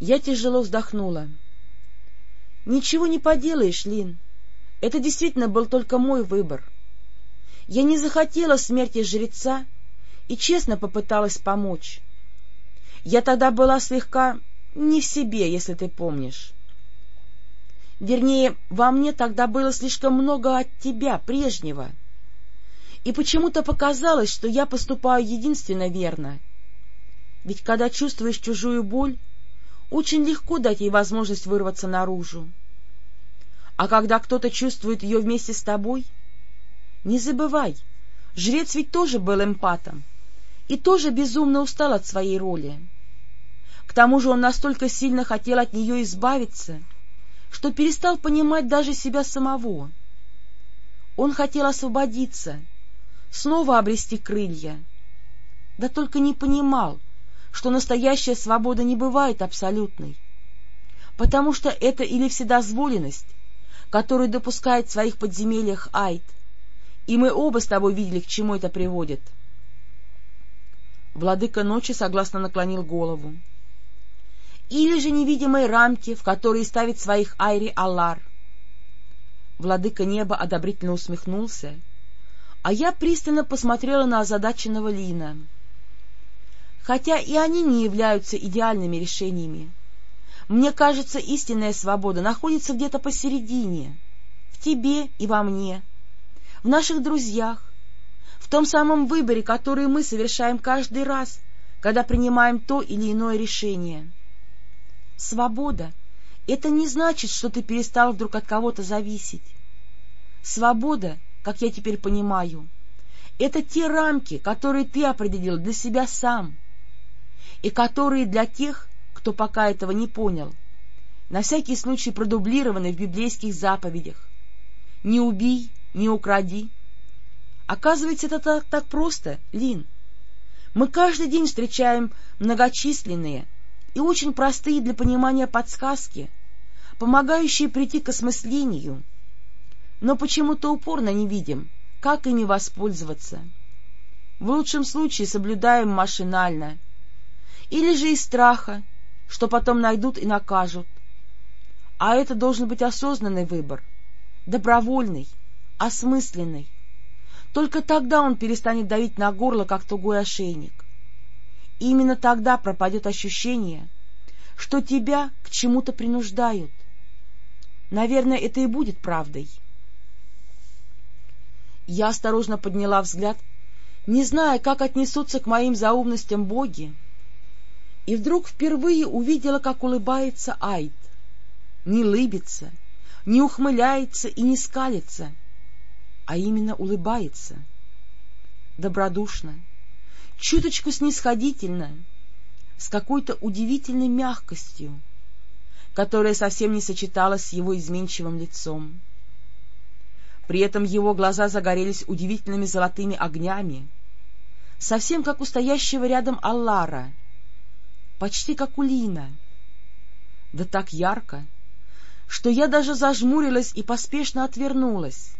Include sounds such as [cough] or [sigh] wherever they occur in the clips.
Я тяжело вздохнула. Ничего не поделаешь, Лин. Это действительно был только мой выбор. Я не захотела смерти жреца и честно попыталась помочь. Я тогда была слегка не в себе, если ты помнишь. Вернее, во мне тогда было слишком много от тебя, прежнего. И почему-то показалось, что я поступаю единственно верно. Ведь когда чувствуешь чужую боль, очень легко дать ей возможность вырваться наружу. А когда кто-то чувствует ее вместе с тобой, не забывай, жрец ведь тоже был эмпатом и тоже безумно устал от своей роли. К тому же он настолько сильно хотел от нее избавиться, что перестал понимать даже себя самого. Он хотел освободиться, снова обрести крылья, да только не понимал, что настоящая свобода не бывает абсолютной, потому что это или вседозволенность, которую допускает в своих подземельях Айд, и мы оба с тобой видели, к чему это приводит. Владыка ночи согласно наклонил голову. Или же невидимые рамки, в которые ставит своих Айри Аллар. Владыка неба одобрительно усмехнулся, а я пристально посмотрела на озадаченного Лина — хотя и они не являются идеальными решениями. Мне кажется, истинная свобода находится где-то посередине, в тебе и во мне, в наших друзьях, в том самом выборе, который мы совершаем каждый раз, когда принимаем то или иное решение. Свобода — это не значит, что ты перестал вдруг от кого-то зависеть. Свобода, как я теперь понимаю, — это те рамки, которые ты определил для себя сам — и которые для тех, кто пока этого не понял, на всякий случай продублированы в библейских заповедях. «Не убий, не укради». Оказывается, это так, так просто, Лин. Мы каждый день встречаем многочисленные и очень простые для понимания подсказки, помогающие прийти к осмыслению, но почему-то упорно не видим, как ими воспользоваться. В лучшем случае соблюдаем машинально — или же из страха, что потом найдут и накажут. А это должен быть осознанный выбор, добровольный, осмысленный. Только тогда он перестанет давить на горло, как тугой ошейник. И именно тогда пропадет ощущение, что тебя к чему-то принуждают. Наверное, это и будет правдой. Я осторожно подняла взгляд, не зная, как отнесутся к моим заумностям боги, и вдруг впервые увидела, как улыбается Айд. Не лыбится, не ухмыляется и не скалится, а именно улыбается. Добродушно, чуточку снисходительно, с какой-то удивительной мягкостью, которая совсем не сочеталась с его изменчивым лицом. При этом его глаза загорелись удивительными золотыми огнями, совсем как у стоящего рядом Аллара — почти как у Лина. Да так ярко, что я даже зажмурилась и поспешно отвернулась,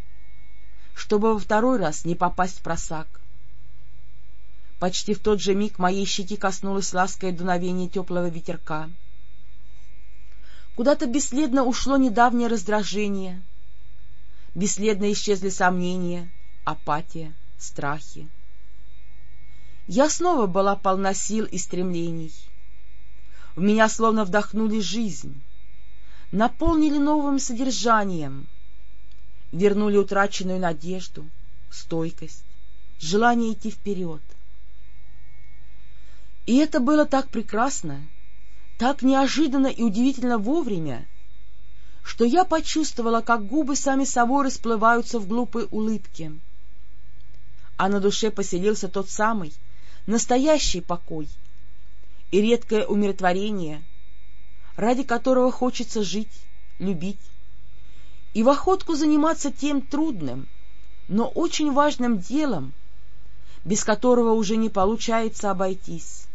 чтобы во второй раз не попасть в просак. Почти в тот же миг моей щеки коснулось лаское дуновение теплого ветерка. Куда-то бесследно ушло недавнее раздражение, бесследно исчезли сомнения, апатия, страхи. Я снова была полна сил и стремлений. В меня словно вдохнули жизнь, наполнили новым содержанием, вернули утраченную надежду, стойкость, желание идти вперед. И это было так прекрасно, так неожиданно и удивительно вовремя, что я почувствовала, как губы сами собой расплываются в глупой улыбке. А на душе поселился тот самый, настоящий покой — и редкое умиротворение, ради которого хочется жить, любить, и в охотку заниматься тем трудным, но очень важным делом, без которого уже не получается обойтись.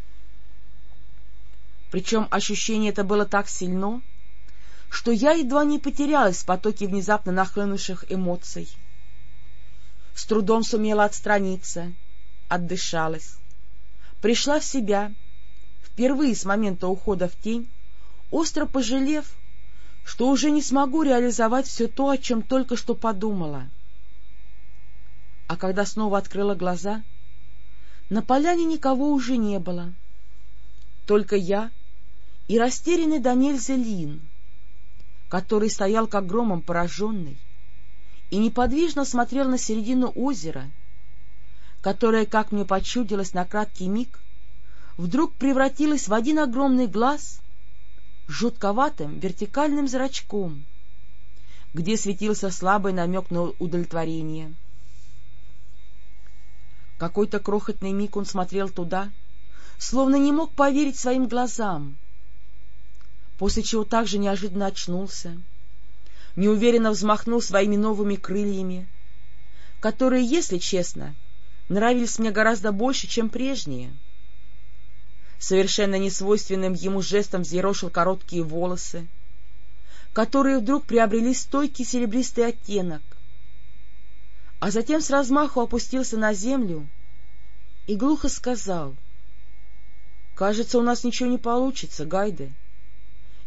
Причем ощущение это было так сильно, что я едва не потерялась в потоке внезапно нахлынувших эмоций. С трудом сумела отстраниться, отдышалась, пришла в себя — впервые с момента ухода в тень, остро пожалев, что уже не смогу реализовать все то, о чем только что подумала. А когда снова открыла глаза, на поляне никого уже не было. Только я и растерянный до нельзя Лин, который стоял как громом пораженный и неподвижно смотрел на середину озера, которое, как мне почудилось на краткий миг, вдруг превратилось в один огромный глаз с жутковатым вертикальным зрачком, где светился слабый намек на удовлетворение. Какой-то крохотный миг он смотрел туда, словно не мог поверить своим глазам, после чего также неожиданно очнулся, неуверенно взмахнул своими новыми крыльями, которые, если честно, нравились мне гораздо больше, чем прежние. Совершенно несвойственным ему жестом взъерошил короткие волосы, которые вдруг приобрели стойкий серебристый оттенок, а затем с размаху опустился на землю и глухо сказал, «Кажется, у нас ничего не получится, Гайде,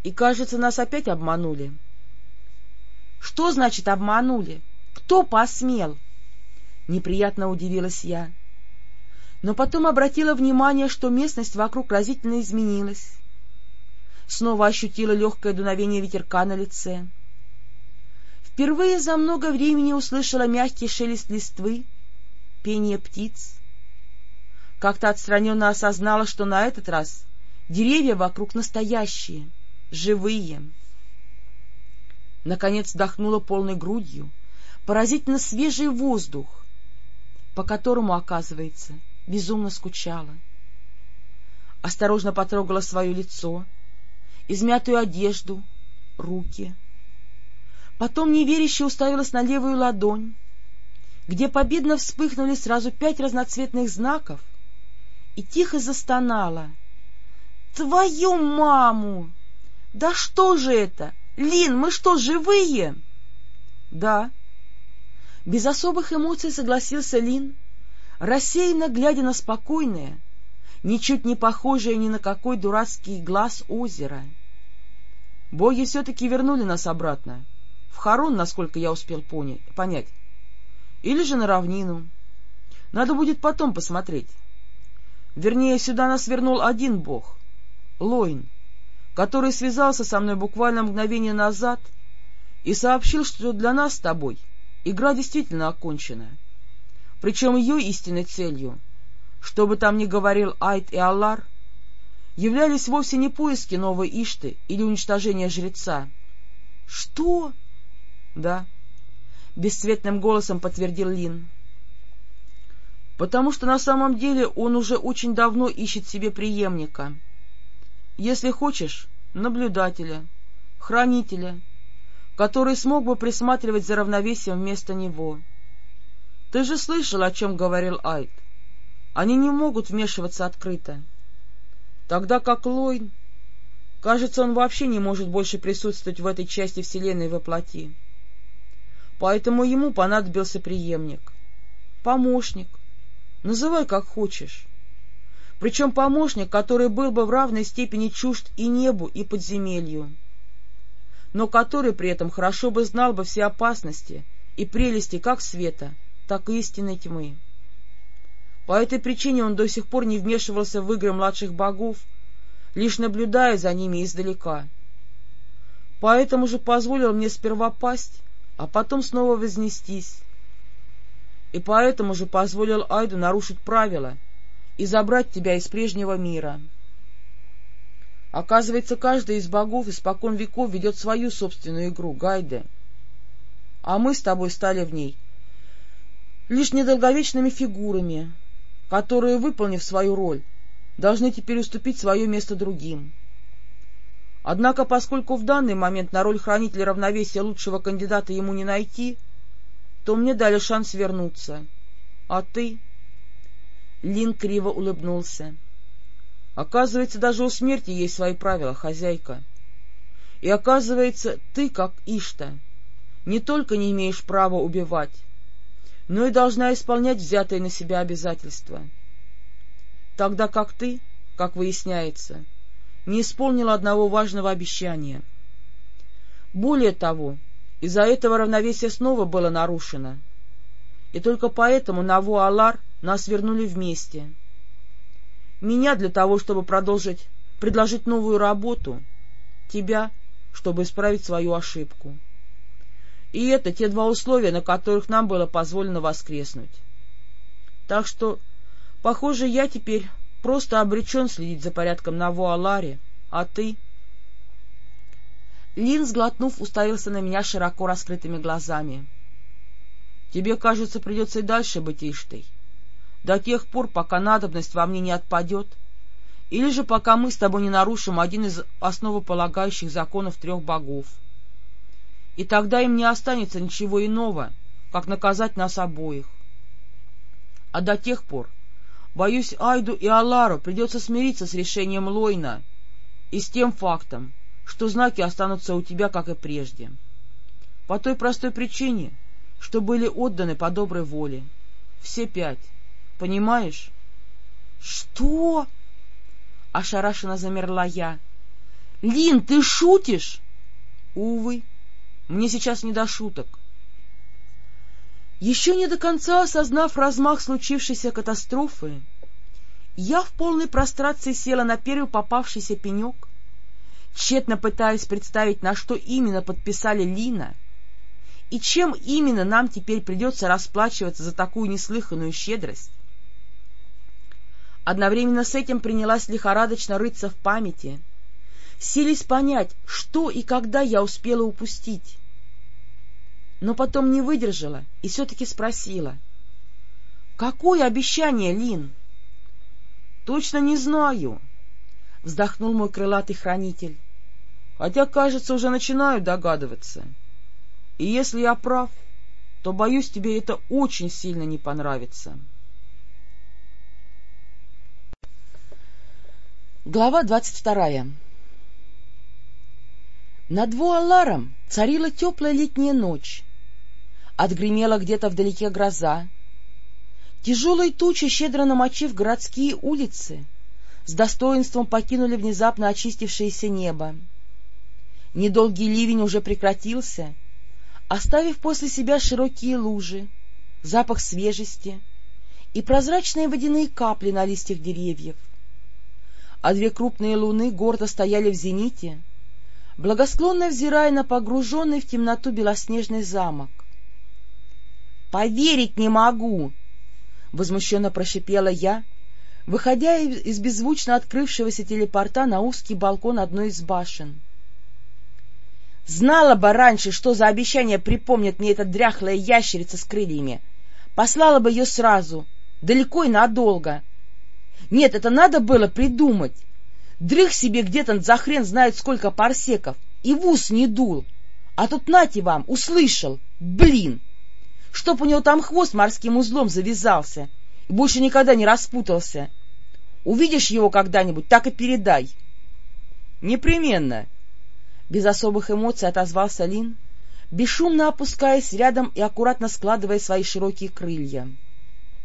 и, кажется, нас опять обманули». «Что значит обманули? Кто посмел?» Неприятно удивилась я. Но потом обратила внимание, что местность вокруг разительно изменилась. Снова ощутила легкое дуновение ветерка на лице. Впервые за много времени услышала мягкий шелест листвы, пение птиц. Как-то отстраненно осознала, что на этот раз деревья вокруг настоящие, живые. Наконец вдохнула полной грудью поразительно свежий воздух, по которому, оказывается, безумно скучала. Осторожно потрогала свое лицо, измятую одежду, руки. Потом неверяще уставилась на левую ладонь, где победно вспыхнули сразу пять разноцветных знаков, и тихо застонала. «Твою маму! Да что же это? Лин, мы что, живые?» «Да», без особых эмоций согласился Лин, рассеянно глядя на спокойное, ничуть не похожее ни на какой дурацкий глаз озера. Боги все-таки вернули нас обратно, в Харон, насколько я успел понять, или же на равнину. Надо будет потом посмотреть. Вернее, сюда нас вернул один бог — Лоин, который связался со мной буквально мгновение назад и сообщил, что для нас с тобой — игра действительно окончена. Причем ее истинной целью, что бы там ни говорил Айт и Аллар, являлись вовсе не поиски новой Ишты или уничтожение жреца. — Что? — Да, — бесцветным голосом подтвердил Лин. — Потому что на самом деле он уже очень давно ищет себе преемника. Если хочешь, наблюдателя, хранителя — который смог бы присматривать за равновесием вместо него. Ты же слышал, о чем говорил Айд. Они не могут вмешиваться открыто. Тогда как Лойн... Кажется, он вообще не может больше присутствовать в этой части Вселенной во плоти. Поэтому ему понадобился преемник. Помощник. Называй как хочешь. Причем помощник, который был бы в равной степени чужд и небу, и подземелью но который при этом хорошо бы знал бы все опасности и прелести как света, так и истинной тьмы. По этой причине он до сих пор не вмешивался в игры младших богов, лишь наблюдая за ними издалека. Поэтому же позволил мне сперва пасть, а потом снова вознестись. И поэтому же позволил Айду нарушить правила и забрать тебя из прежнего мира». Оказывается, каждый из богов испокон веков ведет свою собственную игру, Гайде. А мы с тобой стали в ней лишь недолговечными фигурами, которые, выполнив свою роль, должны теперь уступить свое место другим. Однако, поскольку в данный момент на роль хранителя равновесия лучшего кандидата ему не найти, то мне дали шанс вернуться. А ты? Лин криво улыбнулся. Оказывается, даже у смерти есть свои правила, хозяйка. И оказывается, ты, как Ишта, не только не имеешь права убивать, но и должна исполнять взятые на себя обязательства. Тогда как ты, как выясняется, не исполнила одного важного обещания. Более того, из-за этого равновесие снова было нарушено, и только поэтому Наву-Алар нас вернули вместе. Меня для того, чтобы продолжить, предложить новую работу, тебя, чтобы исправить свою ошибку. И это те два условия, на которых нам было позволено воскреснуть. Так что, похоже, я теперь просто обречен следить за порядком на Вуаларе, а ты... Лин, сглотнув, уставился на меня широко раскрытыми глазами. — Тебе, кажется, придется и дальше быть Иштой, до тех пор, пока надобность во мне не отпадет, или же пока мы с тобой не нарушим один из основополагающих законов трех богов. И тогда им не останется ничего иного, как наказать нас обоих. А до тех пор, боюсь, Айду и Алару придется смириться с решением Лойна и с тем фактом, что знаки останутся у тебя, как и прежде. По той простой причине, что были отданы по доброй воле. Все пять. Понимаешь? — Что? — ошарашенно замерла я. — Лин, ты шутишь? — Увы, мне сейчас не до шуток. Еще не до конца осознав размах случившейся катастрофы, я в полной прострации села на первый попавшийся пенек тщетно пытаясь представить, на что именно подписали Лина и чем именно нам теперь придется расплачиваться за такую неслыханную щедрость. Одновременно с этим принялась лихорадочно рыться в памяти, сились понять, что и когда я успела упустить. Но потом не выдержала и все-таки спросила. — Какое обещание, Лин? — Точно не знаю, — вздохнул мой крылатый хранитель хотя, кажется, уже начинаю догадываться. И если я прав, то, боюсь, тебе это очень сильно не понравится. Глава двадцать вторая Над Вуаларом царила теплая летняя ночь. Отгремела где-то вдалеке гроза. Тяжелые тучи, щедро намочив городские улицы, с достоинством покинули внезапно очистившееся небо. Недолгий ливень уже прекратился, оставив после себя широкие лужи, запах свежести и прозрачные водяные капли на листьях деревьев. А две крупные луны гордо стояли в зените, благосклонно взирая на погруженный в темноту белоснежный замок. — Поверить не могу! — возмущенно прошипела я, выходя из беззвучно открывшегося телепорта на узкий балкон одной из башен. Знала бы раньше, что за обещание припомнит мне эта дряхлая ящерица с крыльями. Послала бы ее сразу, далеко и надолго. Нет, это надо было придумать. Дрых себе где-то за хрен знает сколько парсеков, и в ус не дул. А тут нате вам, услышал, блин! Чтоб у него там хвост морским узлом завязался и больше никогда не распутался. Увидишь его когда-нибудь, так и передай. — Непременно, без особых эмоций отозвался Лин, бесшумно опускаясь рядом и аккуратно складывая свои широкие крылья.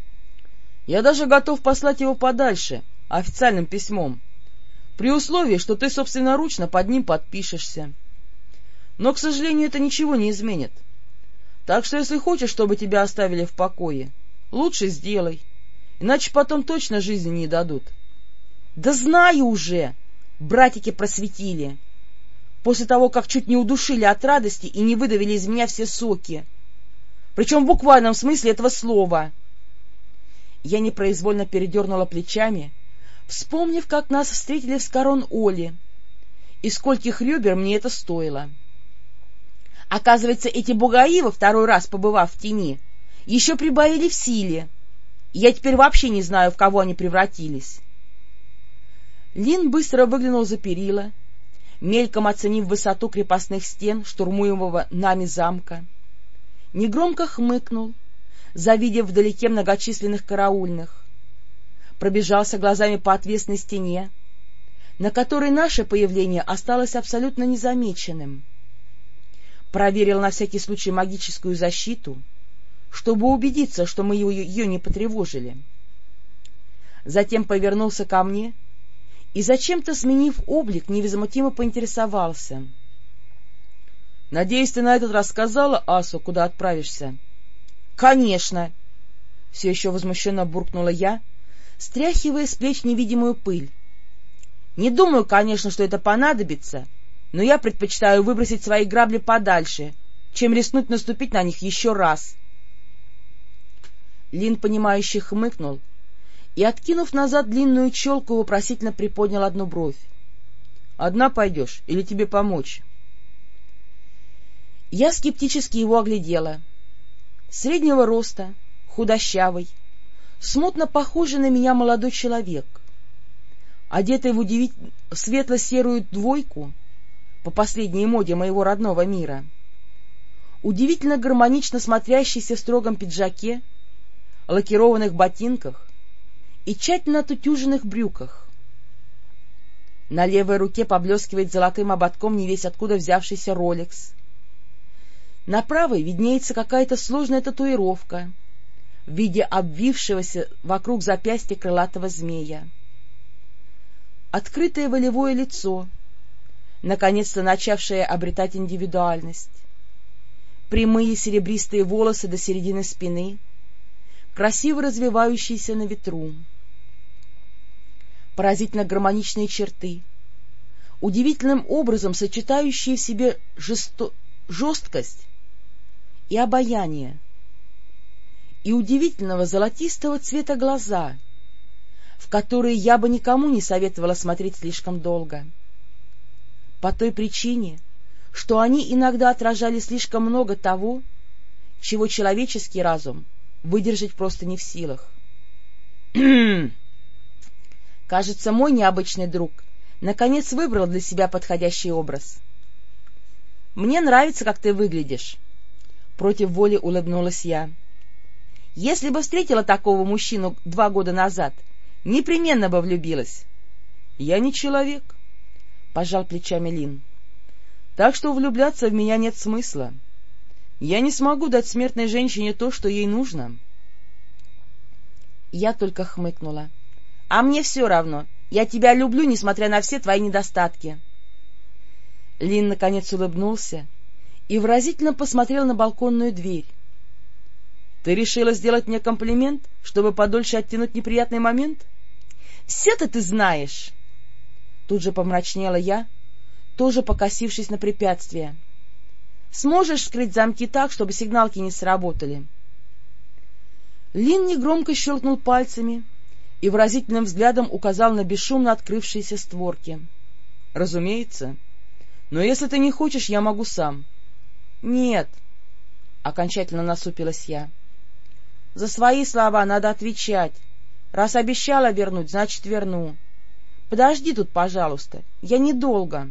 — Я даже готов послать его подальше, официальным письмом, при условии, что ты собственноручно под ним подпишешься. Но, к сожалению, это ничего не изменит. Так что, если хочешь, чтобы тебя оставили в покое, лучше сделай, иначе потом точно жизни не дадут. — Да знаю уже! Братики просветили! — после того, как чуть не удушили от радости и не выдавили из меня все соки. Причем в буквальном смысле этого слова. Я непроизвольно передернула плечами, вспомнив, как нас встретили в Скорон Оли, и скольких ребер мне это стоило. Оказывается, эти бугаивы, второй раз побывав в тени, еще прибавили в силе, я теперь вообще не знаю, в кого они превратились. Лин быстро выглянул за перила, мельком оценив высоту крепостных стен штурмуемого нами замка, негромко хмыкнул, завидев вдалеке многочисленных караульных, пробежался глазами по отвесной стене, на которой наше появление осталось абсолютно незамеченным, проверил на всякий случай магическую защиту, чтобы убедиться, что мы ее не потревожили. Затем повернулся ко мне и, зачем-то сменив облик, невозмутимо поинтересовался. — Надеюсь, ты на этот раз сказала Асу, куда отправишься? — Конечно! — все еще возмущенно буркнула я, стряхивая с плеч невидимую пыль. — Не думаю, конечно, что это понадобится, но я предпочитаю выбросить свои грабли подальше, чем рискнуть наступить на них еще раз. Лин, понимающе хмыкнул — и, откинув назад длинную челку, вопросительно приподнял одну бровь. — Одна пойдешь или тебе помочь? Я скептически его оглядела. Среднего роста, худощавый, смутно похожий на меня молодой человек, одетый в удивить... светло-серую двойку, по последней моде моего родного мира, удивительно гармонично смотрящийся в строгом пиджаке, лакированных ботинках, и тщательно отутюженных брюках. На левой руке поблескивает золотым ободком не весь откуда взявшийся роликс. На правой виднеется какая-то сложная татуировка в виде обвившегося вокруг запястья крылатого змея. Открытое волевое лицо, наконец-то начавшее обретать индивидуальность. Прямые серебристые волосы до середины спины, красиво развивающиеся на ветру поразительно гармоничные черты, удивительным образом сочетающие в себе жесто... жесткость и обаяние, и удивительного золотистого цвета глаза, в которые я бы никому не советовала смотреть слишком долго. По той причине, что они иногда отражали слишком много того, чего человеческий разум выдержать просто не в силах. [clears throat] Кажется, мой необычный друг наконец выбрал для себя подходящий образ. «Мне нравится, как ты выглядишь», — против воли улыбнулась я. «Если бы встретила такого мужчину два года назад, непременно бы влюбилась». «Я не человек», — пожал плечами Лин. «Так что влюбляться в меня нет смысла. Я не смогу дать смертной женщине то, что ей нужно». Я только хмыкнула. — а мне все равно. Я тебя люблю, несмотря на все твои недостатки. Лин наконец улыбнулся и выразительно посмотрел на балконную дверь. — Ты решила сделать мне комплимент, чтобы подольше оттянуть неприятный момент? — Все-то ты знаешь! Тут же помрачнела я, тоже покосившись на препятствие. — Сможешь скрыть замки так, чтобы сигналки не сработали? Лин негромко щелкнул пальцами, и выразительным взглядом указал на бесшумно открывшиеся створки. — Разумеется. Но если ты не хочешь, я могу сам. — Нет, — окончательно насупилась я. — За свои слова надо отвечать. Раз обещала вернуть, значит, верну. Подожди тут, пожалуйста, я недолго.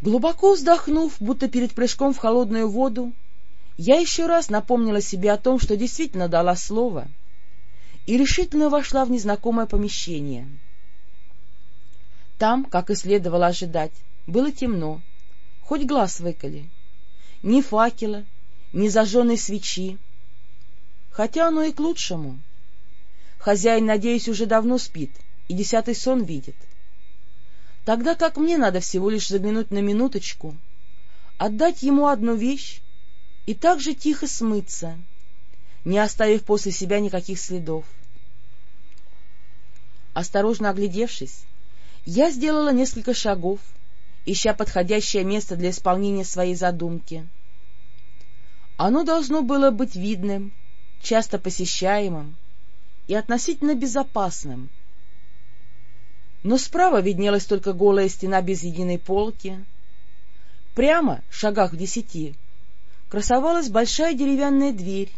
Глубоко вздохнув, будто перед прыжком в холодную воду, я еще раз напомнила себе о том, что действительно дала слово — и решительно вошла в незнакомое помещение. Там, как и следовало ожидать, было темно, хоть глаз выколи. Ни факела, ни зажженной свечи. Хотя оно и к лучшему. Хозяин, надеюсь, уже давно спит и десятый сон видит. Тогда как мне надо всего лишь заглянуть на минуточку, отдать ему одну вещь и так же тихо смыться — не оставив после себя никаких следов. Осторожно оглядевшись, я сделала несколько шагов, ища подходящее место для исполнения своей задумки. Оно должно было быть видным, часто посещаемым и относительно безопасным. Но справа виднелась только голая стена без единой полки. Прямо, в шагах в десяти, красовалась большая деревянная дверь,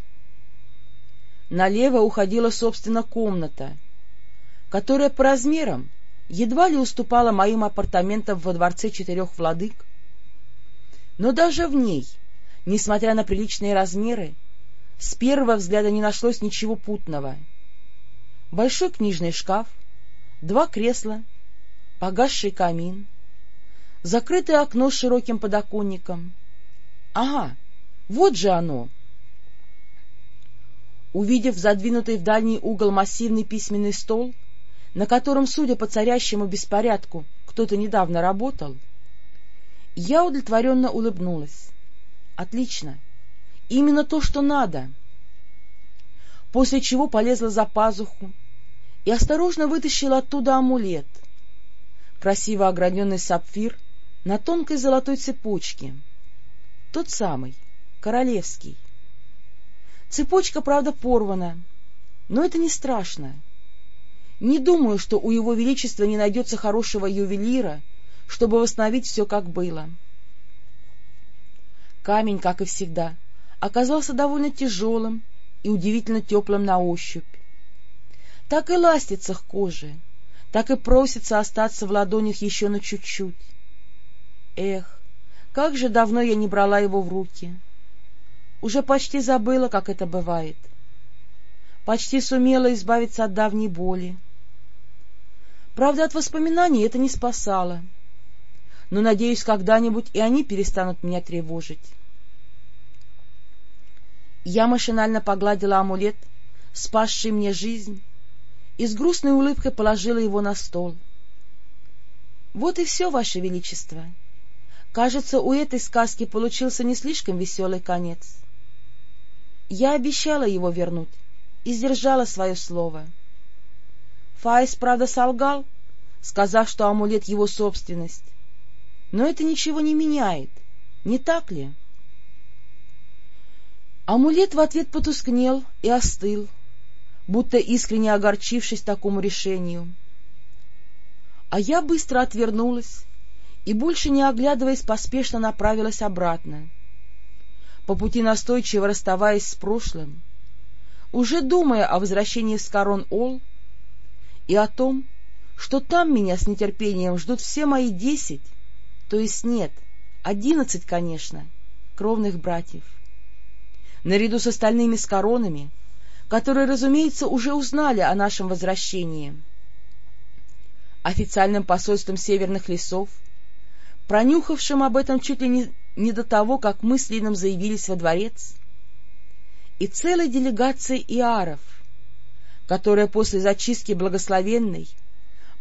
Налево уходила, собственно, комната, которая по размерам едва ли уступала моим апартаментам во дворце четырех владык. Но даже в ней, несмотря на приличные размеры, с первого взгляда не нашлось ничего путного. Большой книжный шкаф, два кресла, погасший камин, закрытое окно с широким подоконником. Ага, вот же оно! Увидев задвинутый в дальний угол массивный письменный стол, на котором, судя по царящему беспорядку, кто-то недавно работал, я удовлетворенно улыбнулась. Отлично. Именно то, что надо. После чего полезла за пазуху и осторожно вытащила оттуда амулет. Красиво ограненный сапфир на тонкой золотой цепочке. Тот самый, королевский. Цепочка, правда, порвана, но это не страшно. Не думаю, что у его величества не найдется хорошего ювелира, чтобы восстановить все, как было. Камень, как и всегда, оказался довольно тяжелым и удивительно теплым на ощупь. Так и ластится к коже, так и просится остаться в ладонях еще на чуть-чуть. Эх, как же давно я не брала его в руки. Уже почти забыла, как это бывает. Почти сумела избавиться от давней боли. Правда, от воспоминаний это не спасало. Но, надеюсь, когда-нибудь и они перестанут меня тревожить. Я машинально погладила амулет, спасший мне жизнь, и с грустной улыбкой положила его на стол. Вот и все, Ваше Величество. Кажется, у этой сказки получился не слишком веселый конец. Я обещала его вернуть и сдержала свое слово. — Фаис, правда, солгал, сказав, что амулет — его собственность. Но это ничего не меняет, не так ли? Амулет в ответ потускнел и остыл, будто искренне огорчившись такому решению. А я быстро отвернулась и, больше не оглядываясь, поспешно направилась обратно. По пути настойчиво расставаясь с прошлым, уже думая о возвращении в Скарон-Ол, и о том, что там меня с нетерпением ждут все мои десять, то есть нет, одиннадцать, конечно, кровных братьев. Наряду с остальными с коронами, которые, разумеется, уже узнали о нашем возвращении. Официальным посольством северных лесов, пронюхавшим об этом чуть ли не, не до того, как мы с Лином заявились во дворец, и целой делегацией иаров — которая после зачистки благословенной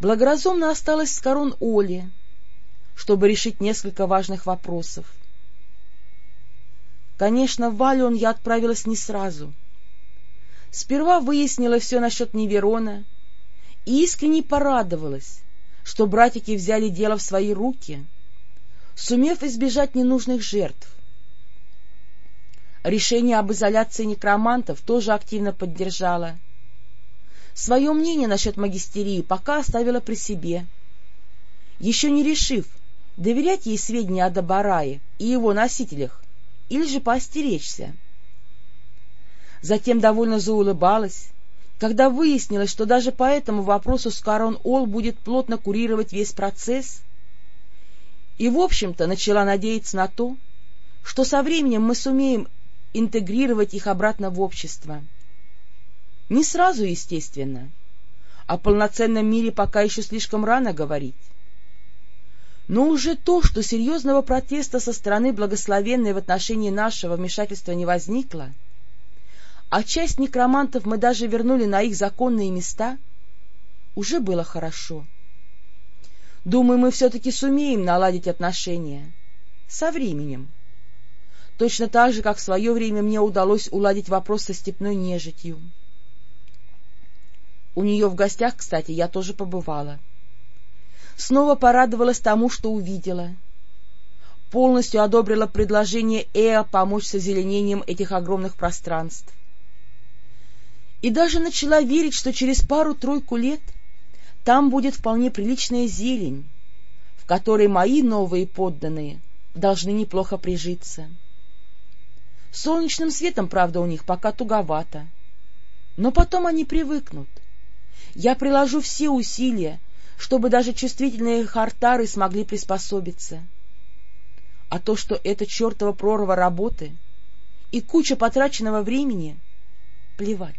благоразумно осталась с корон Оли, чтобы решить несколько важных вопросов. Конечно, в Валион я отправилась не сразу. Сперва выяснила все насчет Неверона и искренне порадовалась, что братики взяли дело в свои руки, сумев избежать ненужных жертв. Решение об изоляции некромантов тоже активно поддержала — Свое мнение насчет магистерии пока оставила при себе, еще не решив, доверять ей сведения о Добарае и его носителях, или же поостеречься. Затем довольно заулыбалась, когда выяснилось, что даже по этому вопросу Скарон Ол будет плотно курировать весь процесс, и, в общем-то, начала надеяться на то, что со временем мы сумеем интегрировать их обратно в общество. Не сразу, естественно. О полноценном мире пока еще слишком рано говорить. Но уже то, что серьезного протеста со стороны благословенной в отношении нашего вмешательства не возникло, а часть некромантов мы даже вернули на их законные места, уже было хорошо. Думаю, мы все-таки сумеем наладить отношения. Со временем. Точно так же, как в свое время мне удалось уладить вопрос со степной нежитью. У нее в гостях, кстати, я тоже побывала. Снова порадовалась тому, что увидела. Полностью одобрила предложение Эа помочь с озеленением этих огромных пространств. И даже начала верить, что через пару-тройку лет там будет вполне приличная зелень, в которой мои новые подданные должны неплохо прижиться. Солнечным светом, правда, у них пока туговато, но потом они привыкнут. Я приложу все усилия, чтобы даже чувствительные хартары смогли приспособиться. А то, что это чертова прорва работы и куча потраченного времени, плевать.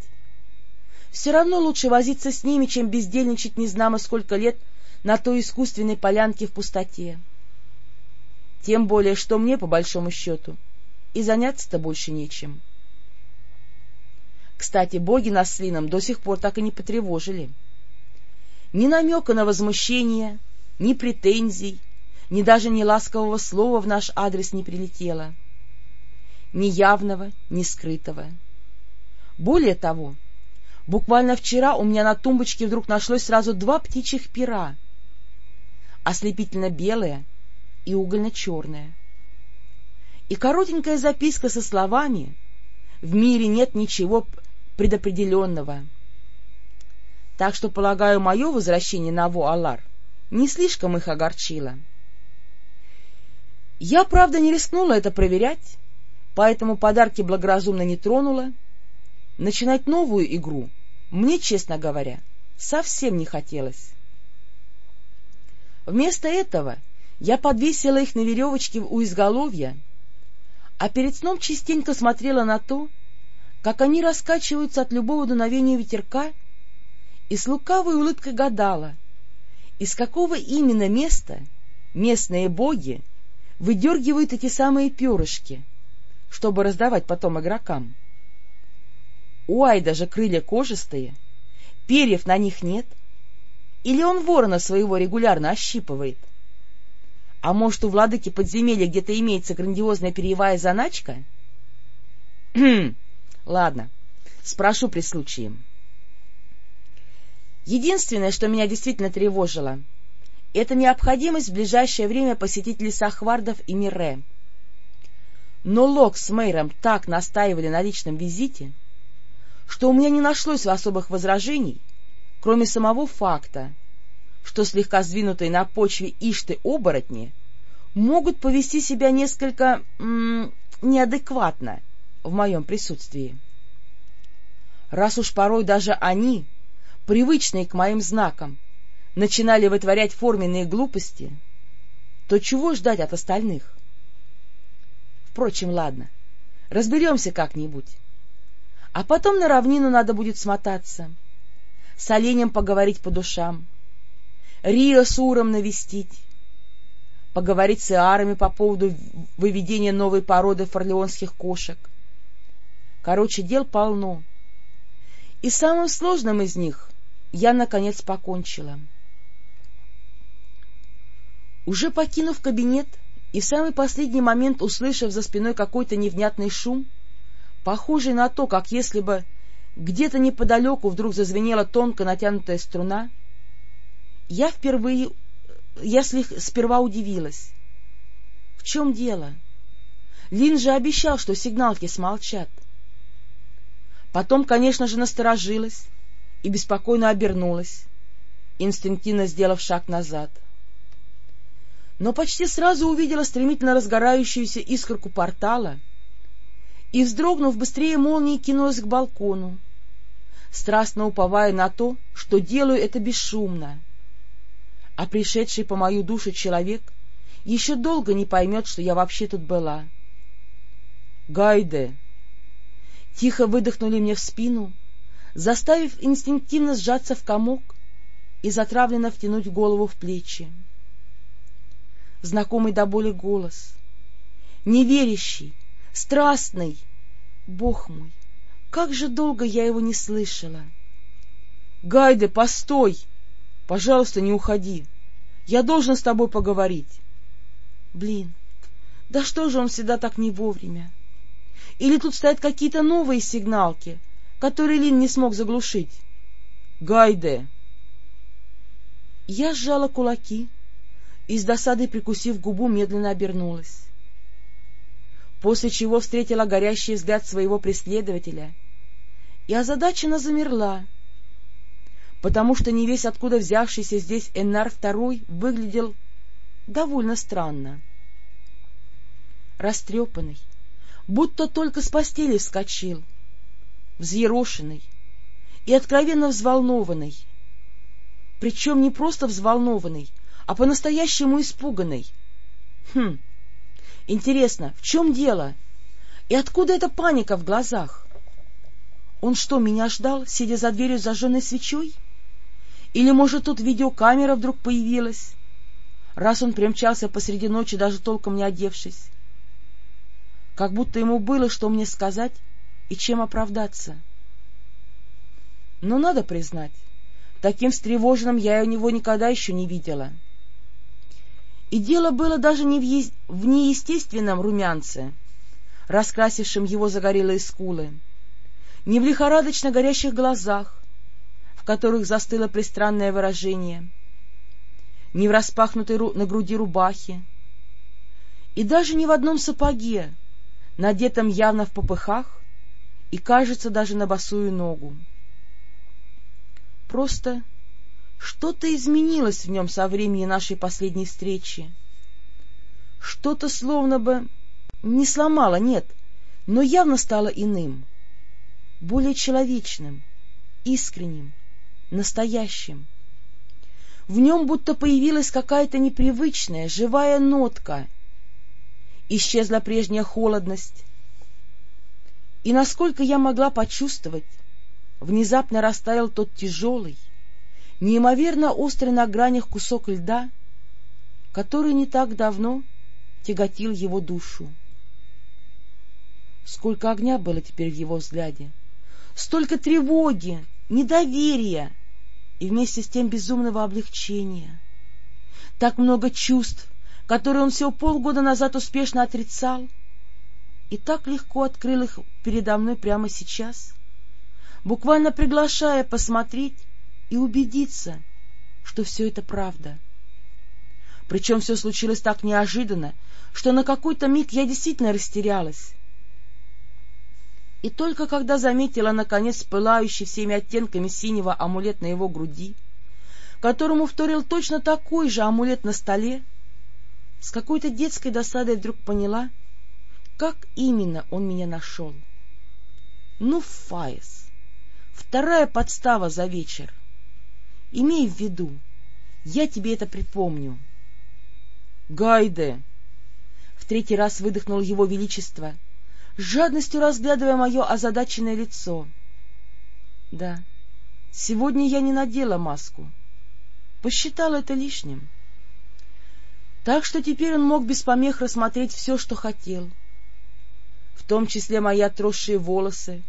Все равно лучше возиться с ними, чем бездельничать незнамо сколько лет на той искусственной полянке в пустоте. Тем более, что мне, по большому счету, и заняться-то больше нечем. Кстати, боги нас с Лином до сих пор так и не потревожили. Ни намека на возмущение, ни претензий, ни даже ни ласкового слова в наш адрес не прилетело. Ни явного, ни скрытого. Более того, буквально вчера у меня на тумбочке вдруг нашлось сразу два птичьих пера, ослепительно белое и угольно-черное. И коротенькая записка со словами «В мире нет ничего предопределенного». Так что, полагаю, мое возвращение на Вуалар не слишком их огорчило. Я, правда, не рискнула это проверять, поэтому подарки благоразумно не тронула. Начинать новую игру мне, честно говоря, совсем не хотелось. Вместо этого я подвесила их на веревочке у изголовья, а перед сном частенько смотрела на то, как они раскачиваются от любого дуновения ветерка, и с лукавой улыбкой гадала, из какого именно места местные боги выдергивают эти самые перышки, чтобы раздавать потом игрокам. У Айда же крылья кожистые, перьев на них нет, или он ворона своего регулярно ощипывает? А может, у владыки подземелья где-то имеется грандиозная перьевая заначка? [clears throat] Ладно, спрошу при случае. Единственное, что меня действительно тревожило — это необходимость в ближайшее время посетить леса Хвардов и Мирре. Но Лок с Мэйром так настаивали на личном визите, что у меня не нашлось особых возражений, кроме самого факта, что слегка сдвинутые на почве ишты-оборотни могут повести себя несколько м -м, неадекватно в моем присутствии. Раз уж порой даже они, привычные к моим знакам, начинали вытворять форменные глупости, то чего ждать от остальных? Впрочем, ладно, разберемся как-нибудь. А потом на равнину надо будет смотаться, с оленем поговорить по душам, Рио с Уром навестить, поговорить с Иарами по поводу выведения новой породы форлеонских кошек. Короче, дел полно. И самым сложным из них я, наконец, покончила. Уже покинув кабинет и в самый последний момент услышав за спиной какой-то невнятный шум, похожий на то, как если бы где-то неподалеку вдруг зазвенела тонко натянутая струна, я впервые, я сперва удивилась. В чем дело? Лин же обещал, что сигналки смолчат. Потом, конечно же, насторожилась и беспокойно обернулась, инстинктивно сделав шаг назад — но почти сразу увидела стремительно разгорающуюся искорку портала и, вздрогнув быстрее молнии, кинулась к балкону, страстно уповая на то, что делаю это бесшумно. А пришедший по мою душу человек еще долго не поймет, что я вообще тут была. «Гайде!» Тихо выдохнули мне в спину, заставив инстинктивно сжаться в комок и затравленно втянуть голову в плечи знакомый до боли голос. Неверящий, страстный. Бог мой, как же долго я его не слышала. — Гайде, постой! Пожалуйста, не уходи. Я должен с тобой поговорить. Блин, да что же он всегда так не вовремя? Или тут стоят какие-то новые сигналки, которые Лин не смог заглушить? Гайде! Я сжала кулаки, и с досадой прикусив губу, медленно обернулась. После чего встретила горящий взгляд своего преследователя и озадаченно замерла, потому что не весь откуда взявшийся здесь Эннар Второй выглядел довольно странно. Растрепанный, будто только с постели вскочил, взъерошенный и откровенно взволнованный, причем не просто взволнованный, а по-настоящему испуганной. Хм, интересно, в чем дело? И откуда эта паника в глазах? Он что, меня ждал, сидя за дверью с зажженной свечой? Или, может, тут видеокамера вдруг появилась, раз он примчался посреди ночи, даже толком не одевшись? Как будто ему было, что мне сказать и чем оправдаться. Но надо признать, Таким встревоженным я у него никогда еще не видела. И дело было даже не в, е... в неестественном румянце, раскрасившем его загорелые скулы, не в лихорадочно горящих глазах, в которых застыло пристранное выражение, не в распахнутой ру... на груди рубахе, и даже не в одном сапоге, надетом явно в попыхах и, кажется, даже на босую ногу. Просто что-то изменилось в нем со времени нашей последней встречи. Что-то словно бы не сломало, нет, но явно стало иным, более человечным, искренним, настоящим. В нем будто появилась какая-то непривычная, живая нотка. Исчезла прежняя холодность. И насколько я могла почувствовать, внезапно растаял тот тяжелый, неимоверно острый на гранях кусок льда, который не так давно тяготил его душу. Сколько огня было теперь в его взгляде, столько тревоги, недоверия и вместе с тем безумного облегчения. Так много чувств, которые он всего полгода назад успешно отрицал, и так легко открыл их передо мной прямо сейчас, буквально приглашая посмотреть и убедиться, что все это правда. Причем все случилось так неожиданно, что на какой-то миг я действительно растерялась. И только когда заметила, наконец, пылающий всеми оттенками синего амулет на его груди, которому вторил точно такой же амулет на столе, с какой-то детской досадой вдруг поняла, как именно он меня нашел. Ну, Фаис, вторая подстава за вечер — Имей в виду, я тебе это припомню. — Гайде! — в третий раз выдохнул его величество, жадностью разглядывая мое озадаченное лицо. — Да, сегодня я не надела маску. Посчитала это лишним. Так что теперь он мог без помех рассмотреть все, что хотел, в том числе мои отросшие волосы,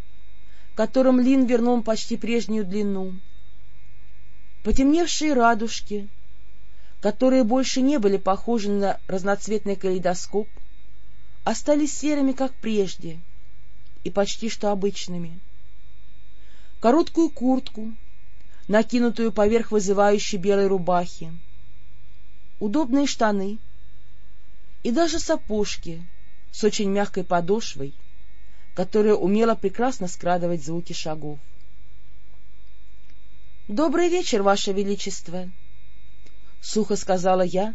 которым Лин вернул почти прежнюю длину, потемневшие радужки, которые больше не были похожи на разноцветный калейдоскоп, остались серыми, как прежде, и почти что обычными. Короткую куртку, накинутую поверх вызывающей белой рубахи, удобные штаны и даже сапожки с очень мягкой подошвой, которая умела прекрасно скрадывать звуки шагов. — Добрый вечер, Ваше Величество! — сухо сказала я,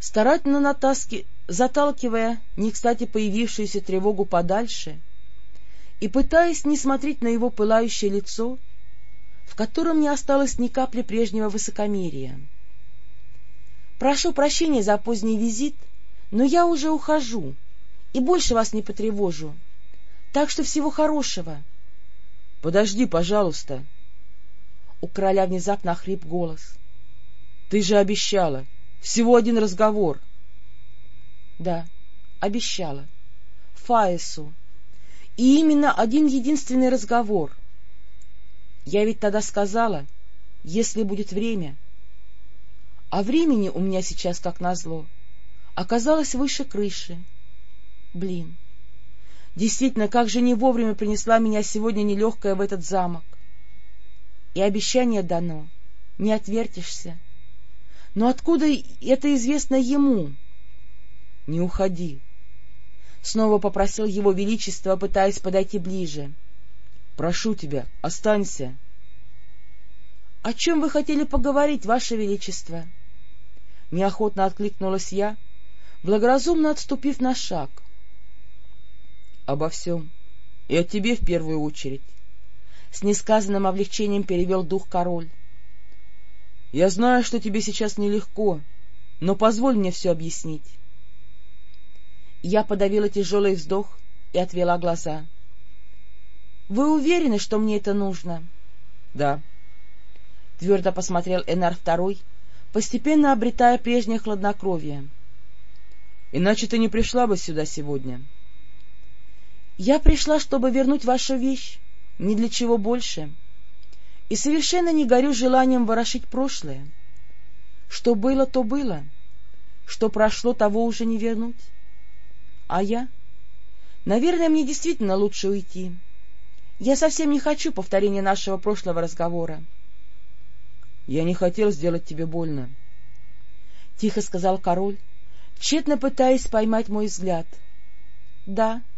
старательно натаски... заталкивая не кстати появившуюся тревогу подальше и пытаясь не смотреть на его пылающее лицо, в котором не осталось ни капли прежнего высокомерия. — Прошу прощения за поздний визит, но я уже ухожу и больше вас не потревожу, так что всего хорошего. — Подожди, пожалуйста, — у короля внезапно охрип голос. — Ты же обещала. Всего один разговор. — Да, обещала. Фаесу. И именно один единственный разговор. Я ведь тогда сказала, если будет время. А времени у меня сейчас, как назло, оказалось выше крыши. Блин. Действительно, как же не вовремя принесла меня сегодня нелегкая в этот замок и обещание дано, не отвертишься. Но откуда это известно ему? — Не уходи. Снова попросил его величество, пытаясь подойти ближе. — Прошу тебя, останься. — О чем вы хотели поговорить, ваше величество? Неохотно откликнулась я, благоразумно отступив на шаг. — Обо всем. И о тебе в первую очередь. — с несказанным облегчением перевел дух король. — Я знаю, что тебе сейчас нелегко, но позволь мне все объяснить. Я подавила тяжелый вздох и отвела глаза. — Вы уверены, что мне это нужно? — Да. Твердо посмотрел Энар Второй, постепенно обретая прежнее хладнокровие. — Иначе ты не пришла бы сюда сегодня. — Я пришла, чтобы вернуть вашу вещь ни для чего больше. и совершенно не горю желанием ворошить прошлое. Что было, то было, что прошло, того уже не вернуть. А я? Наверное, мне действительно лучше уйти. Я совсем не хочу повторения нашего прошлого разговора. — Я не хотел сделать тебе больно, — тихо сказал король, тщетно пытаясь поймать мой взгляд. — Да, —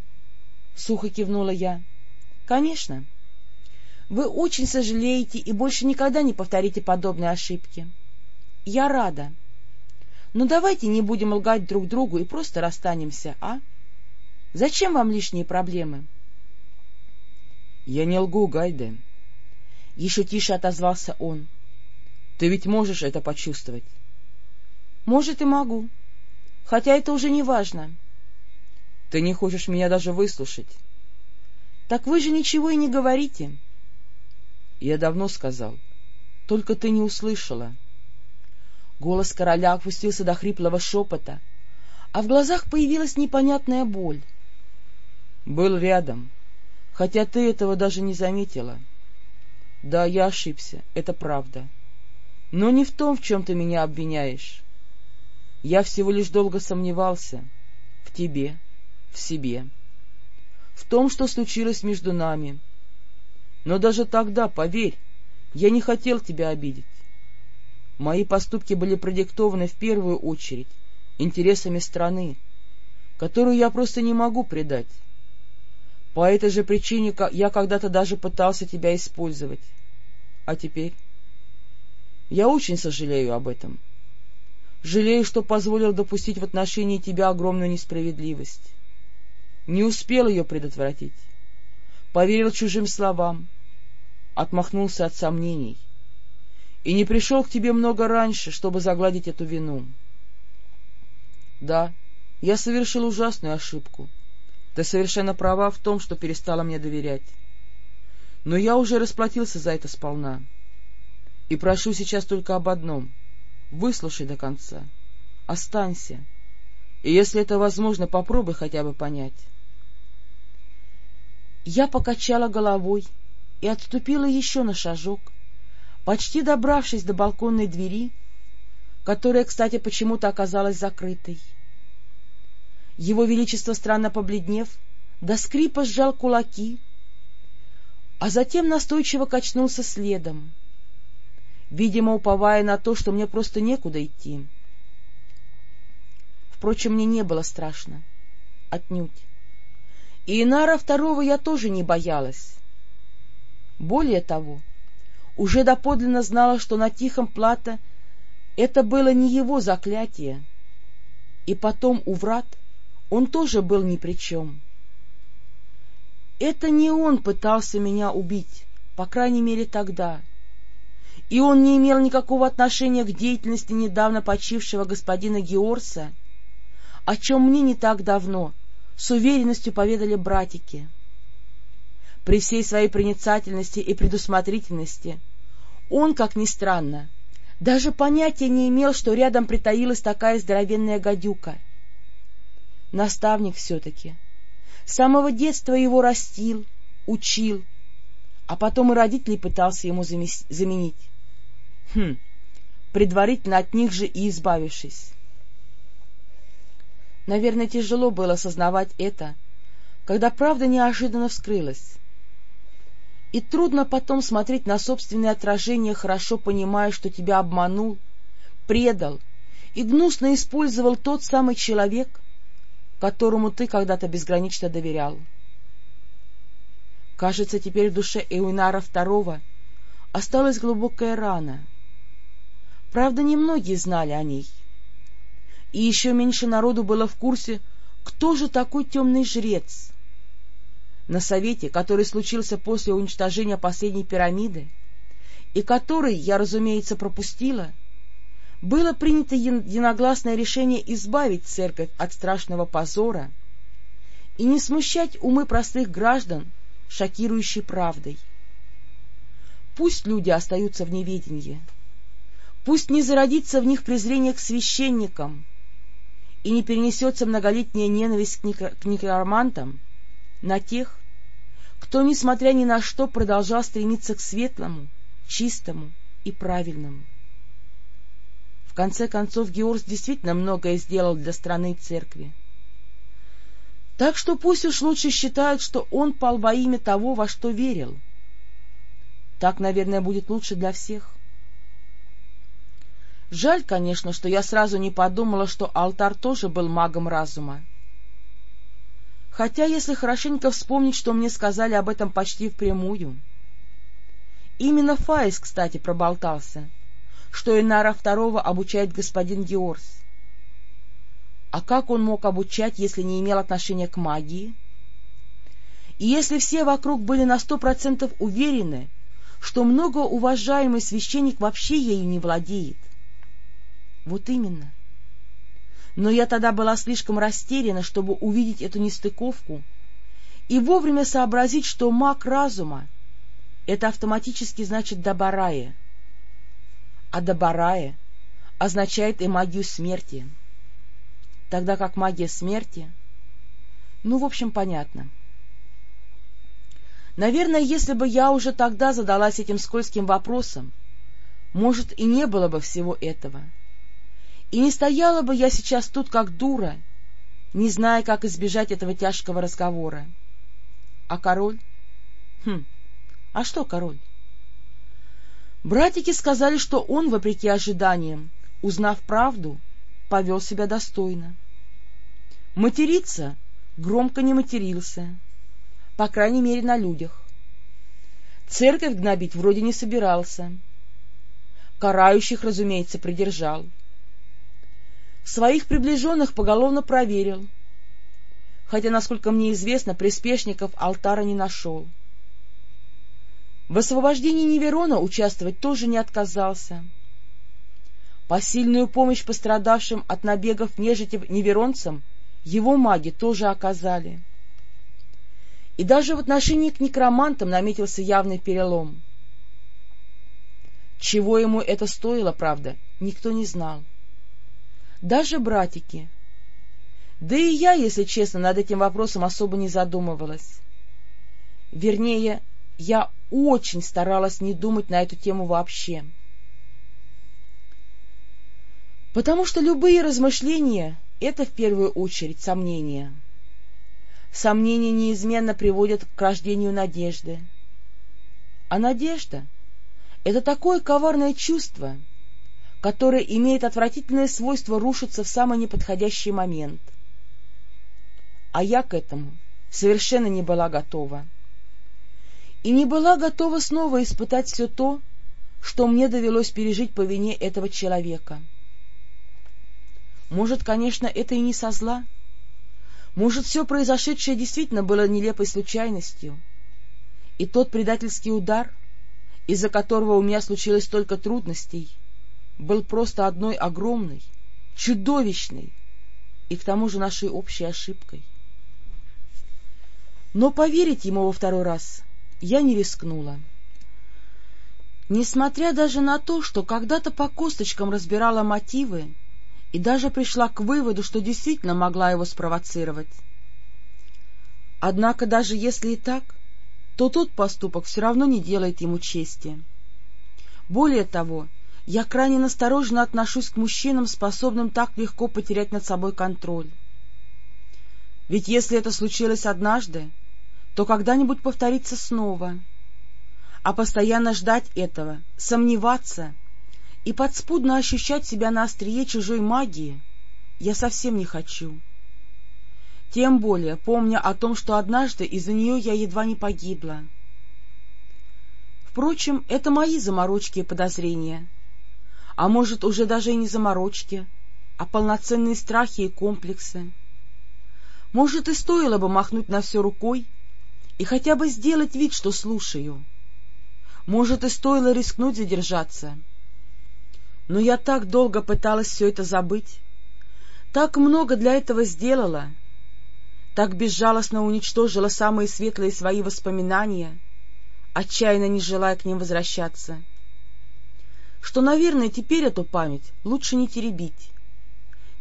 сухо кивнула я, — конечно. — вы очень сожалеете и больше никогда не повторите подобные ошибки. Я рада. Но давайте не будем лгать друг другу и просто расстанемся, а? Зачем вам лишние проблемы? — Я не лгу, Гайде. Еще тише отозвался он. — Ты ведь можешь это почувствовать? — Может, и могу. Хотя это уже не важно. — Ты не хочешь меня даже выслушать. — Так вы же ничего и не говорите. — я давно сказал. Только ты не услышала. Голос короля опустился до хриплого шепота, а в глазах появилась непонятная боль. Был рядом, хотя ты этого даже не заметила. Да, я ошибся, это правда. Но не в том, в чем ты меня обвиняешь. Я всего лишь долго сомневался в тебе, в себе, в том, что случилось между нами — но даже тогда, поверь, я не хотел тебя обидеть. Мои поступки были продиктованы в первую очередь интересами страны, которую я просто не могу предать. По этой же причине я когда-то даже пытался тебя использовать. А теперь? Я очень сожалею об этом. Жалею, что позволил допустить в отношении тебя огромную несправедливость. Не успел ее предотвратить поверил чужим словам, отмахнулся от сомнений и не пришел к тебе много раньше, чтобы загладить эту вину. Да, я совершил ужасную ошибку. Ты совершенно права в том, что перестала мне доверять. Но я уже расплатился за это сполна. И прошу сейчас только об одном — выслушай до конца, останься, и, если это возможно, попробуй хотя бы понять. Я покачала головой и отступила еще на шажок, почти добравшись до балконной двери, которая, кстати, почему-то оказалась закрытой. Его Величество, странно побледнев, до скрипа сжал кулаки, а затем настойчиво качнулся следом, видимо, уповая на то, что мне просто некуда идти. Впрочем, мне не было страшно. Отнюдь. И Инара второго я тоже не боялась. Более того, уже доподлинно знала, что на Тихом Плата это было не его заклятие, и потом у врат он тоже был ни при чем. Это не он пытался меня убить, по крайней мере тогда, и он не имел никакого отношения к деятельности недавно почившего господина Георса, о чем мне не так давно с уверенностью поведали братики. При всей своей проницательности и предусмотрительности он, как ни странно, даже понятия не имел, что рядом притаилась такая здоровенная гадюка. Наставник все-таки. С самого детства его растил, учил, а потом и родителей пытался ему заменить. Хм, предварительно от них же и избавившись. Наверное, тяжело было осознавать это, когда правда неожиданно вскрылась. И трудно потом смотреть на собственное отражение, хорошо понимая, что тебя обманул, предал и гнусно использовал тот самый человек, которому ты когда-то безгранично доверял. Кажется, теперь в душе Эуинара II осталась глубокая рана. Правда, немногие знали о ней и еще меньше народу было в курсе, кто же такой темный жрец. На совете, который случился после уничтожения последней пирамиды, и который, я, разумеется, пропустила, было принято единогласное решение избавить церковь от страшного позора и не смущать умы простых граждан шокирующей правдой. Пусть люди остаются в неведении, пусть не зародится в них презрение к священникам, и не перенесется многолетняя ненависть к, некро к некромантам, на тех, кто, несмотря ни на что, продолжал стремиться к светлому, чистому и правильному. В конце концов, Георг действительно многое сделал для страны и церкви. Так что пусть уж лучше считают, что он пал во имя того, во что верил. Так, наверное, будет лучше для всех. Жаль, конечно, что я сразу не подумала, что алтарь тоже был магом разума. Хотя, если хорошенько вспомнить, что мне сказали об этом почти впрямую. Именно Фаис, кстати, проболтался, что Инара второго обучает господин Георс. А как он мог обучать, если не имел отношения к магии? И если все вокруг были на сто процентов уверены, что многоуважаемый священник вообще ею не владеет, вот именно. Но я тогда была слишком растеряна, чтобы увидеть эту нестыковку и вовремя сообразить, что маг разума — это автоматически значит «добарае», а «добарае» означает и магию смерти, тогда как магия смерти... Ну, в общем, понятно. Наверное, если бы я уже тогда задалась этим скользким вопросом, может, и не было бы всего этого — и не стояла бы я сейчас тут как дура, не зная, как избежать этого тяжкого разговора. А король? Хм, а что король? Братики сказали, что он, вопреки ожиданиям, узнав правду, повел себя достойно. Материться громко не матерился, по крайней мере, на людях. Церковь гнобить вроде не собирался. Карающих, разумеется, придержал. Своих приближенных поголовно проверил, хотя, насколько мне известно, приспешников алтара не нашел. В освобождении Неверона участвовать тоже не отказался. Посильную помощь пострадавшим от набегов нежити неверонцам его маги тоже оказали. И даже в отношении к некромантам наметился явный перелом. Чего ему это стоило, правда, никто не знал даже братики. Да и я, если честно, над этим вопросом особо не задумывалась. Вернее, я очень старалась не думать на эту тему вообще. Потому что любые размышления — это в первую очередь сомнения. Сомнения неизменно приводят к рождению надежды. А надежда — это такое коварное чувство — которое имеет отвратительное свойство рушиться в самый неподходящий момент. А я к этому совершенно не была готова. И не была готова снова испытать все то, что мне довелось пережить по вине этого человека. Может, конечно, это и не со зла. Может, все произошедшее действительно было нелепой случайностью. И тот предательский удар, из-за которого у меня случилось столько трудностей, был просто одной огромной, чудовищной и к тому же нашей общей ошибкой. Но поверить ему во второй раз я не рискнула. Несмотря даже на то, что когда-то по косточкам разбирала мотивы и даже пришла к выводу, что действительно могла его спровоцировать. Однако даже если и так, то тот поступок все равно не делает ему чести. Более того, я крайне настороженно отношусь к мужчинам, способным так легко потерять над собой контроль. Ведь если это случилось однажды, то когда-нибудь повторится снова. А постоянно ждать этого, сомневаться и подспудно ощущать себя на острие чужой магии я совсем не хочу. Тем более, помня о том, что однажды из-за нее я едва не погибла. Впрочем, это мои заморочки и подозрения — а может, уже даже и не заморочки, а полноценные страхи и комплексы. Может, и стоило бы махнуть на все рукой и хотя бы сделать вид, что слушаю. Может, и стоило рискнуть задержаться. Но я так долго пыталась все это забыть, так много для этого сделала, так безжалостно уничтожила самые светлые свои воспоминания, отчаянно не желая к ним возвращаться что, наверное, теперь эту память лучше не теребить,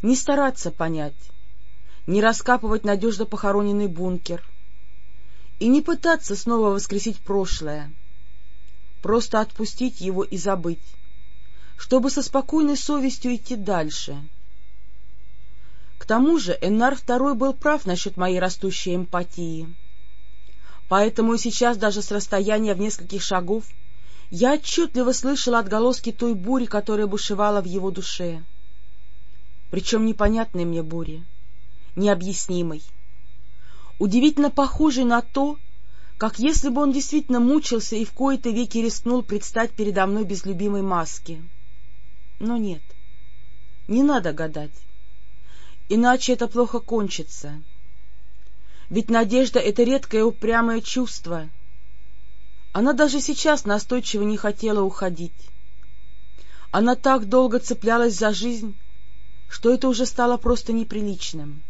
не стараться понять, не раскапывать надежно похороненный бункер и не пытаться снова воскресить прошлое, просто отпустить его и забыть, чтобы со спокойной совестью идти дальше. К тому же Эннар II был прав насчет моей растущей эмпатии. Поэтому и сейчас даже с расстояния в нескольких шагов я отчетливо слышала отголоски той бури, которая бушевала в его душе. Причем непонятной мне бури, необъяснимой, удивительно похожей на то, как если бы он действительно мучился и в кои-то веки рискнул предстать передо мной без любимой маски. Но нет, не надо гадать, иначе это плохо кончится. Ведь надежда — это редкое упрямое чувство. Она даже сейчас настойчиво не хотела уходить. Она так долго цеплялась за жизнь, что это уже стало просто неприличным.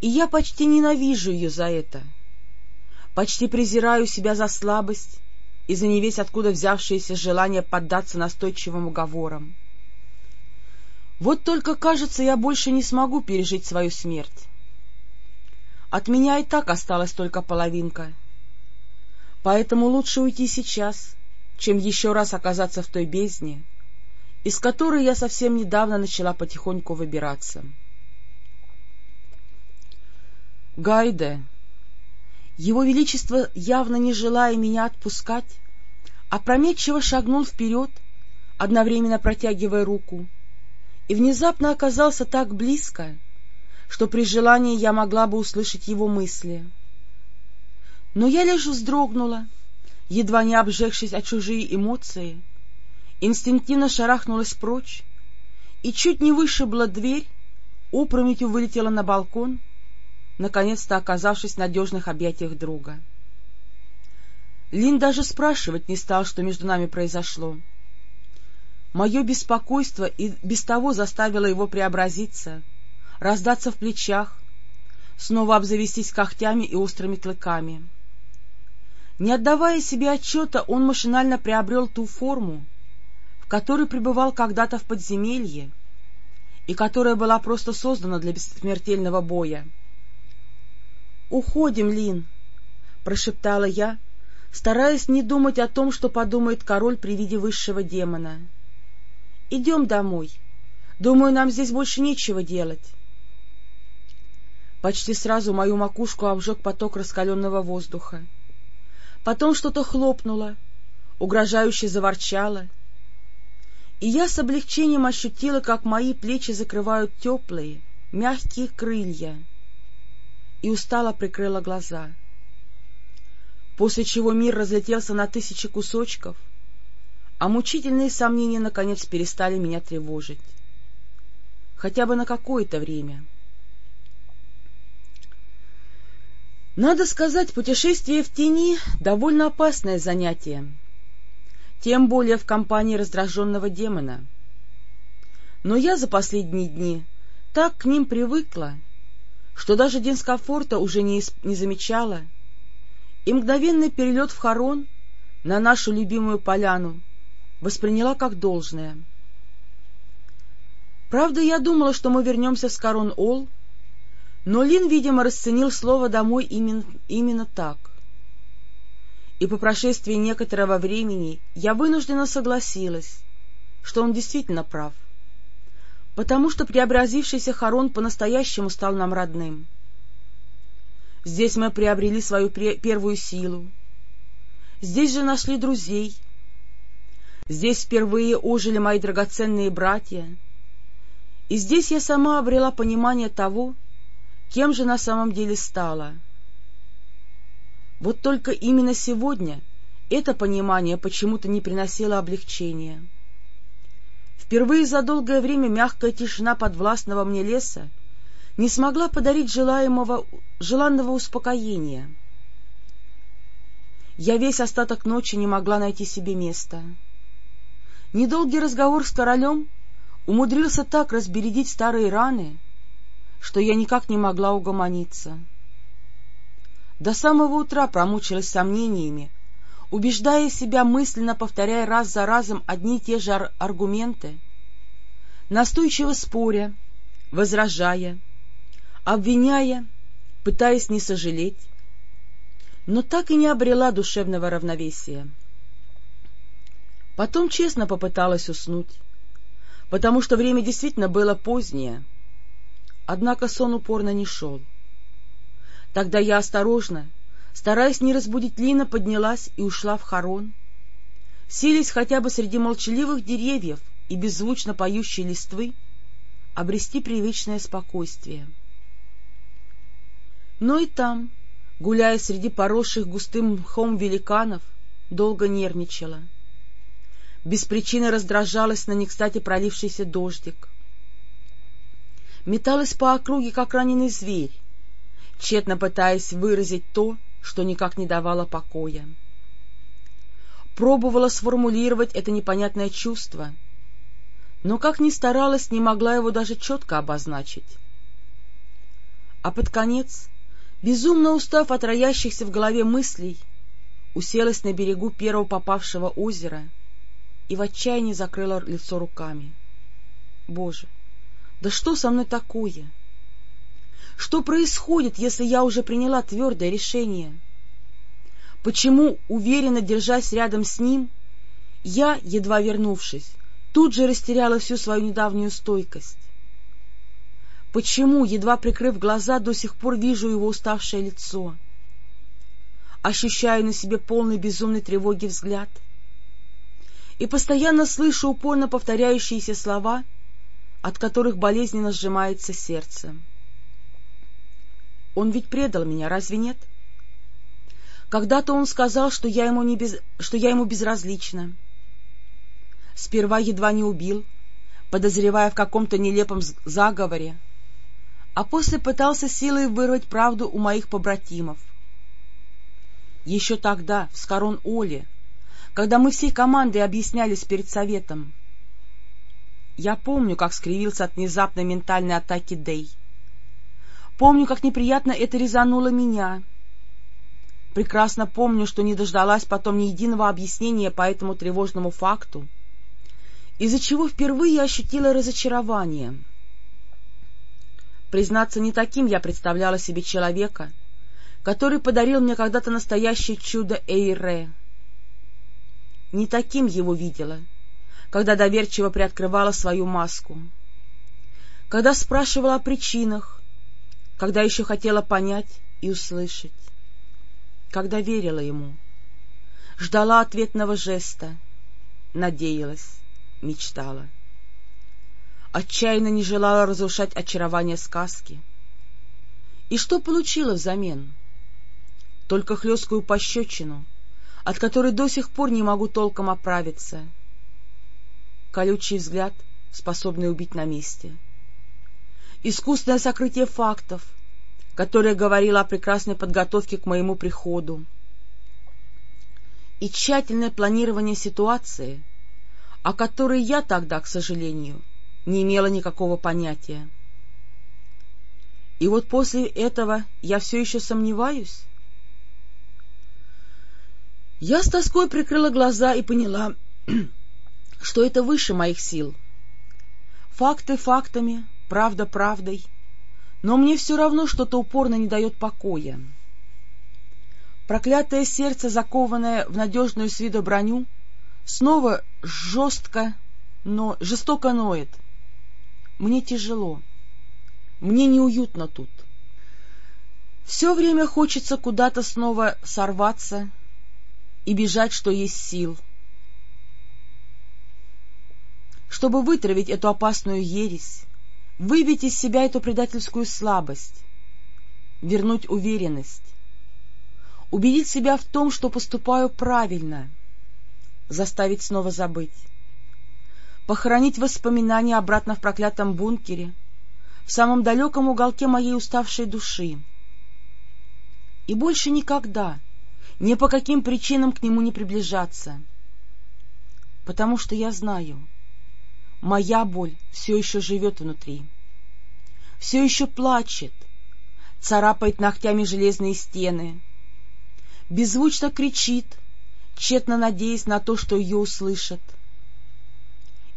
И я почти ненавижу ее за это — почти презираю себя за слабость и за невесть откуда взявшееся желание поддаться настойчивым уговорам. Вот только, кажется, я больше не смогу пережить свою смерть. От меня и так осталась только половинка. Поэтому лучше уйти сейчас, чем еще раз оказаться в той бездне, из которой я совсем недавно начала потихоньку выбираться. Гайде, его Величество, явно не желая меня отпускать, опрометчиво шагнул вперед, одновременно протягивая руку, и внезапно оказался так близко, что при желании я могла бы услышать его мысли. Но я лишь вздрогнула, едва не обжегшись от чужие эмоции, инстинктивно шарахнулась прочь и чуть не вышибла дверь, опрометью вылетела на балкон — наконец-то оказавшись в надежных объятиях друга. Лин даже спрашивать не стал, что между нами произошло. Мое беспокойство и без того заставило его преобразиться, раздаться в плечах, снова обзавестись когтями и острыми клыками. Не отдавая себе отчета, он машинально приобрел ту форму, в которой пребывал когда-то в подземелье, и которая была просто создана для бессмертельного боя. «Уходим, Лин!» — прошептала я, стараясь не думать о том, что подумает король при виде высшего демона. «Идем домой. Думаю, нам здесь больше нечего делать». Почти сразу мою макушку обжег поток раскаленного воздуха. Потом что-то хлопнуло, угрожающе заворчало, и я с облегчением ощутила, как мои плечи закрывают теплые, мягкие крылья и устало прикрыла глаза. После чего мир разлетелся на тысячи кусочков, а мучительные сомнения наконец перестали меня тревожить. Хотя бы на какое-то время. Надо сказать, путешествие в тени — довольно опасное занятие, тем более в компании раздраженного демона. Но я за последние дни так к ним привыкла, что даже дискомфорта уже не, не замечала, и мгновенный перелет в Харон на нашу любимую поляну восприняла как должное. Правда, я думала, что мы вернемся в Скарон-Ол, но Лин, видимо, расценил слово «домой» именно, именно так. И по прошествии некоторого времени я вынуждена согласилась, что он действительно прав потому что преобразившийся Харон по-настоящему стал нам родным. Здесь мы приобрели свою первую силу, здесь же нашли друзей, здесь впервые ожили мои драгоценные братья, и здесь я сама обрела понимание того, кем же на самом деле стала. Вот только именно сегодня это понимание почему-то не приносило облегчения. Впервые за долгое время мягкая тишина подвластного мне леса не смогла подарить желаемого, желанного успокоения. Я весь остаток ночи не могла найти себе места. Недолгий разговор с королем умудрился так разбередить старые раны, что я никак не могла угомониться. До самого утра промучилась сомнениями, убеждая себя, мысленно повторяя раз за разом одни и те же ар аргументы, настойчиво споря, возражая, обвиняя, пытаясь не сожалеть, но так и не обрела душевного равновесия. Потом честно попыталась уснуть, потому что время действительно было позднее, однако сон упорно не шел. Тогда я осторожно, стараясь не разбудить Лина, поднялась и ушла в хорон, сились хотя бы среди молчаливых деревьев и беззвучно поющей листвы обрести привычное спокойствие. Но и там, гуляя среди поросших густым мхом великанов, долго нервничала. Без причины раздражалась на некстати пролившийся дождик. Металась по округе, как раненый зверь, тщетно пытаясь выразить то, что никак не давало покоя. Пробовала сформулировать это непонятное чувство, но как ни старалась, не могла его даже четко обозначить. А под конец Безумно устав от роящихся в голове мыслей, уселась на берегу первого попавшего озера и в отчаянии закрыла лицо руками. Боже, да что со мной такое? Что происходит, если я уже приняла твердое решение? Почему, уверенно держась рядом с ним, я, едва вернувшись, тут же растеряла всю свою недавнюю стойкость? Почему, едва прикрыв глаза, до сих пор вижу его уставшее лицо? Ощущаю на себе полный безумной тревоги взгляд. И постоянно слышу упорно повторяющиеся слова, от которых болезненно сжимается сердце. Он ведь предал меня, разве нет? Когда-то он сказал, что я ему, не без... что я ему безразлична. Сперва едва не убил, подозревая в каком-то нелепом заговоре, а после пытался силой вырвать правду у моих побратимов. Еще тогда, в Скорон Оле, когда мы всей командой объяснялись перед советом, я помню, как скривился от внезапной ментальной атаки Дэй. Помню, как неприятно это резануло меня. Прекрасно помню, что не дождалась потом ни единого объяснения по этому тревожному факту, из-за чего впервые ощутила разочарование — Признаться, не таким я представляла себе человека, который подарил мне когда-то настоящее чудо Эйре. Не таким его видела, когда доверчиво приоткрывала свою маску, когда спрашивала о причинах, когда еще хотела понять и услышать, когда верила ему, ждала ответного жеста, надеялась, мечтала отчаянно не желала разрушать очарование сказки. И что получила взамен? Только хлесткую пощечину, от которой до сих пор не могу толком оправиться. Колючий взгляд, способный убить на месте. Искусное сокрытие фактов, которое говорило о прекрасной подготовке к моему приходу. И тщательное планирование ситуации, о которой я тогда, к сожалению, не имела никакого понятия. И вот после этого я все еще сомневаюсь. Я с тоской прикрыла глаза и поняла, что это выше моих сил. Факты фактами, правда правдой, но мне все равно что-то упорно не дает покоя. Проклятое сердце, закованное в надежную с виду броню, снова жестко, но жестоко ноет — мне тяжело. Мне неуютно тут. Все время хочется куда-то снова сорваться и бежать, что есть сил. Чтобы вытравить эту опасную ересь, выбить из себя эту предательскую слабость, вернуть уверенность, убедить себя в том, что поступаю правильно, заставить снова забыть похоронить воспоминания обратно в проклятом бункере, в самом далеком уголке моей уставшей души. И больше никогда, ни по каким причинам к нему не приближаться. Потому что я знаю, моя боль все еще живет внутри, все еще плачет, царапает ногтями железные стены, беззвучно кричит, тщетно надеясь на то, что ее услышат —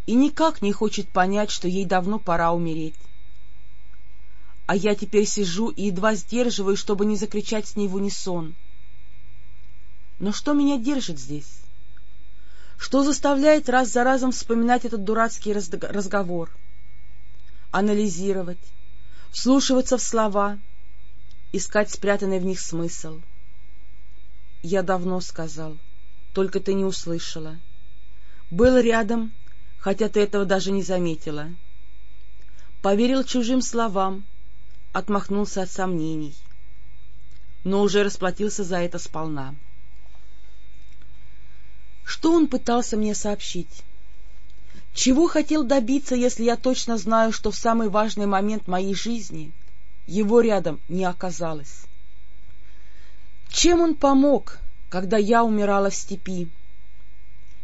и никак не хочет понять, что ей давно пора умереть. А я теперь сижу и едва сдерживаю, чтобы не закричать с ней в унисон. Но что меня держит здесь? Что заставляет раз за разом вспоминать этот дурацкий разговор? Анализировать, вслушиваться в слова, искать спрятанный в них смысл. Я давно сказал, только ты не услышала. Был рядом, хотя ты этого даже не заметила. Поверил чужим словам, отмахнулся от сомнений, но уже расплатился за это сполна. Что он пытался мне сообщить? Чего хотел добиться, если я точно знаю, что в самый важный момент моей жизни его рядом не оказалось? Чем он помог, когда я умирала в степи?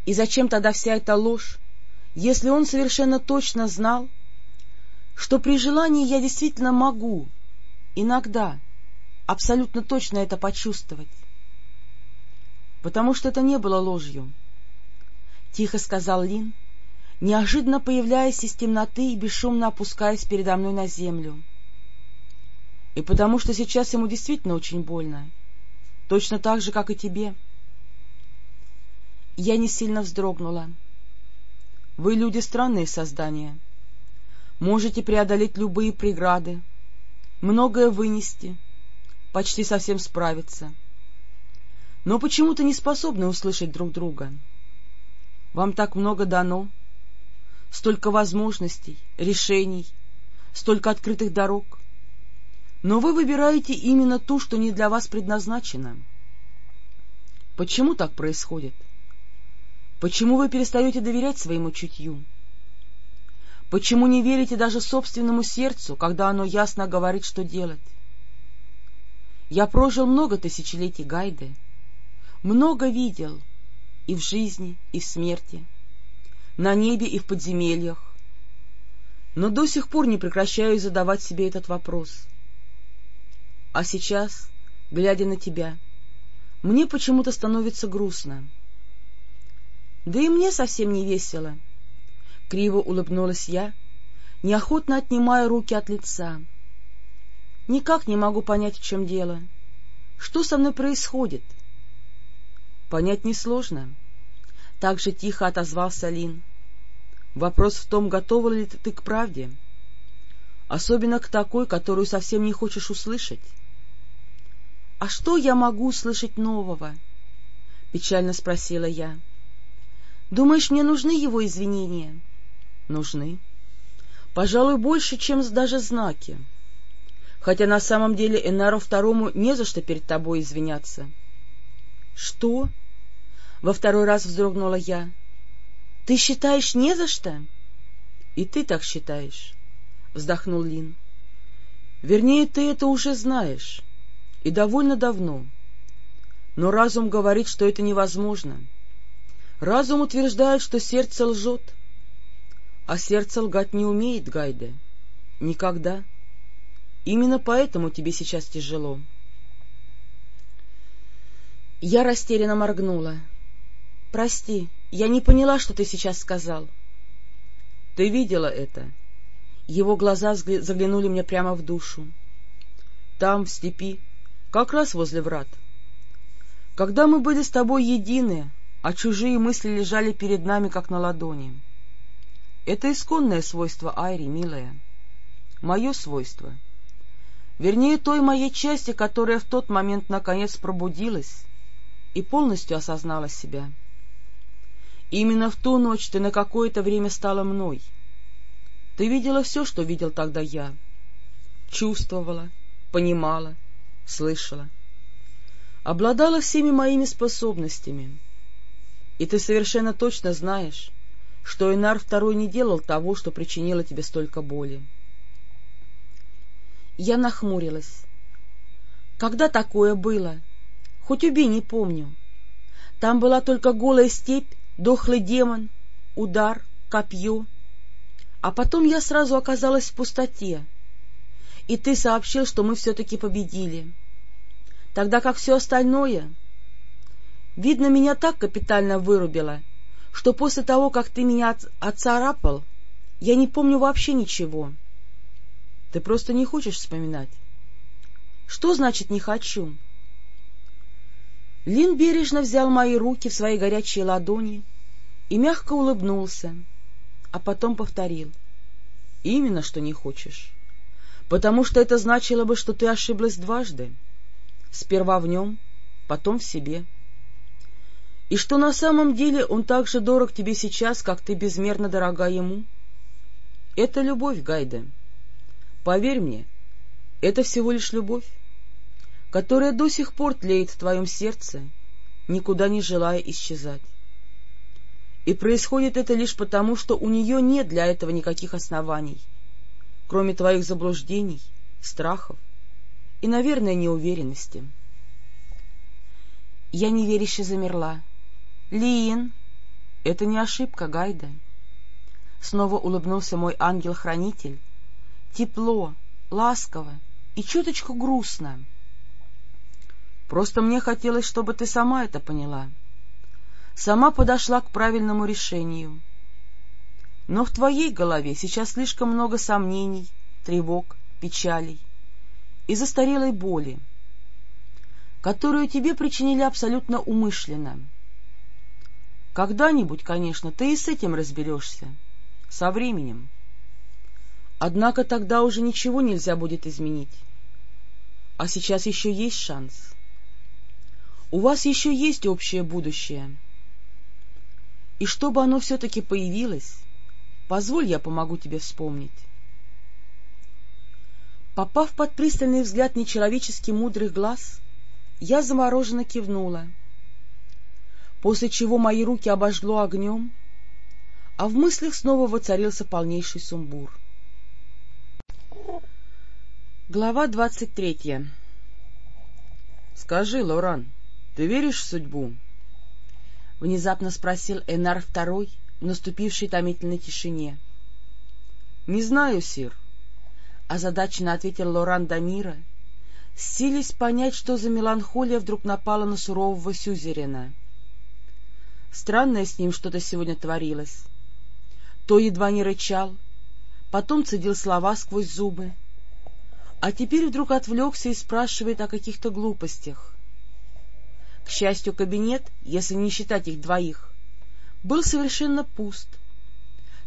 И зачем тогда вся эта ложь, если он совершенно точно знал, что при желании я действительно могу, иногда, абсолютно точно это почувствовать? Потому что это не было ложью. Тихо сказал Лин, неожиданно появляясь из темноты и бесшумно опускаясь передо мной на землю. И потому что сейчас ему действительно очень больно, точно так же, как и тебе. Я не сильно вздрогнула. Вы, люди, странные создания. Можете преодолеть любые преграды, многое вынести, почти совсем справиться. Но почему-то не способны услышать друг друга. Вам так много дано, столько возможностей, решений, столько открытых дорог. Но вы выбираете именно ту, что не для вас предназначена. Почему так происходит? Почему вы перестаете доверять своему чутью? Почему не верите даже собственному сердцу, когда оно ясно говорит, что делать? Я прожил много тысячелетий Гайды, много видел и в жизни, и в смерти на небе и в подземельях. Но до сих пор не прекращаю задавать себе этот вопрос. А сейчас, глядя на тебя, мне почему-то становится грустно. Да и мне совсем не весело. Криво улыбнулась я, неохотно отнимая руки от лица. Никак не могу понять, в чем дело. Что со мной происходит? Понять несложно. Так же тихо отозвался Лин. Вопрос в том, готова ли ты к правде, особенно к такой, которую совсем не хочешь услышать. — А что я могу услышать нового? — печально спросила я. — Думаешь, мне нужны его извинения? — Нужны. Пожалуй, больше, чем даже знаки. Хотя на самом деле Энару Второму не за что перед тобой извиняться. — Что? — во второй раз вздрогнула я. — Ты считаешь, не за что? — И ты так считаешь, — вздохнул Лин. — Вернее, ты это уже знаешь, и довольно давно. Но разум говорит, что это невозможно. Разум утверждает, что сердце лжет. А сердце лгать не умеет, Гайде. Никогда. Именно поэтому тебе сейчас тяжело. Я растерянно моргнула. — Прости, я не поняла, что ты сейчас сказал. — Ты видела это? Его глаза заглянули мне прямо в душу. Там, в степи, как раз возле врат. Когда мы были с тобой едины, а чужие мысли лежали перед нами, как на ладони. Это исконное свойство Айри, милая. Мое свойство. Вернее, той моей части, которая в тот момент наконец пробудилась и полностью осознала себя. Именно в ту ночь ты на какое-то время стала мной. Ты видела все, что видел тогда я. Чувствовала, понимала, слышала. Обладала всеми моими способностями. И ты совершенно точно знаешь, что Инар Второй не делал того, что причинило тебе столько боли. Я нахмурилась. Когда такое было? Хоть убей, не помню. Там была только голая степь дохлый демон, удар, копье. А потом я сразу оказалась в пустоте, и ты сообщил, что мы все-таки победили. Тогда как все остальное... Видно, меня так капитально вырубило, что после того, как ты меня отцарапал, я не помню вообще ничего. Ты просто не хочешь вспоминать. Что значит «не хочу»? Лин бережно взял мои руки в свои горячие ладони, и мягко улыбнулся, а потом повторил. — Именно что не хочешь, потому что это значило бы, что ты ошиблась дважды. Сперва в нем, потом в себе. И что на самом деле он так же дорог тебе сейчас, как ты безмерно дорога ему. Это любовь, Гайде. Поверь мне, это всего лишь любовь, которая до сих пор тлеет в твоем сердце, никуда не желая исчезать. И происходит это лишь потому, что у нее нет для этого никаких оснований, кроме твоих заблуждений, страхов и, наверное, неуверенности. Я неверяще замерла. — Лиин! — Это не ошибка, Гайда. Снова улыбнулся мой ангел-хранитель. Тепло, ласково и чуточку грустно. Просто мне хотелось, чтобы ты сама это поняла. — сама подошла к правильному решению. Но в твоей голове сейчас слишком много сомнений, тревог, печалей и застарелой боли, которую тебе причинили абсолютно умышленно. Когда-нибудь, конечно, ты и с этим разберешься, со временем. Однако тогда уже ничего нельзя будет изменить. А сейчас еще есть шанс. У вас еще есть общее будущее — и чтобы оно все-таки появилось, позволь, я помогу тебе вспомнить. Попав под пристальный взгляд нечеловечески мудрых глаз, я замороженно кивнула, после чего мои руки обожгло огнем, а в мыслях снова воцарился полнейший сумбур. Глава двадцать третья Скажи, Лоран, ты веришь в судьбу? — внезапно спросил Энар Второй в наступившей томительной тишине. — Не знаю, Сир, — озадаченно ответил Лоран Дамира, силясь понять, что за меланхолия вдруг напала на сурового сюзерена. Странное с ним что-то сегодня творилось. То едва не рычал, потом цедил слова сквозь зубы, а теперь вдруг отвлекся и спрашивает о каких-то глупостях. К счастью, кабинет, если не считать их двоих, был совершенно пуст,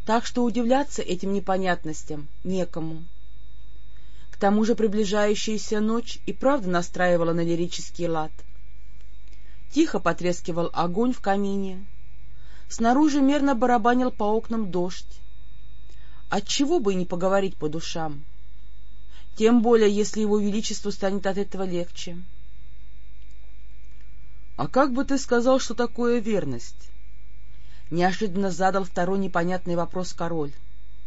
так что удивляться этим непонятностям некому. К тому же приближающаяся ночь и правда настраивала на лирический лад. Тихо потрескивал огонь в камине, снаружи мерно барабанил по окнам дождь. Отчего бы и не поговорить по душам, тем более, если его величеству станет от этого легче. — А как бы ты сказал, что такое верность? — неожиданно задал второй непонятный вопрос король.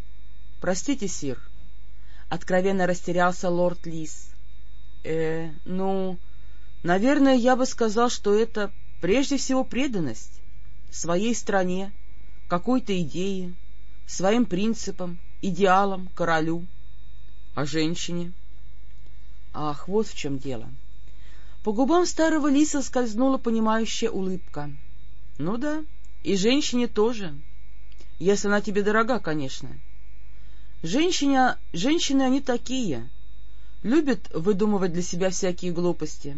— Простите, сир. Откровенно растерялся лорд Лис. — Э, ну, наверное, я бы сказал, что это прежде всего преданность своей стране, какой-то идее, своим принципам, идеалам, королю. А женщине? Ах, вот в чем дело. — по губам старого лиса скользнула понимающая улыбка. — Ну да, и женщине тоже, если она тебе дорога, конечно. Женщине, женщины они такие, любят выдумывать для себя всякие глупости.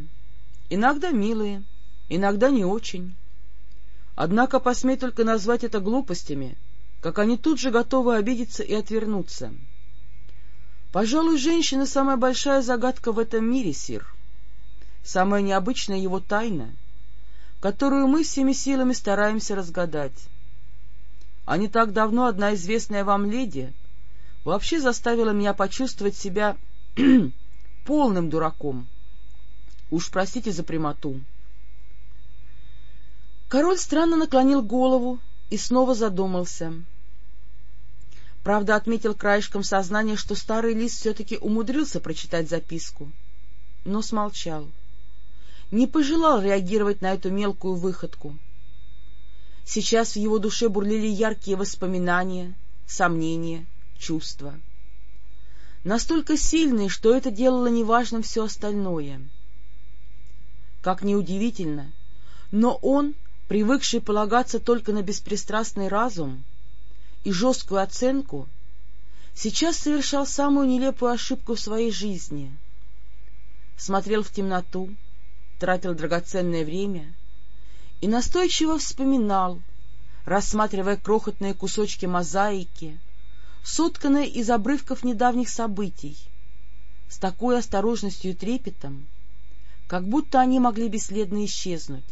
Иногда милые, иногда не очень. Однако посмей только назвать это глупостями, как они тут же готовы обидеться и отвернуться. Пожалуй, женщина — самая большая загадка в этом мире, Сир. — самая необычная его тайна, которую мы всеми силами стараемся разгадать. А не так давно одна известная вам леди вообще заставила меня почувствовать себя [clears throat] полным дураком. Уж простите за прямоту. Король странно наклонил голову и снова задумался. Правда, отметил краешком сознания, что старый лис все-таки умудрился прочитать записку, но смолчал не пожелал реагировать на эту мелкую выходку. Сейчас в его душе бурлили яркие воспоминания, сомнения, чувства. Настолько сильные, что это делало неважным все остальное. Как неудивительно, но он, привыкший полагаться только на беспристрастный разум и жесткую оценку, сейчас совершал самую нелепую ошибку в своей жизни. Смотрел в темноту, тратил драгоценное время и настойчиво вспоминал, рассматривая крохотные кусочки мозаики, сотканные из обрывков недавних событий, с такой осторожностью и трепетом, как будто они могли бесследно исчезнуть.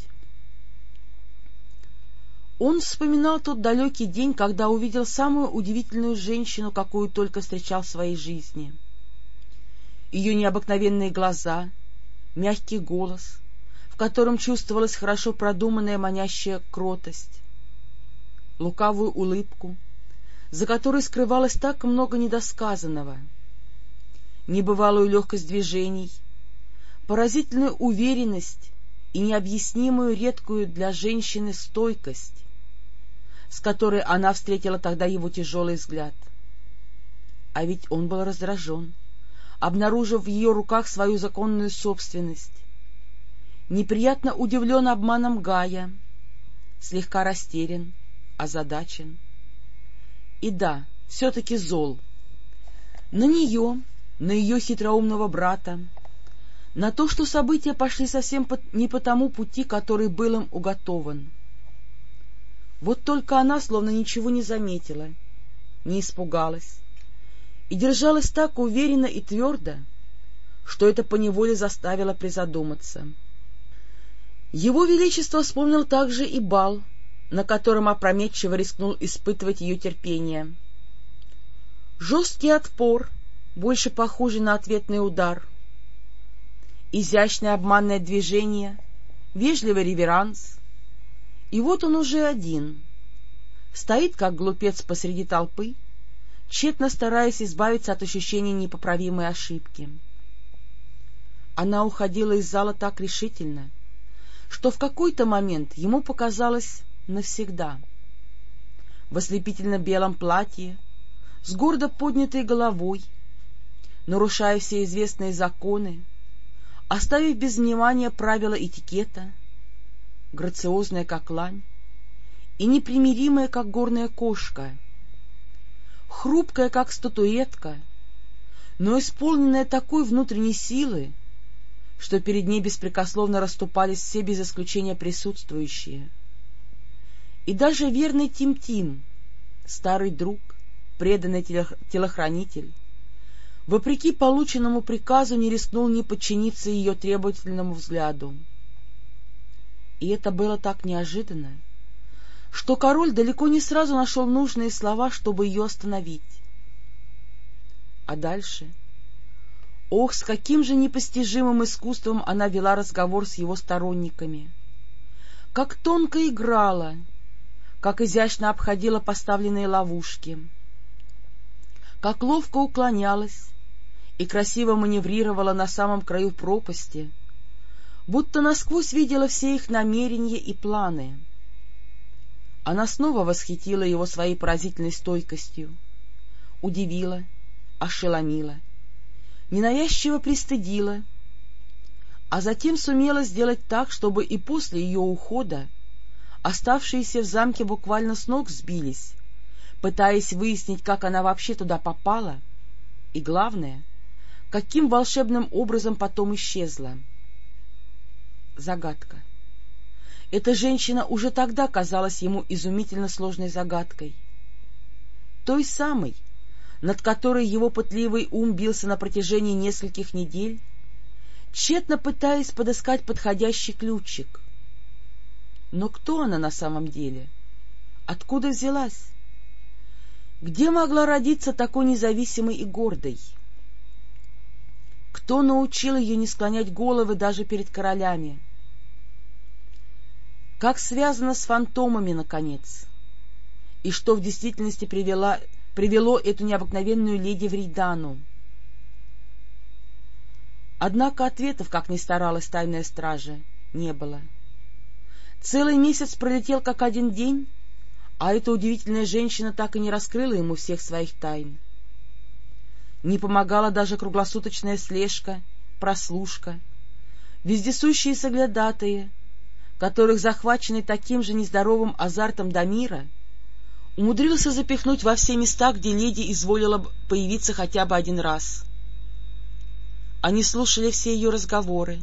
Он вспоминал тот далекий день, когда увидел самую удивительную женщину, какую только встречал в своей жизни. Ее необыкновенные глаза, мягкий голос, в котором чувствовалась хорошо продуманная манящая кротость, лукавую улыбку, за которой скрывалось так много недосказанного, небывалую легкость движений, поразительную уверенность и необъяснимую редкую для женщины стойкость, с которой она встретила тогда его тяжелый взгляд. А ведь он был раздражен, обнаружив в ее руках свою законную собственность. Неприятно удивлен обманом Гая, слегка растерян, озадачен. И да, все-таки зол. На нее, на ее хитроумного брата, на то, что события пошли совсем не по тому пути, который был им уготован. Вот только она словно ничего не заметила, не испугалась и держалась так уверенно и твердо, что это поневоле заставило призадуматься. Его Величество вспомнил также и бал, на котором опрометчиво рискнул испытывать ее терпение. Жесткий отпор, больше похожий на ответный удар, изящное обманное движение, вежливый реверанс — и вот он уже один. Стоит, как глупец посреди толпы, тщетно стараясь избавиться от ощущения непоправимой ошибки. Она уходила из зала так решительно, что в какой-то момент ему показалось навсегда. В ослепительно-белом платье, с гордо поднятой головой, нарушая все известные законы, оставив без внимания правила этикета — грациозная, как лань, и непримиримая, как горная кошка, хрупкая, как статуэтка, но исполненная такой внутренней силы, что перед ней беспрекословно расступались все без исключения присутствующие. И даже верный Тим-Тим, старый друг, преданный телохранитель, вопреки полученному приказу не рискнул не подчиниться ее требовательному взгляду. И это было так неожиданно, что король далеко не сразу нашел нужные слова, чтобы ее остановить. А дальше... Ох, с каким же непостижимым искусством она вела разговор с его сторонниками! Как тонко играла, как изящно обходила поставленные ловушки, как ловко уклонялась и красиво маневрировала на самом краю пропасти — будто насквозь видела все их намерения и планы. Она снова восхитила его своей поразительной стойкостью, удивила, ошеломила, ненавязчиво пристыдила, а затем сумела сделать так, чтобы и после ее ухода оставшиеся в замке буквально с ног сбились, пытаясь выяснить, как она вообще туда попала, и, главное, каким волшебным образом потом исчезла загадка. Эта женщина уже тогда казалась ему изумительно сложной загадкой. Той самой, над которой его пытливый ум бился на протяжении нескольких недель, тщетно пытаясь подыскать подходящий ключик. Но кто она на самом деле? Откуда взялась? Где могла родиться такой независимой и гордой? Кто научил ее не склонять головы даже перед королями? Как связано с фантомами, наконец? И что в действительности привело, привело эту необыкновенную леди в Ридану? Однако ответов, как ни старалась тайная стража, не было. Целый месяц пролетел как один день, а эта удивительная женщина так и не раскрыла ему всех своих тайн. Не помогала даже круглосуточная слежка, прослушка, вездесущие соглядатые — которых, захваченный таким же нездоровым азартом Дамира, умудрился запихнуть во все места, где леди изволила появиться хотя бы один раз. Они слушали все ее разговоры,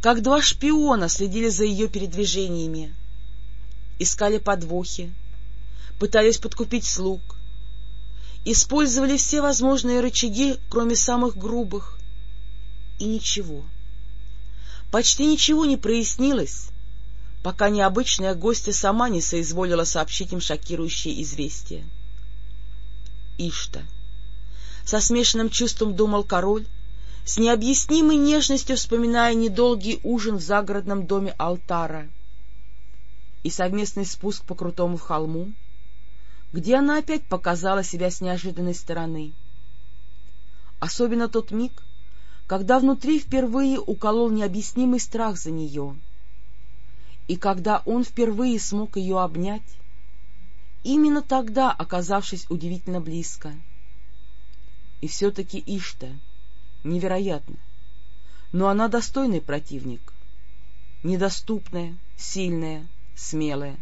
как два шпиона следили за ее передвижениями. искали подвохи, пытались подкупить слуг, использовали все возможные рычаги, кроме самых грубых, и ничего. Почти ничего не прояснилось, пока необычная гостья сама не соизволила сообщить им шокирующее известие. Ишта. Со смешанным чувством думал король, с необъяснимой нежностью вспоминая недолгий ужин в загородном доме Алтара и совместный спуск по крутому холму, где она опять показала себя с неожиданной стороны. Особенно тот миг, когда внутри впервые уколол необъяснимый страх за нее, и когда он впервые смог ее обнять, именно тогда оказавшись удивительно близко. И все-таки Ишта — невероятно. Но она достойный противник. Недоступная, сильная, смелая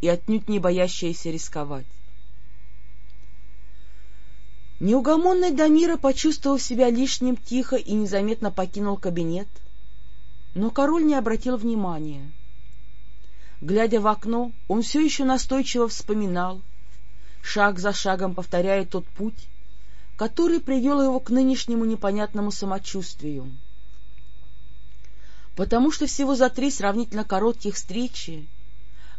и отнюдь не боящаяся рисковать. Неугомонный Дамира, почувствовав себя лишним, тихо и незаметно покинул кабинет, но король не обратил внимания. Глядя в окно, он все еще настойчиво вспоминал, шаг за шагом повторяя тот путь, который привел его к нынешнему непонятному самочувствию. Потому что всего за три сравнительно коротких встречи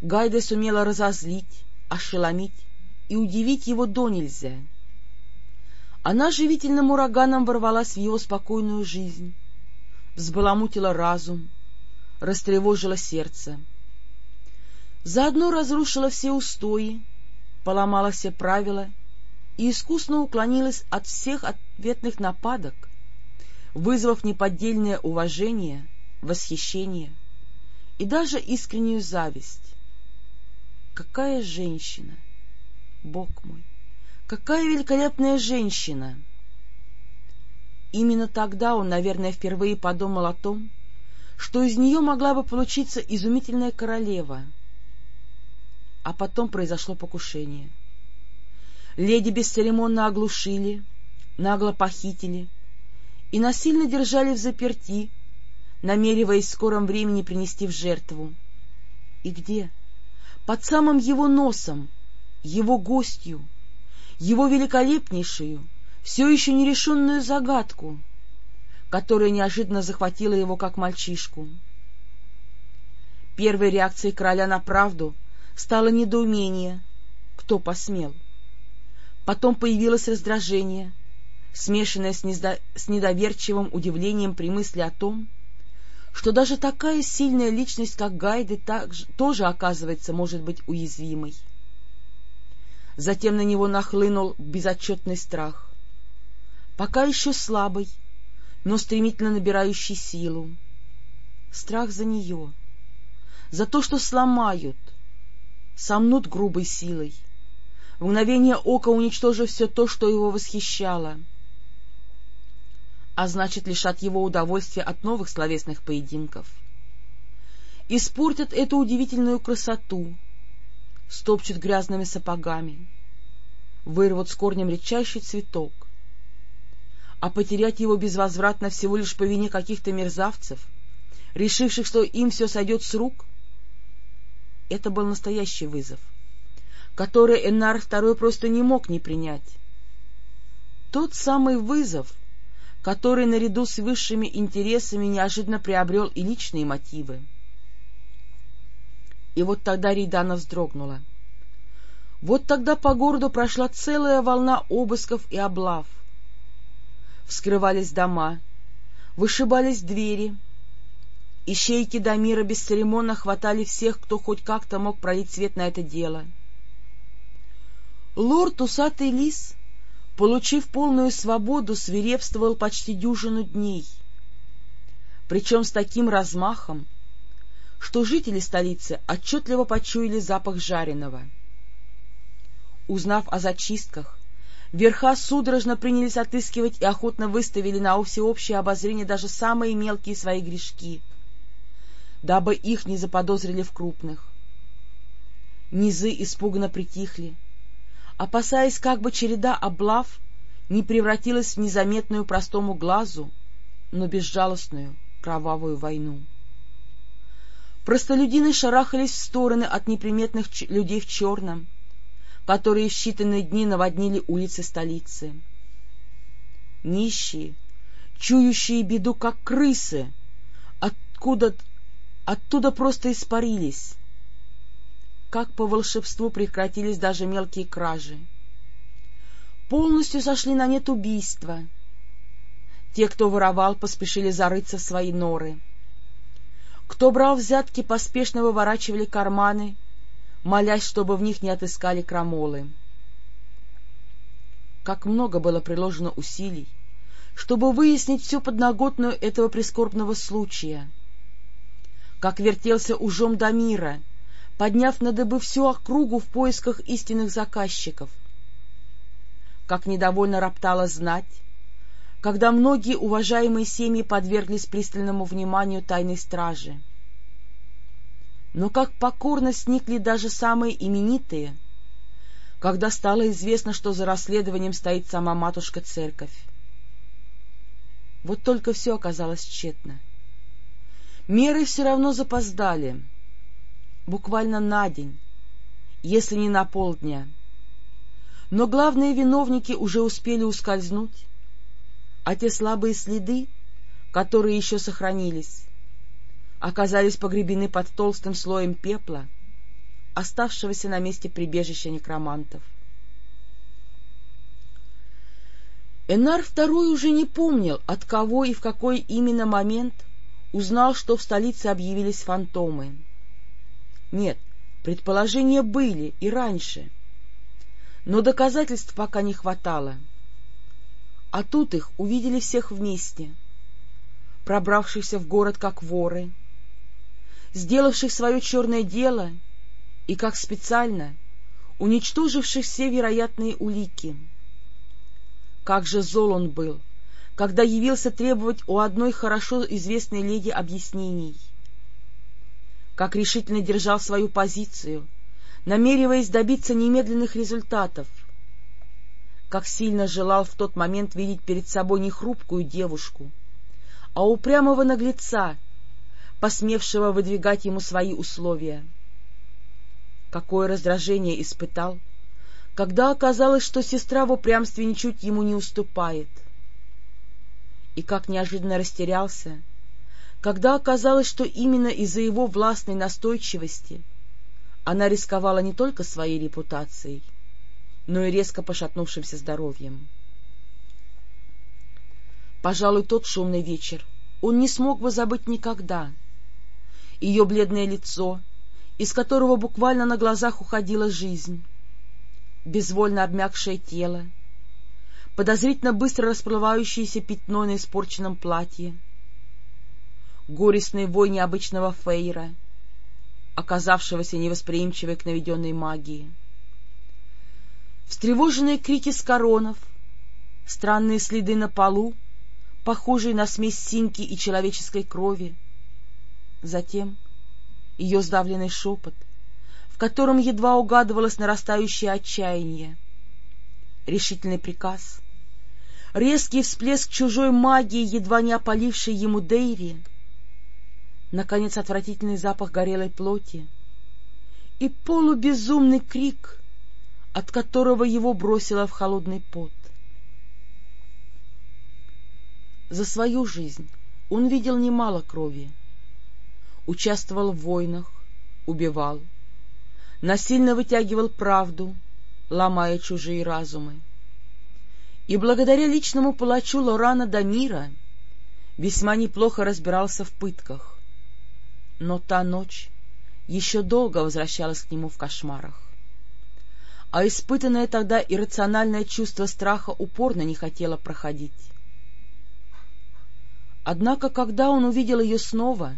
Гайда сумела разозлить, ошеломить и удивить его до нельзя. Она живительным ураганом ворвалась в его спокойную жизнь, взбаламутила разум, растревожила сердце. Заодно разрушила все устои, поломала все правила — и искусно уклонилась от всех ответных нападок, вызвав неподдельное уважение, восхищение и даже искреннюю зависть. Какая женщина! Бог мой! Какая великолепная женщина! Именно тогда он, наверное, впервые подумал о том, что из нее могла бы получиться изумительная королева. А потом произошло покушение — Леди бесцеремонно оглушили, нагло похитили и насильно держали в заперти, намереваясь в скором времени принести в жертву. И где? Под самым его носом, его гостью, его великолепнейшую, все еще нерешенную загадку, которая неожиданно захватила его как мальчишку. Первой реакцией короля на правду стало недоумение, кто посмел. Потом появилось раздражение, смешанное с, нездо... с недоверчивым удивлением при мысли о том, что даже такая сильная личность, как Гайды, также, тоже, оказывается, может быть уязвимой. Затем на него нахлынул безотчетный страх. Пока еще слабый, но стремительно набирающий силу. Страх за нее, за то, что сломают, сомнут грубой силой, в мгновение ока уничтожив все то, что его восхищало, а значит, лишат его удовольствия от новых словесных поединков. Испортят эту удивительную красоту, стопчут грязными сапогами, вырвут с корнем редчайший цветок, а потерять его безвозвратно всего лишь по вине каких-то мерзавцев, решивших, что им все сойдет с рук, это был настоящий вызов — который Энар II просто не мог не принять. Тот самый вызов, который наряду с высшими интересами неожиданно приобрел и личные мотивы. И вот тогда Рейдана вздрогнула. Вот тогда по городу прошла целая волна обысков и облав. Вскрывались дома, вышибались двери, ищейки Дамира бесцеремонно хватали всех, кто хоть как-то мог пролить свет на это дело — Лорд Усатый Лис, получив полную свободу, свирепствовал почти дюжину дней, причем с таким размахом, что жители столицы отчетливо почуяли запах жареного. Узнав о зачистках, верха судорожно принялись отыскивать и охотно выставили на всеобщее обозрение даже самые мелкие свои грешки, дабы их не заподозрили в крупных. Низы испуганно притихли, опасаясь, как бы череда облав не превратилась в незаметную простому глазу, но безжалостную кровавую войну. Простолюдины шарахались в стороны от неприметных людей в черном, которые в считанные дни наводнили улицы столицы. Нищие, чующие беду, как крысы, откуда, оттуда просто испарились. Как по волшебству прекратились даже мелкие кражи. Полностью сошли на нет убийства. Те, кто воровал, поспешили зарыться в свои норы. Кто брал взятки, поспешно выворачивали карманы, молясь, чтобы в них не отыскали крамолы. Как много было приложено усилий, чтобы выяснить всю подноготную этого прискорбного случая. Как вертелся ужом до мира, подняв на дыбы всю округу в поисках истинных заказчиков. Как недовольно роптала знать, когда многие уважаемые семьи подверглись пристальному вниманию тайной стражи. Но как покорно сникли даже самые именитые, когда стало известно, что за расследованием стоит сама матушка-церковь. Вот только все оказалось тщетно. Меры все равно запоздали, буквально на день, если не на полдня. Но главные виновники уже успели ускользнуть, а те слабые следы, которые еще сохранились, оказались погребены под толстым слоем пепла, оставшегося на месте прибежища некромантов. Энар II уже не помнил, от кого и в какой именно момент узнал, что в столице объявились фантомы. Нет, предположения были и раньше, но доказательств пока не хватало — а тут их увидели всех вместе, пробравшихся в город как воры, сделавших свое черное дело и, как специально, уничтоживших все вероятные улики. Как же зол он был, когда явился требовать у одной хорошо известной леди объяснений. Как решительно держал свою позицию, намереваясь добиться немедленных результатов — как сильно желал в тот момент видеть перед собой не хрупкую девушку, а упрямого наглеца, посмевшего выдвигать ему свои условия. Какое раздражение испытал, когда оказалось, что сестра в упрямстве ничуть ему не уступает. И как неожиданно растерялся, когда оказалось, что именно из-за его властной настойчивости она рисковала не только своей репутацией, но и резко пошатнувшимся здоровьем. Пожалуй, тот шумный вечер он не смог бы забыть никогда. Ее бледное лицо, из которого буквально на глазах уходила жизнь, безвольно обмякшее тело, подозрительно быстро расплывающееся пятно на испорченном платье, горестный вой необычного фейра, оказавшегося невосприимчивой к наведенной магии — встревоженные крики с коронов, странные следы на полу, похожие на смесь синьки и человеческой крови. Затем ее сдавленный шепот, в котором едва угадывалось нарастающее отчаяние, решительный приказ, резкий всплеск чужой магии, едва не опаливший ему Дейри, наконец отвратительный запах горелой плоти и полубезумный крик — от которого его бросило в холодный пот. За свою жизнь он видел немало крови, участвовал в войнах, убивал, насильно вытягивал правду, ломая чужие разумы. И благодаря личному палачу Лорана Дамира весьма неплохо разбирался в пытках. Но та ночь еще долго возвращалась к нему в кошмарах а испытанное тогда иррациональное чувство страха упорно не хотело проходить. Однако, когда он увидел ее снова,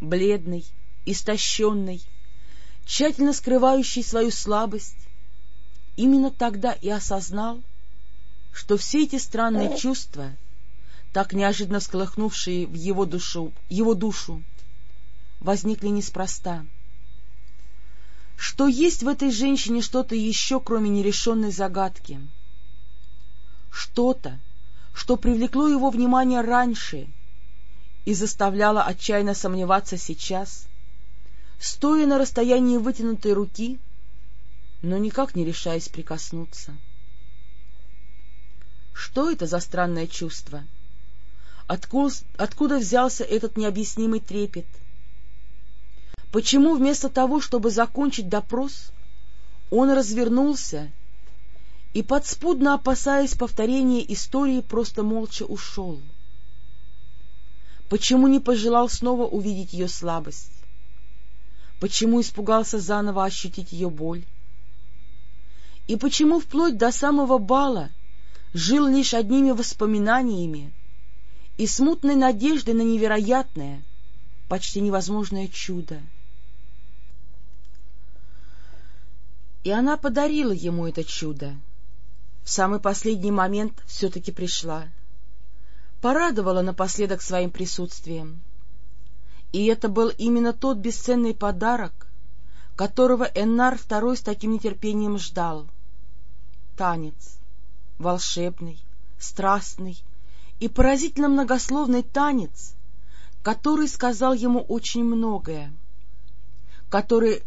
бледный, истощенный, тщательно скрывающий свою слабость, именно тогда и осознал, что все эти странные чувства, так неожиданно всколыхнувшие в его душу, его душу, возникли неспроста что есть в этой женщине что-то еще, кроме нерешенной загадки. Что-то, что привлекло его внимание раньше и заставляло отчаянно сомневаться сейчас, стоя на расстоянии вытянутой руки, но никак не решаясь прикоснуться. Что это за странное чувство? Откуда, откуда взялся этот необъяснимый трепет? Почему вместо того, чтобы закончить допрос, он развернулся и, подспудно опасаясь повторения истории, просто молча ушел? Почему не пожелал снова увидеть ее слабость? Почему испугался заново ощутить ее боль? И почему вплоть до самого бала жил лишь одними воспоминаниями и смутной надеждой на невероятное, почти невозможное чудо? И она подарила ему это чудо. В самый последний момент все-таки пришла. Порадовала напоследок своим присутствием. И это был именно тот бесценный подарок, которого Эннар второй с таким нетерпением ждал. Танец. Волшебный, страстный и поразительно многословный танец, который сказал ему очень многое, который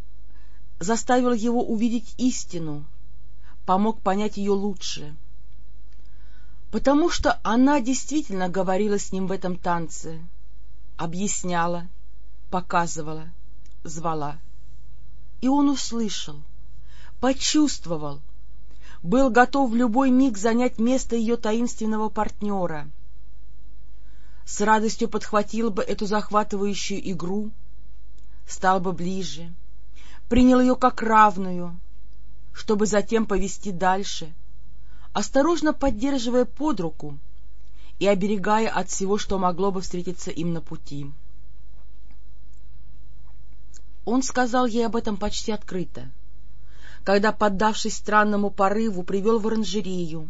заставил его увидеть истину, помог понять ее лучше. Потому что она действительно говорила с ним в этом танце, объясняла, показывала, звала. И он услышал, почувствовал, был готов в любой миг занять место ее таинственного партнера. С радостью подхватил бы эту захватывающую игру, стал бы ближе, принял ее как равную, чтобы затем повести дальше, осторожно поддерживая под руку и оберегая от всего, что могло бы встретиться им на пути. Он сказал ей об этом почти открыто, когда, поддавшись странному порыву, привел в оранжерею.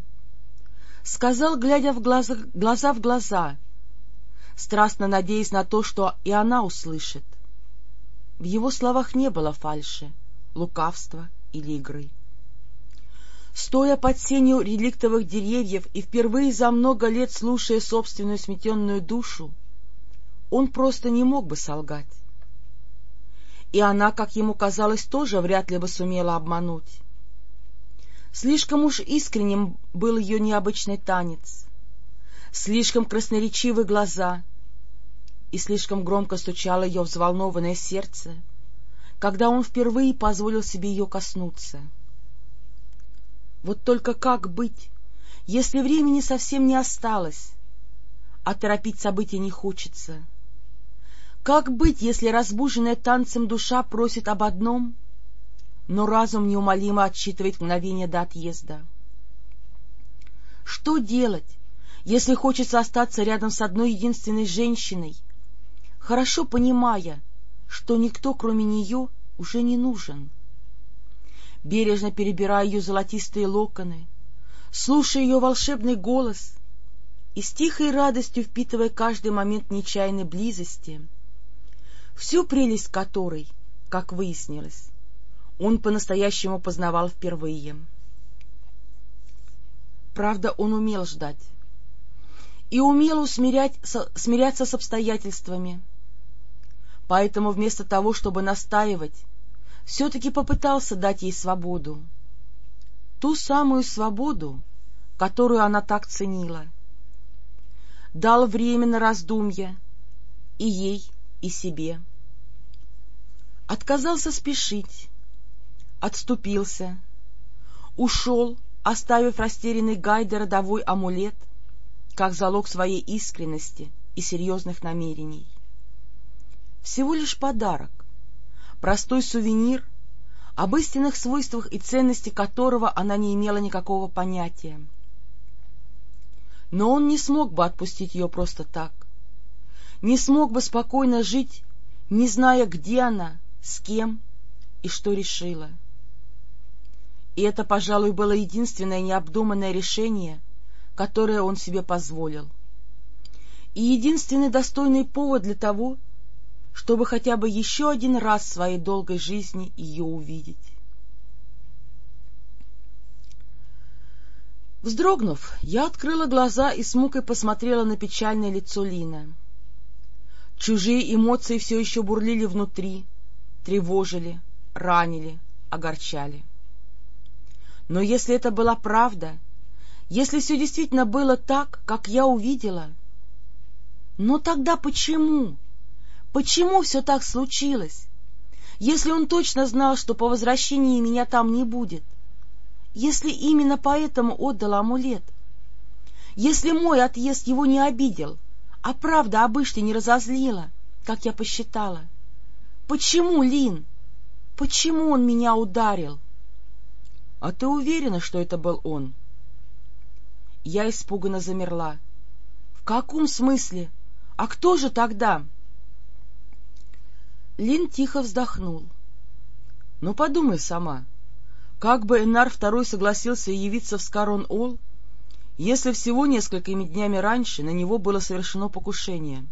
Сказал, глядя в глаза, глаза в глаза, страстно надеясь на то, что и она услышит. В его словах не было фальши, лукавства или игры. Стоя под сенью реликтовых деревьев и впервые за много лет слушая собственную сметенную душу, он просто не мог бы солгать и она, как ему казалось, тоже вряд ли бы сумела обмануть. Слишком уж искренним был ее необычный танец, слишком красноречивы глаза, и слишком громко стучало ее взволнованное сердце, когда он впервые позволил себе ее коснуться. Вот только как быть, если времени совсем не осталось, а торопить события не хочется? — как быть, если разбуженная танцем душа просит об одном, но разум неумолимо отсчитывает мгновение до отъезда? Что делать, если хочется остаться рядом с одной единственной женщиной, хорошо понимая, что никто, кроме нее, уже не нужен? Бережно перебирая ее золотистые локоны, слушая ее волшебный голос и с тихой радостью впитывая каждый момент нечаянной близости — всю прелесть которой, как выяснилось, он по-настоящему познавал впервые. Правда, он умел ждать и умел усмирять, смиряться с обстоятельствами. Поэтому вместо того, чтобы настаивать, все-таки попытался дать ей свободу. Ту самую свободу, которую она так ценила. Дал время на раздумья и ей, и себе. Отказался спешить, отступился, ушел, оставив растерянный Гайде родовой амулет, как залог своей искренности и серьезных намерений. Всего лишь подарок, простой сувенир, об истинных свойствах и ценности которого она не имела никакого понятия. Но он не смог бы отпустить ее просто так не смог бы спокойно жить, не зная, где она, с кем и что решила. И это, пожалуй, было единственное необдуманное решение, которое он себе позволил. И единственный достойный повод для того, чтобы хотя бы еще один раз в своей долгой жизни ее увидеть. Вздрогнув, я открыла глаза и с мукой посмотрела на печальное лицо Лина. Чужие эмоции все еще бурлили внутри, тревожили, ранили, огорчали. Но если это была правда, если все действительно было так, как я увидела, но тогда почему? Почему все так случилось? Если он точно знал, что по возвращении меня там не будет? Если именно поэтому отдал амулет? Если мой отъезд его не обидел, а правда об Иште не разозлила, как я посчитала? Почему, Лин? Почему он меня ударил? — А ты уверена, что это был он? Я испуганно замерла. — В каком смысле? А кто же тогда? Лин тихо вздохнул. — Ну, подумай сама. Как бы Энар второй согласился явиться в Скарон-Ол, если всего несколькими днями раньше на него было совершено покушение?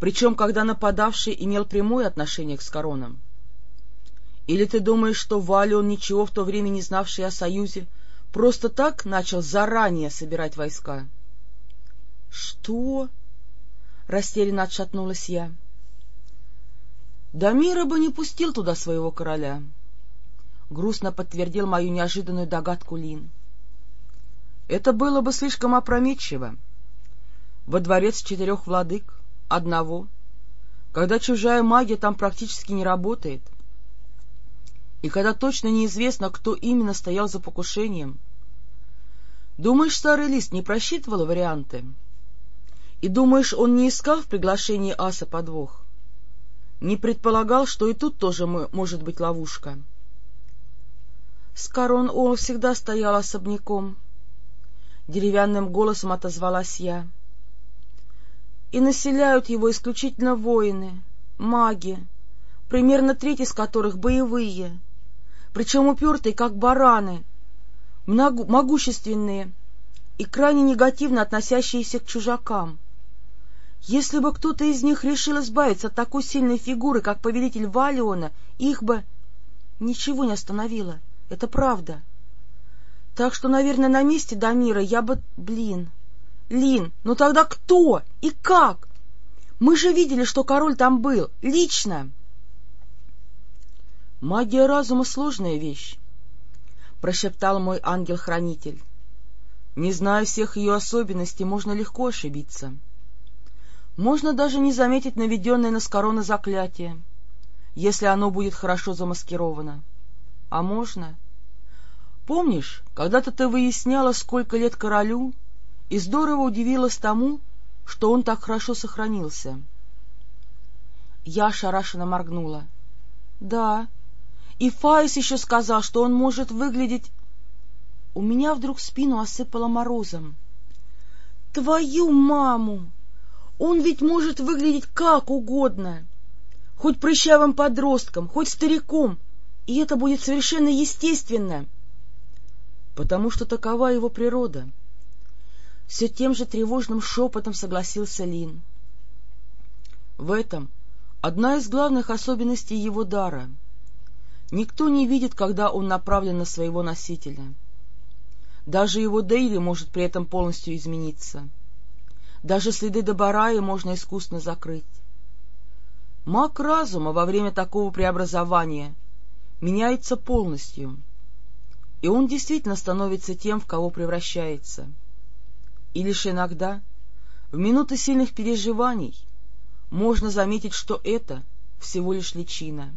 Причем, когда нападавший имел прямое отношение к Скоронам? — или ты думаешь, что Валион, ничего в то время не знавший о Союзе, просто так начал заранее собирать войска? — Что? — растерянно отшатнулась я. — Дамира бы не пустил туда своего короля. Грустно подтвердил мою неожиданную догадку Лин. Это было бы слишком опрометчиво. Во дворец четырех владык, одного, когда чужая магия там практически не работает — и когда точно неизвестно, кто именно стоял за покушением. Думаешь, старый лист не просчитывал варианты? И думаешь, он не искал в приглашении аса подвох? Не предполагал, что и тут тоже может быть ловушка? Скарон Ол всегда стоял особняком. Деревянным голосом отозвалась я. И населяют его исключительно воины, маги, примерно треть из которых боевые — причем упертые, как бараны, могущественные и крайне негативно относящиеся к чужакам. Если бы кто-то из них решил избавиться от такой сильной фигуры, как повелитель Валиона, их бы ничего не остановило. Это правда. Так что, наверное, на месте Дамира я бы... Блин... Лин, ну тогда кто и как? Мы же видели, что король там был, лично. — Магия разума — сложная вещь, — прошептал мой ангел-хранитель. Не зная всех ее особенностей, можно легко ошибиться. Можно даже не заметить наведенное на Скорона заклятие, если оно будет хорошо замаскировано. А можно... Помнишь, когда-то ты выясняла, сколько лет королю, и здорово удивилась тому, что он так хорошо сохранился? Я ошарашенно моргнула. — Да, и Фаис еще сказал, что он может выглядеть... У меня вдруг спину осыпало морозом. Твою маму! Он ведь может выглядеть как угодно. Хоть прыщавым подростком, хоть стариком. И это будет совершенно естественно. Потому что такова его природа. Все тем же тревожным шепотом согласился Лин. В этом одна из главных особенностей его дара — Никто не видит, когда он направлен на своего носителя. Даже его Дейли может при этом полностью измениться. Даже следы Добараи можно искусно закрыть. Маг разума во время такого преобразования меняется полностью, и он действительно становится тем, в кого превращается. И лишь иногда, в минуты сильных переживаний, можно заметить, что это всего лишь личина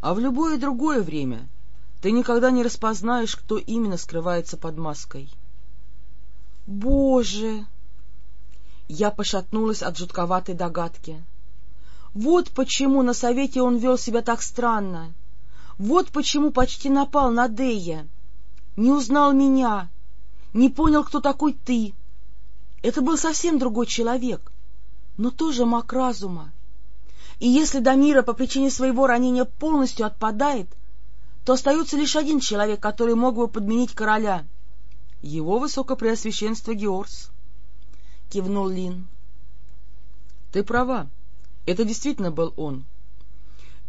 а в любое другое время ты никогда не распознаешь, кто именно скрывается под маской. «Боже!» Я пошатнулась от жутковатой догадки. Вот почему на совете он вел себя так странно. Вот почему почти напал на Дея. Не узнал меня, не понял, кто такой ты. Это был совсем другой человек, но тоже маг разума. И если Дамира по причине своего ранения полностью отпадает, то остается лишь один человек, который мог бы подменить короля. — Его высокопреосвященство Георс, — кивнул Лин. — Ты права, это действительно был он.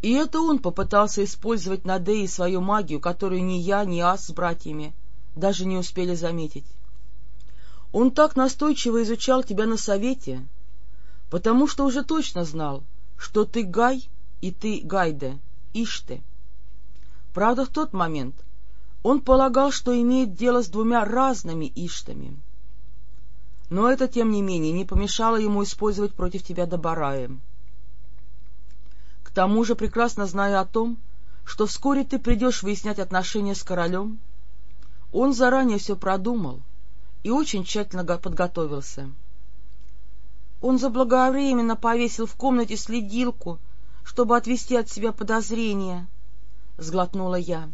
И это он попытался использовать на Деи свою магию, которую ни я, ни Ас с братьями даже не успели заметить. Он так настойчиво изучал тебя на совете, потому что уже точно знал, что ты Гай и ты, Гайде, Иште. Правда, в тот момент он полагал, что имеет дело с двумя разными Иштами. Но это, тем не менее, не помешало ему использовать против тебя Добараем. К тому же, прекрасно зная о том, что вскоре ты придешь выяснять отношения с королем, он заранее все продумал и очень тщательно подготовился. Он заблаговременно повесил в комнате следилку, чтобы отвести от себя подозрения, — сглотнула я.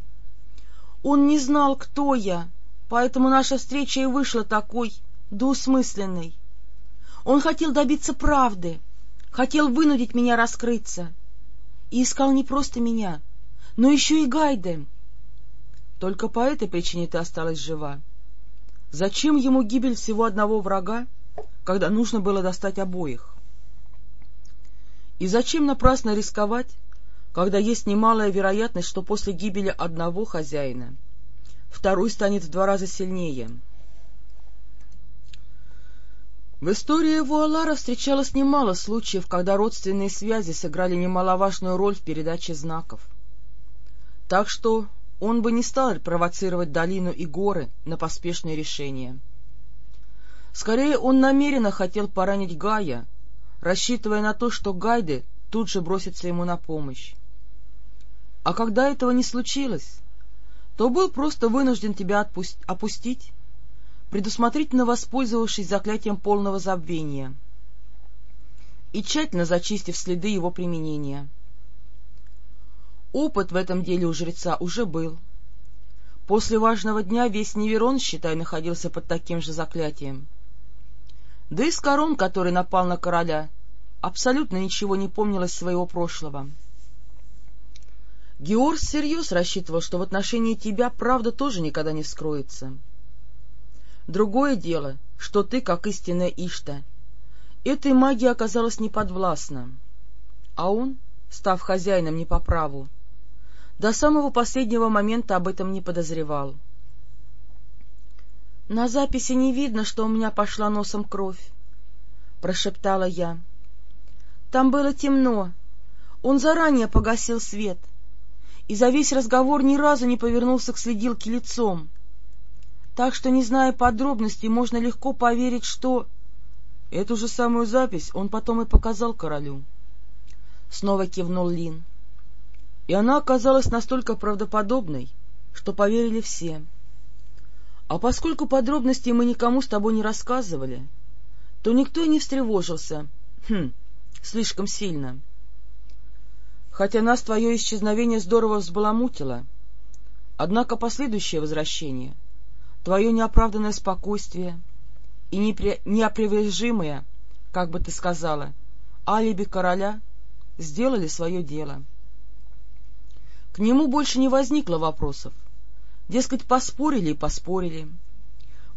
Он не знал, кто я, поэтому наша встреча и вышла такой двусмысленной. Он хотел добиться правды, хотел вынудить меня раскрыться. И искал не просто меня, но еще и Гайде. Только по этой причине ты осталась жива. Зачем ему гибель всего одного врага, когда нужно было достать обоих? И зачем напрасно рисковать, когда есть немалая вероятность, что после гибели одного хозяина второй станет в два раза сильнее? В истории Вуалара встречалось немало случаев, когда родственные связи сыграли немаловажную роль в передаче знаков. Так что он бы не стал провоцировать долину и горы на поспешные решения. Скорее, он намеренно хотел поранить Гая, рассчитывая на то, что Гайды тут же бросятся ему на помощь. А когда этого не случилось, то был просто вынужден тебя отпусть, опустить, предусмотрительно воспользовавшись заклятием полного забвения и тщательно зачистив следы его применения. Опыт в этом деле у жреца уже был. После важного дня весь Неверон, считай, находился под таким же заклятием. Да и Скорон, который напал на короля, абсолютно ничего не помнил из своего прошлого. Георг всерьез рассчитывал, что в отношении тебя правда тоже никогда не вскроется. Другое дело, что ты, как истинная Ишта, этой магии оказалась неподвластна, а он, став хозяином не по праву, до самого последнего момента об этом не подозревал. — На записи не видно, что у меня пошла носом кровь, — прошептала я. Там было темно. Он заранее погасил свет. И за весь разговор ни разу не повернулся к следилке лицом. Так что, не зная подробностей, можно легко поверить, что... Эту же самую запись он потом и показал королю. Снова кивнул Лин и она оказалась настолько правдоподобной, что поверили все. А поскольку подробностей мы никому с тобой не рассказывали, то никто и не встревожился, хм, слишком сильно. Хотя нас твое исчезновение здорово взбаламутило, однако последующее возвращение, твое неоправданное спокойствие и непре... неопревержимое, как бы ты сказала, алиби короля сделали свое дело. К нему больше не возникло вопросов. Дескать, поспорили и поспорили.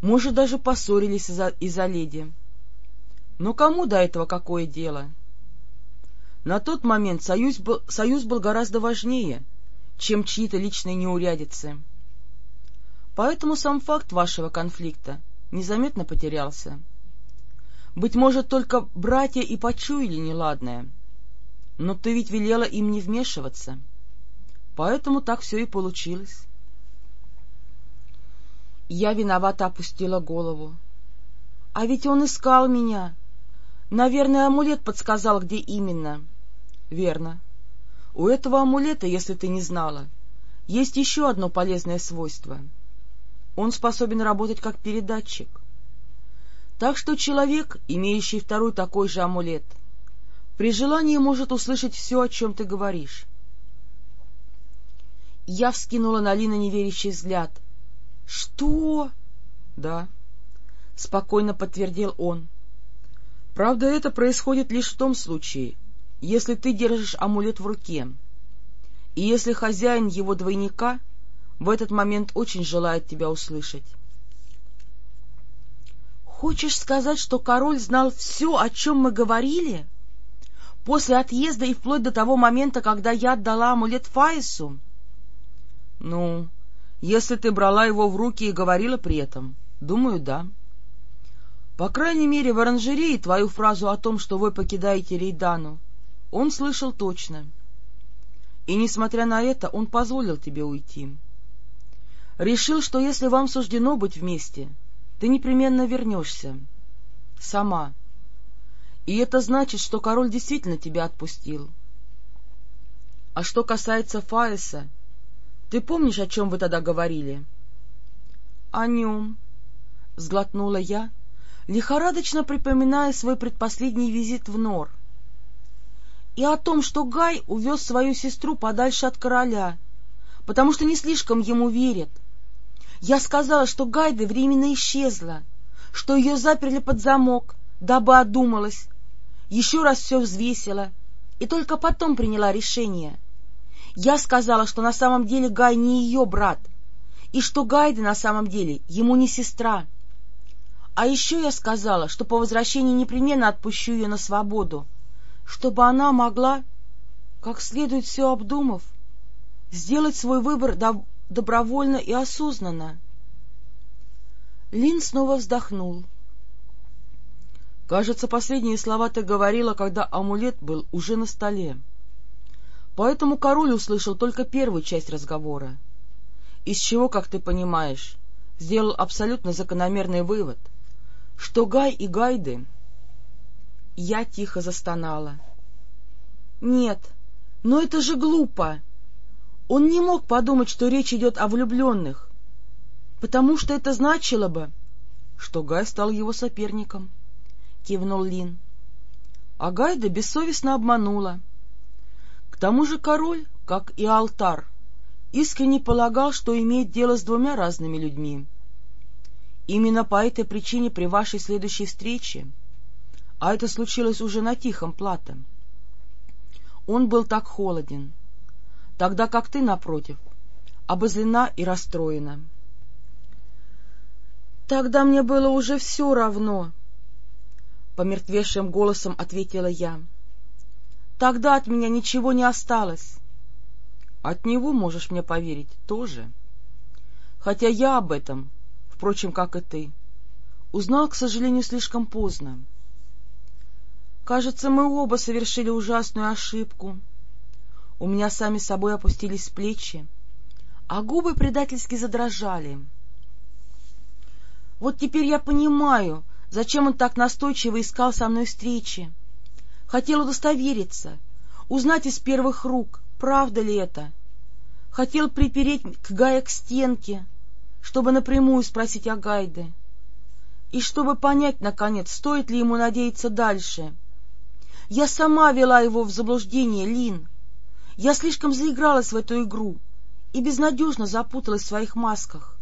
Может, даже поссорились из-за из леди. Но кому до этого какое дело? На тот момент союз был, союз был гораздо важнее, чем чьи-то личные неурядицы. Поэтому сам факт вашего конфликта незаметно потерялся. Быть может, только братья и почуяли неладное. Но ты ведь велела им не вмешиваться. — Поэтому так все и получилось. Я виновато опустила голову. А ведь он искал меня. Наверное, амулет подсказал, где именно. Верно. У этого амулета, если ты не знала, есть еще одно полезное свойство. Он способен работать как передатчик. Так что человек, имеющий второй такой же амулет, при желании может услышать все, о чем ты говоришь. Я вскинула на Лина неверящий взгляд. — Что? — Да, — спокойно подтвердил он. — Правда, это происходит лишь в том случае, если ты держишь амулет в руке, и если хозяин его двойника в этот момент очень желает тебя услышать. — Хочешь сказать, что король знал все, о чем мы говорили? После отъезда и вплоть до того момента, когда я отдала амулет Фаису? — ну, если ты брала его в руки и говорила при этом, думаю, да. По крайней мере, в оранжерее твою фразу о том, что вы покидаете Рейдану, он слышал точно. И, несмотря на это, он позволил тебе уйти. Решил, что если вам суждено быть вместе, ты непременно вернешься. Сама. И это значит, что король действительно тебя отпустил. А что касается Фаиса, ты помнишь, о чем вы тогда говорили? — О нем, — сглотнула я, лихорадочно припоминая свой предпоследний визит в Нор. И о том, что Гай увез свою сестру подальше от короля, потому что не слишком ему верят. Я сказала, что Гайда временно исчезла, что ее заперли под замок, дабы одумалась, еще раз все взвесила и только потом приняла решение. Я сказала, что на самом деле Гай не ее брат, и что Гайда на самом деле ему не сестра. А еще я сказала, что по возвращении непременно отпущу ее на свободу, чтобы она могла, как следует все обдумав, сделать свой выбор доб добровольно и осознанно. Лин снова вздохнул. Кажется, последние слова ты говорила, когда амулет был уже на столе. Поэтому король услышал только первую часть разговора. Из чего, как ты понимаешь, сделал абсолютно закономерный вывод, что Гай и Гайды... Я тихо застонала. Нет, но это же глупо. Он не мог подумать, что речь идет о влюбленных, потому что это значило бы, что Гай стал его соперником. —— кивнул Лин. А Гайда бессовестно обманула. К тому же король, как и алтар, искренне полагал, что имеет дело с двумя разными людьми. Именно по этой причине при вашей следующей встрече, а это случилось уже на Тихом Плато, он был так холоден, тогда как ты, напротив, обозлена и расстроена. Тогда мне было уже все равно, — помертвевшим голосом ответила я. — Тогда от меня ничего не осталось. — От него, можешь мне поверить, тоже. Хотя я об этом, впрочем, как и ты, узнал, к сожалению, слишком поздно. Кажется, мы оба совершили ужасную ошибку. У меня сами собой опустились плечи, а губы предательски задрожали. Вот теперь я понимаю, Зачем он так настойчиво искал со мной встречи? Хотел удостовериться, узнать из первых рук, правда ли это. Хотел припереть к Гая к стенке, чтобы напрямую спросить о Гайде. И чтобы понять, наконец, стоит ли ему надеяться дальше. Я сама вела его в заблуждение, Лин. Я слишком заигралась в эту игру и безнадежно запуталась в своих масках.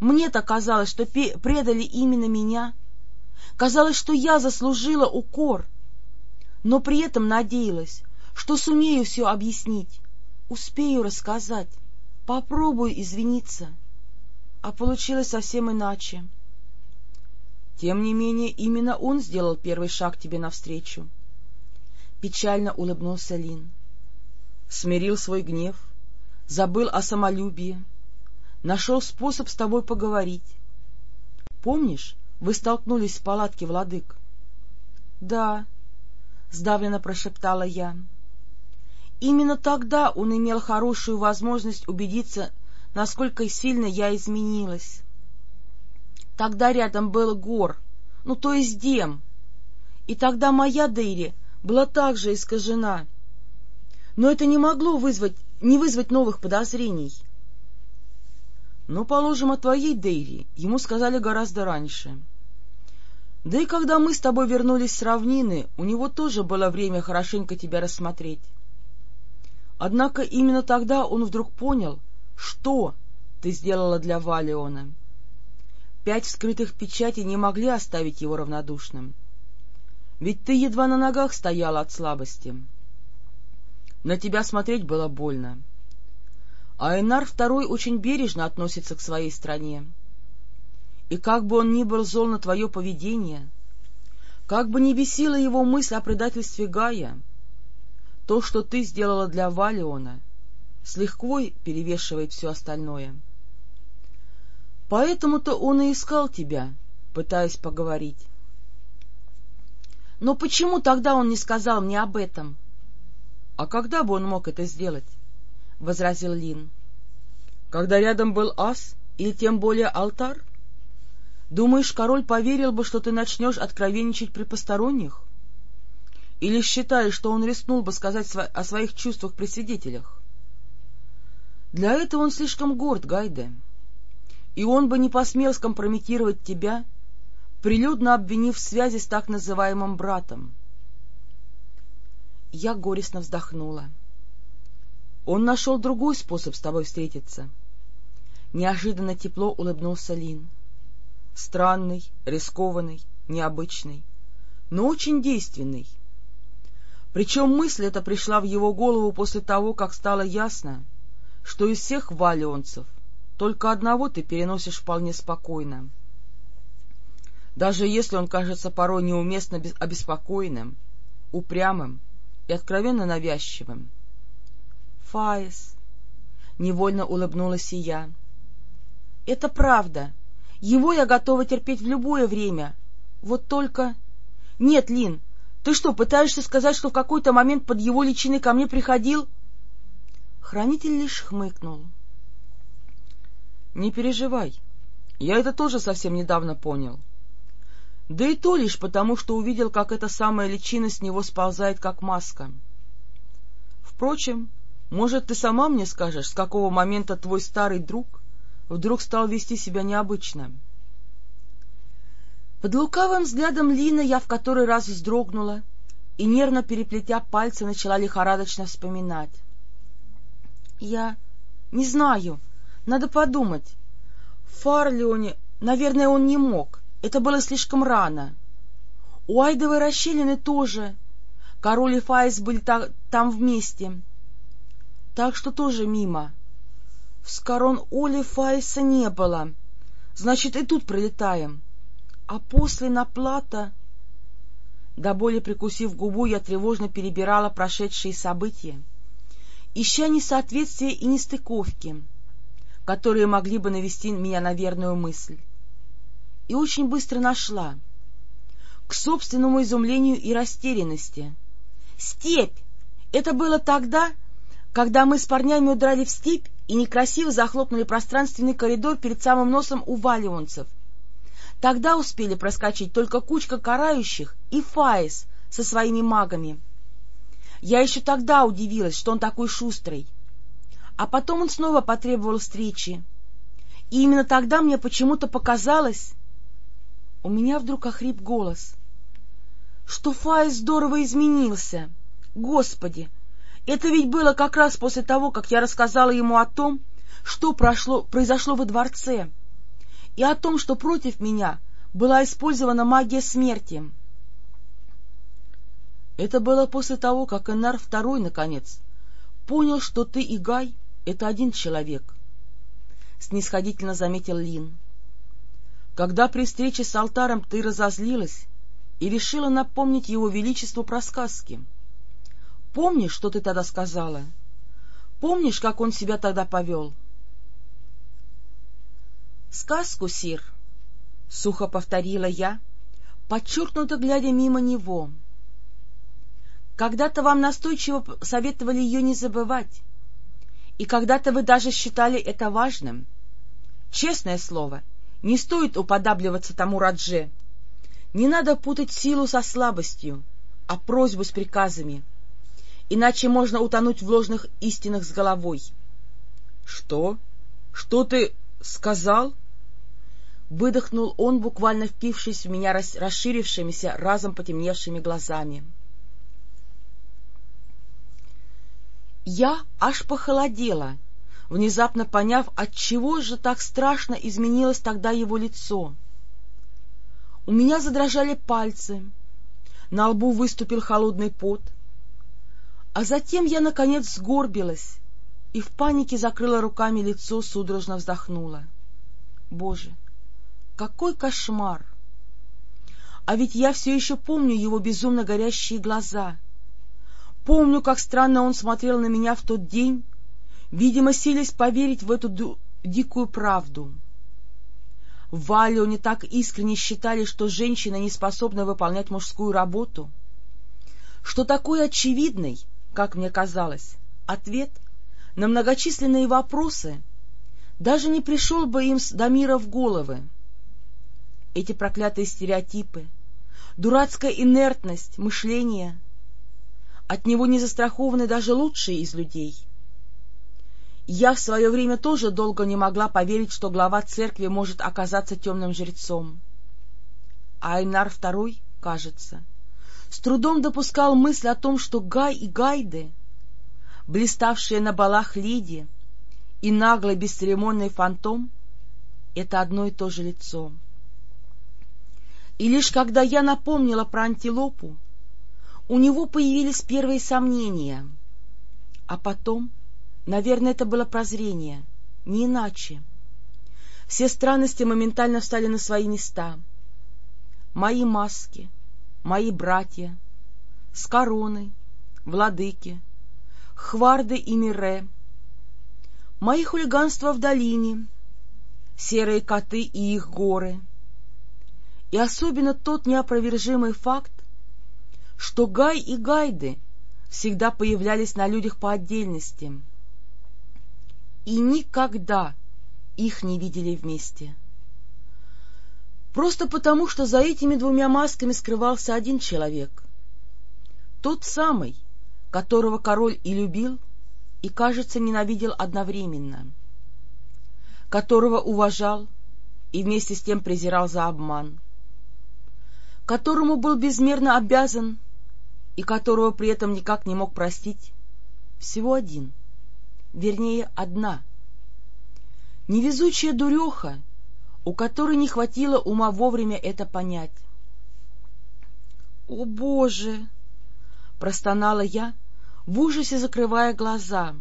Мне-то казалось, что предали именно меня — Казалось, что я заслужила укор, но при этом надеялась, что сумею все объяснить, успею рассказать, попробую извиниться. А получилось совсем иначе. Тем не менее, именно он сделал первый шаг тебе навстречу. Печально улыбнулся Лин. Смирил свой гнев, забыл о самолюбии, нашел способ с тобой поговорить. Помнишь, вы столкнулись в палатке, владык? — Да, — сдавленно прошептала я. Именно тогда он имел хорошую возможность убедиться, насколько сильно я изменилась. Тогда рядом был гор, ну, то есть Дем, и тогда моя Дейри была также искажена. Но это не могло вызвать, не вызвать новых подозрений. Но, положим, о твоей Дейри ему сказали гораздо раньше. — да и когда мы с тобой вернулись с равнины, у него тоже было время хорошенько тебя рассмотреть. Однако именно тогда он вдруг понял, что ты сделала для Валиона. Пять вскрытых печатей не могли оставить его равнодушным. Ведь ты едва на ногах стояла от слабости. На тебя смотреть было больно. А Энар второй очень бережно относится к своей стране. И как бы он ни был зол на твое поведение, как бы ни бесила его мысль о предательстве Гая, то, что ты сделала для Валиона, с лихвой перевешивает все остальное. Поэтому-то он и искал тебя, пытаясь поговорить. Но почему тогда он не сказал мне об этом? — А когда бы он мог это сделать? — возразил Лин. — Когда рядом был ас или тем более алтарь? Думаешь, король поверил бы, что ты начнешь откровенничать при посторонних? Или считаешь, что он рискнул бы сказать о своих чувствах при свидетелях? Для этого он слишком горд, Гайде, и он бы не посмел скомпрометировать тебя, прилюдно обвинив в связи с так называемым братом. Я горестно вздохнула. Он нашел другой способ с тобой встретиться. Неожиданно тепло улыбнулся Лин. — странный, рискованный, необычный, но очень действенный. Причем мысль эта пришла в его голову после того, как стало ясно, что из всех валионцев только одного ты переносишь вполне спокойно. Даже если он кажется порой неуместно обеспокоенным, упрямым и откровенно навязчивым. — Фаис, — невольно улыбнулась и я. — Это правда, — его я готова терпеть в любое время. Вот только... Нет, Лин, ты что, пытаешься сказать, что в какой-то момент под его личиной ко мне приходил... Хранитель лишь хмыкнул. — Не переживай, я это тоже совсем недавно понял. Да и то лишь потому, что увидел, как эта самая личина с него сползает, как маска. Впрочем, может, ты сама мне скажешь, с какого момента твой старый друг вдруг стал вести себя необычно. Под лукавым взглядом Лины я в который раз вздрогнула и, нервно переплетя пальцы, начала лихорадочно вспоминать. Я не знаю, надо подумать. В Фарлеоне, наверное, он не мог, это было слишком рано. У Айдовой расщелины тоже. Король и Фаис были та там вместе. Так что тоже мимо. В Скорон Оли Файса не было. Значит, и тут пролетаем. А после на плата... До боли прикусив губу, я тревожно перебирала прошедшие события, ища несоответствия и нестыковки, которые могли бы навести меня на верную мысль. И очень быстро нашла. К собственному изумлению и растерянности. Степь! Это было тогда, когда мы с парнями удрали в степь и некрасиво захлопнули пространственный коридор перед самым носом у валионцев. Тогда успели проскочить только кучка карающих и Фаис со своими магами. Я еще тогда удивилась, что он такой шустрый. А потом он снова потребовал встречи. И именно тогда мне почему-то показалось... У меня вдруг охрип голос. Что Фаис здорово изменился. Господи! Это ведь было как раз после того, как я рассказала ему о том, что прошло, произошло во дворце, и о том, что против меня была использована магия смерти. Это было после того, как Энар второй, наконец, понял, что ты и Гай — это один человек, — снисходительно заметил Лин. Когда при встрече с алтаром ты разозлилась и решила напомнить его величеству про сказки — Помнишь, что ты тогда сказала? Помнишь, как он себя тогда повел? — Сказку, Сир, — сухо повторила я, подчеркнуто глядя мимо него. Когда-то вам настойчиво советовали ее не забывать, и когда-то вы даже считали это важным. Честное слово, не стоит уподабливаться тому Радже. Не надо путать силу со слабостью, а просьбу с приказами — иначе можно утонуть в ложных истинах с головой. — Что? Что ты сказал? Выдохнул он, буквально впившись в меня расширившимися, разом потемневшими глазами. Я аж похолодела, внезапно поняв, отчего же так страшно изменилось тогда его лицо. У меня задрожали пальцы, на лбу выступил холодный пот, а затем я, наконец, сгорбилась и в панике закрыла руками лицо, судорожно вздохнула. Боже, какой кошмар! А ведь я все еще помню его безумно горящие глаза. Помню, как странно он смотрел на меня в тот день, видимо, силясь поверить в эту дикую правду. В Валионе так искренне считали, что женщина не способна выполнять мужскую работу, что такой очевидной, как мне казалось, ответ на многочисленные вопросы даже не пришел бы им с Дамира в головы. Эти проклятые стереотипы, дурацкая инертность мышления, от него не застрахованы даже лучшие из людей. Я в свое время тоже долго не могла поверить, что глава церкви может оказаться темным жрецом. А Айнар II, кажется, с трудом допускал мысль о том, что Гай и Гайды, блиставшие на балах Лиди, и наглый бесцеремонный фантом — это одно и то же лицо. И лишь когда я напомнила про антилопу, у него появились первые сомнения. А потом, наверное, это было прозрение, не иначе. Все странности моментально встали на свои места. Мои маски, мои братья, Скороны, Владыки, Хварды и Мире, мои хулиганства в долине, серые коты и их горы, и особенно тот неопровержимый факт, что Гай и Гайды всегда появлялись на людях по отдельности, и никогда их не видели вместе. Просто потому, что за этими двумя масками скрывался один человек. Тот самый, которого король и любил, и, кажется, ненавидел одновременно, которого уважал и вместе с тем презирал за обман, которому был безмерно обязан и которого при этом никак не мог простить, всего один, вернее, одна. Невезучая дуреха, у которой не хватило ума вовремя это понять. — О, Боже! — простонала я, в ужасе закрывая глаза.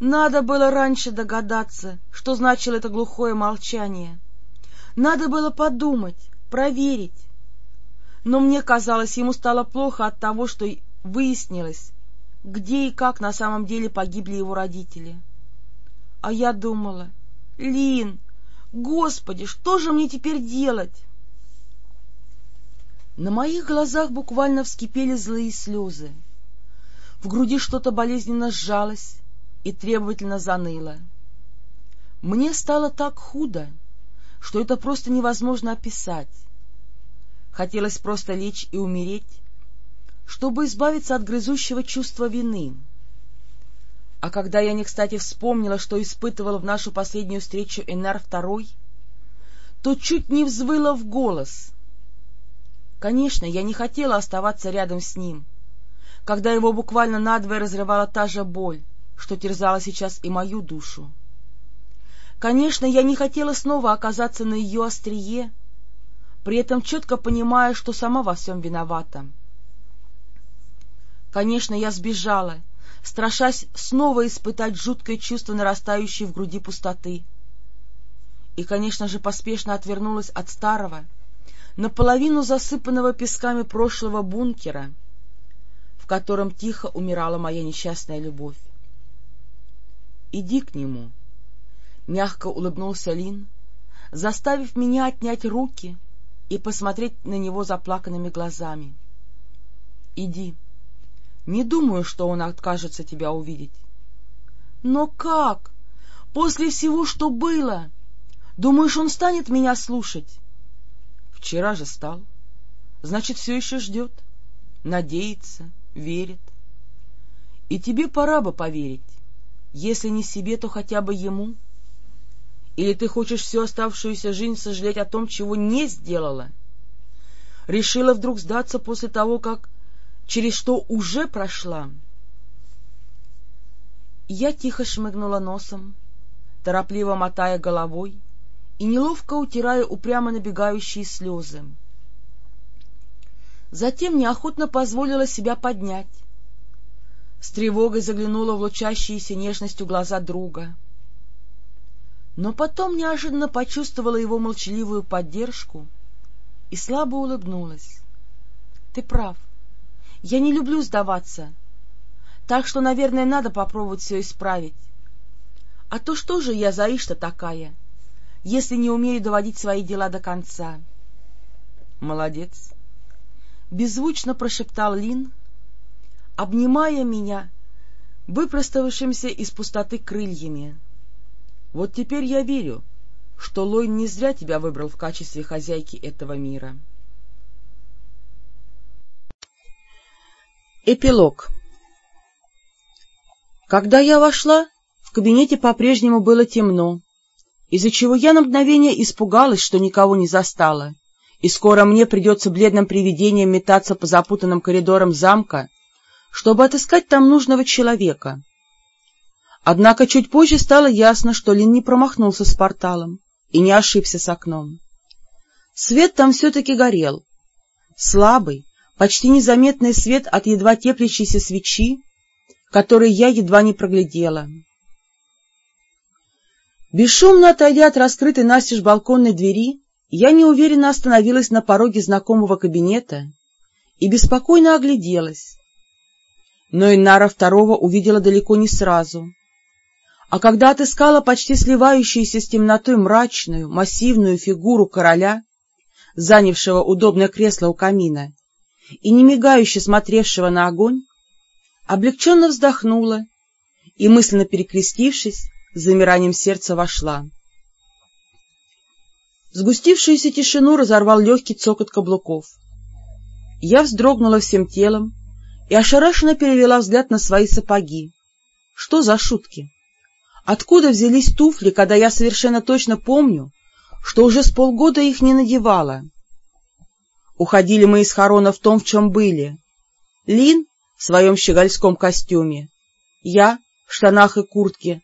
Надо было раньше догадаться, что значило это глухое молчание. Надо было подумать, проверить. Но мне казалось, ему стало плохо от того, что выяснилось, где и как на самом деле погибли его родители. А я думала, Лин, Господи, что же мне теперь делать? На моих глазах буквально вскипели злые слезы. В груди что-то болезненно сжалось и требовательно заныло. Мне стало так худо, что это просто невозможно описать. Хотелось просто лечь и умереть, чтобы избавиться от грызущего чувства вины. А когда я не кстати вспомнила, что испытывала в нашу последнюю встречу Энар Второй, то чуть не взвыла в голос. Конечно, я не хотела оставаться рядом с ним, когда его буквально надвое разрывала та же боль, что терзала сейчас и мою душу. Конечно, я не хотела снова оказаться на ее острие, при этом четко понимая, что сама во всем виновата. Конечно, я сбежала — страшась снова испытать жуткое чувство нарастающей в груди пустоты. И, конечно же, поспешно отвернулась от старого, наполовину засыпанного песками прошлого бункера, в котором тихо умирала моя несчастная любовь. — Иди к нему, — мягко улыбнулся Лин, заставив меня отнять руки и посмотреть на него заплаканными глазами. — Иди. — не думаю, что он откажется тебя увидеть. — Но как? После всего, что было? Думаешь, он станет меня слушать? — Вчера же стал. Значит, все еще ждет, надеется, верит. И тебе пора бы поверить. Если не себе, то хотя бы ему. Или ты хочешь всю оставшуюся жизнь сожалеть о том, чего не сделала? Решила вдруг сдаться после того, как через что уже прошла. Я тихо шмыгнула носом, торопливо мотая головой и неловко утирая упрямо набегающие слезы. Затем неохотно позволила себя поднять. С тревогой заглянула в лучащиеся нежностью глаза друга. Но потом неожиданно почувствовала его молчаливую поддержку и слабо улыбнулась. — Ты прав. — я не люблю сдаваться, так что, наверное, надо попробовать все исправить. А то что же я за Ишта такая, если не умею доводить свои дела до конца? — Молодец! — беззвучно прошептал Лин, обнимая меня выпроставшимся из пустоты крыльями. Вот теперь я верю, что Лойн не зря тебя выбрал в качестве хозяйки этого мира. Эпилог Когда я вошла, в кабинете по-прежнему было темно, из-за чего я на мгновение испугалась, что никого не застала, и скоро мне придется бледным привидением метаться по запутанным коридорам замка, чтобы отыскать там нужного человека. Однако чуть позже стало ясно, что Лин не промахнулся с порталом и не ошибся с окном. Свет там все-таки горел. Слабый, почти незаметный свет от едва теплящейся свечи, который я едва не проглядела. Бесшумно отойдя от раскрытой настежь балконной двери, я неуверенно остановилась на пороге знакомого кабинета и беспокойно огляделась но Иннара второго увидела далеко не сразу. А когда отыскала почти сливающуюся с темнотой мрачную, массивную фигуру короля, занявшего удобное кресло у камина и не мигающе смотревшего на огонь, облегченно вздохнула и, мысленно перекрестившись, с замиранием сердца вошла. Сгустившуюся тишину разорвал легкий цокот каблуков. Я вздрогнула всем телом, и ошарашенно перевела взгляд на свои сапоги. Что за шутки? Откуда взялись туфли, когда я совершенно точно помню, что уже с полгода их не надевала? Уходили мы из Харона в том, в чем были. Лин в своем щегольском костюме, я в штанах и куртке.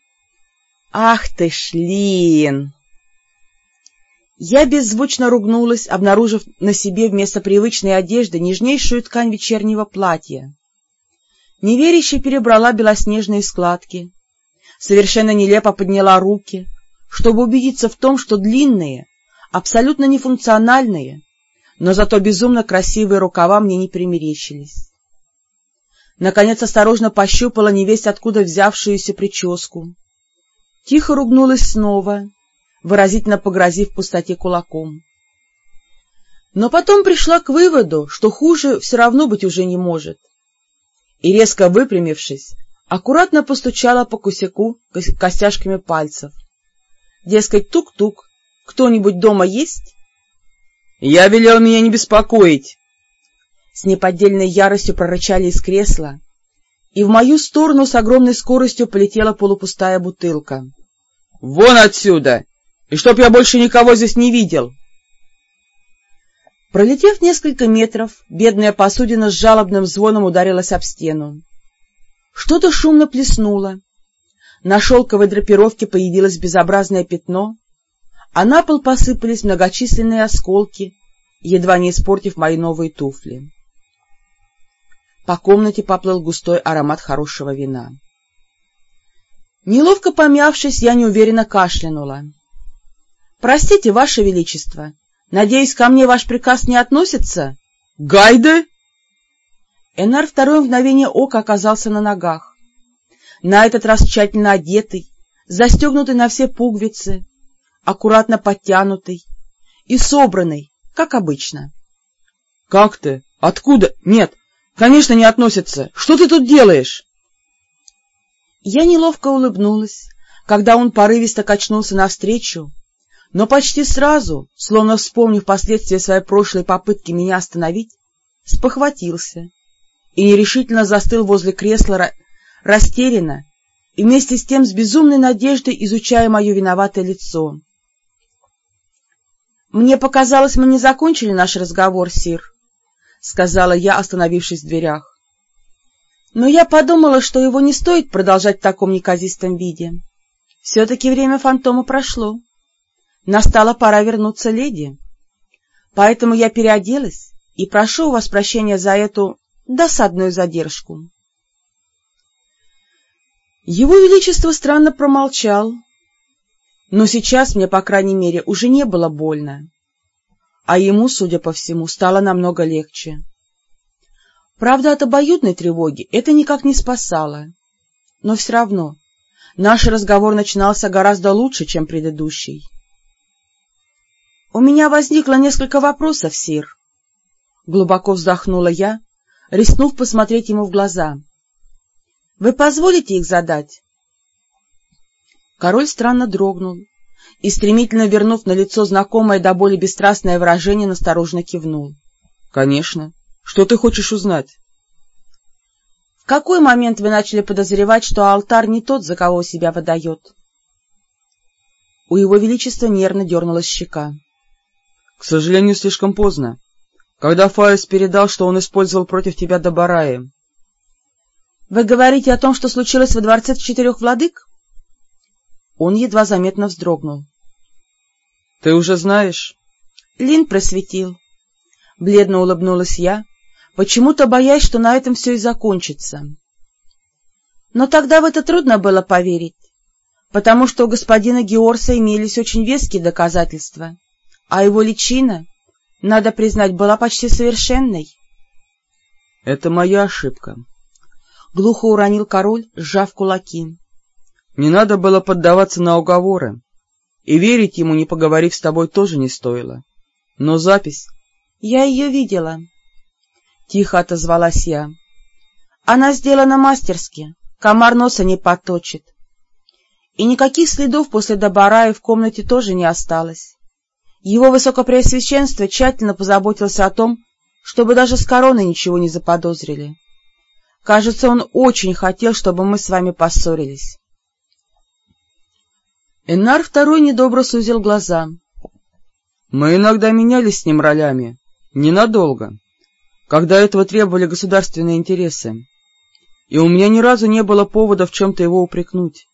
Ах ты ж, Лин! Я беззвучно ругнулась, обнаружив на себе вместо привычной одежды нежнейшую ткань вечернего платья. Неверяще перебрала белоснежные складки, совершенно нелепо подняла руки, чтобы убедиться в том, что длинные, абсолютно нефункциональные, но зато безумно красивые рукава мне не примерещились. Наконец осторожно пощупала невесть откуда взявшуюся прическу. Тихо ругнулась снова — выразительно погрозив пустоте кулаком. Но потом пришла к выводу, что хуже все равно быть уже не может. И, резко выпрямившись, аккуратно постучала по кусяку костяшками пальцев. Дескать, тук-тук, кто-нибудь дома есть? — Я велел меня не беспокоить! С неподдельной яростью прорычали из кресла, и в мою сторону с огромной скоростью полетела полупустая бутылка. — Вон отсюда! И чтоб я больше никого здесь не видел! Пролетев несколько метров, бедная посудина с жалобным звоном ударилась об стену. Что-то шумно плеснуло. На шелковой драпировке появилось безобразное пятно, а на пол посыпались многочисленные осколки, едва не испортив мои новые туфли. По комнате поплыл густой аромат хорошего вина. Неловко помявшись, я неуверенно кашлянула. — Простите, Ваше Величество, надеюсь, ко мне ваш приказ не относится? — Гайде? Энар второе мгновение ока оказался на ногах. На этот раз тщательно одетый, застегнутый на все пуговицы, аккуратно подтянутый и собранный, как обычно. — Как ты? Откуда? Нет, конечно, не относится. Что ты тут делаешь? Я неловко улыбнулась, когда он порывисто качнулся навстречу, но почти сразу, словно вспомнив последствия своей прошлой попытки меня остановить, спохватился и нерешительно застыл возле кресла растерянно и вместе с тем с безумной надеждой изучая мое виноватое лицо. — Мне показалось, мы не закончили наш разговор, Сир, — сказала я, остановившись в дверях. — Но я подумала, что его не стоит продолжать в таком неказистом виде. Все-таки время фантома прошло. Настала пора вернуться леди. Поэтому я переоделась и прошу у вас прощения за эту досадную задержку. Его Величество странно промолчал, но сейчас мне, по крайней мере, уже не было больно, а ему, судя по всему, стало намного легче. Правда, от обоюдной тревоги это никак не спасало, но все равно наш разговор начинался гораздо лучше, чем предыдущий. — У меня возникло несколько вопросов, Сир. Глубоко вздохнула я, рискнув посмотреть ему в глаза. — Вы позволите их задать? Король странно дрогнул и, стремительно вернув на лицо знакомое до боли бесстрастное выражение, насторожно кивнул. — Конечно. Что ты хочешь узнать? — В какой момент вы начали подозревать, что алтарь не тот, за кого себя выдает? У его величества нервно дернулась щека. — К сожалению, слишком поздно, когда Фаис передал, что он использовал против тебя Добараи. — Вы говорите о том, что случилось во дворце четырех владык? Он едва заметно вздрогнул. — Ты уже знаешь? Лин просветил. Бледно улыбнулась я, почему-то боясь, что на этом все и закончится. Но тогда в это трудно было поверить, потому что у господина Георса имелись очень веские доказательства, а его личина, надо признать, была почти совершенной. — Это моя ошибка, — глухо уронил король, сжав кулаки. Не надо было поддаваться на уговоры, и верить ему, не поговорив с тобой, тоже не стоило. Но запись... Я ее видела. Тихо отозвалась я. Она сделана мастерски, комар носа не поточит. И никаких следов после Добарая в комнате тоже не осталось. Его Высокопреосвященство тщательно позаботился о том, чтобы даже с короной ничего не заподозрили. Кажется, он очень хотел, чтобы мы с вами поссорились. Эннар второй недобро сузил глаза. — Мы иногда менялись с ним ролями. Ненадолго. Когда этого требовали государственные интересы. И у меня ни разу не было повода в чем-то его упрекнуть.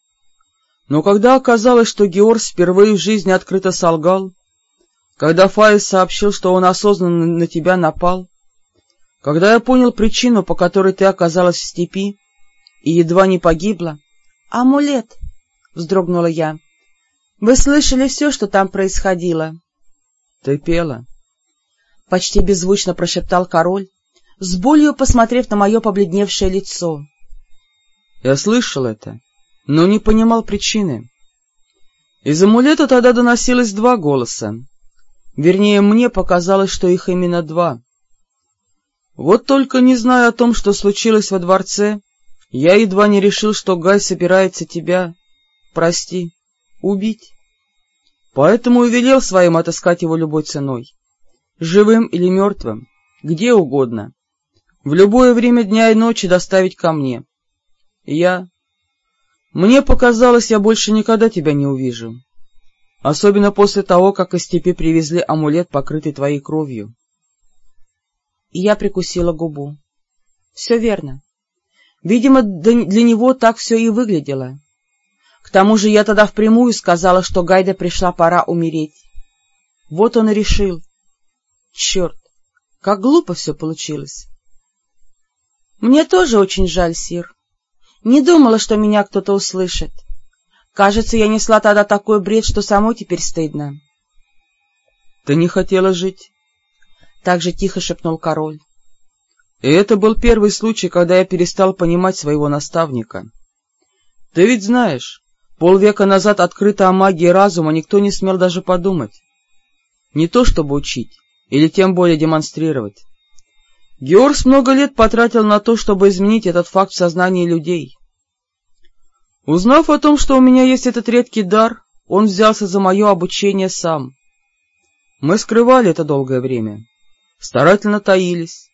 Но когда оказалось, что Георг впервые в жизни открыто солгал, когда Фаис сообщил, что он осознанно на тебя напал, когда я понял причину, по которой ты оказалась в степи и едва не погибла... — Амулет! — вздрогнула я. Вы слышали все, что там происходило? — Ты пела. — почти беззвучно прошептал король, с болью посмотрев на мое побледневшее лицо. — Я слышал это, но не понимал причины. Из амулета тогда доносилось два голоса. Вернее, мне показалось, что их именно два. Вот только не зная о том, что случилось во дворце, я едва не решил, что Гай собирается тебя, прости, убить. Поэтому и велел своим отыскать его любой ценой. Живым или мертвым, где угодно. В любое время дня и ночи доставить ко мне. Я... Мне показалось, я больше никогда тебя не увижу. Особенно после того, как из степи привезли амулет, покрытый твоей кровью. И я прикусила губу. Все верно. Видимо, для него так все и выглядело. К тому же я тогда впрямую сказала, что Гайде пришла пора умереть. Вот он и решил. Черт, как глупо все получилось. Мне тоже очень жаль, Сир. Не думала, что меня кто-то услышит. Кажется, я несла тогда такой бред, что самой теперь стыдно. — Ты не хотела жить? — так же тихо шепнул король. И это был первый случай, когда я перестал понимать своего наставника. Ты ведь знаешь, Полвека назад открыто о магии разума никто не смел даже подумать. Не то чтобы учить, или тем более демонстрировать. Георгс много лет потратил на то, чтобы изменить этот факт в сознании людей. Узнав о том, что у меня есть этот редкий дар, он взялся за мое обучение сам. Мы скрывали это долгое время, старательно таились.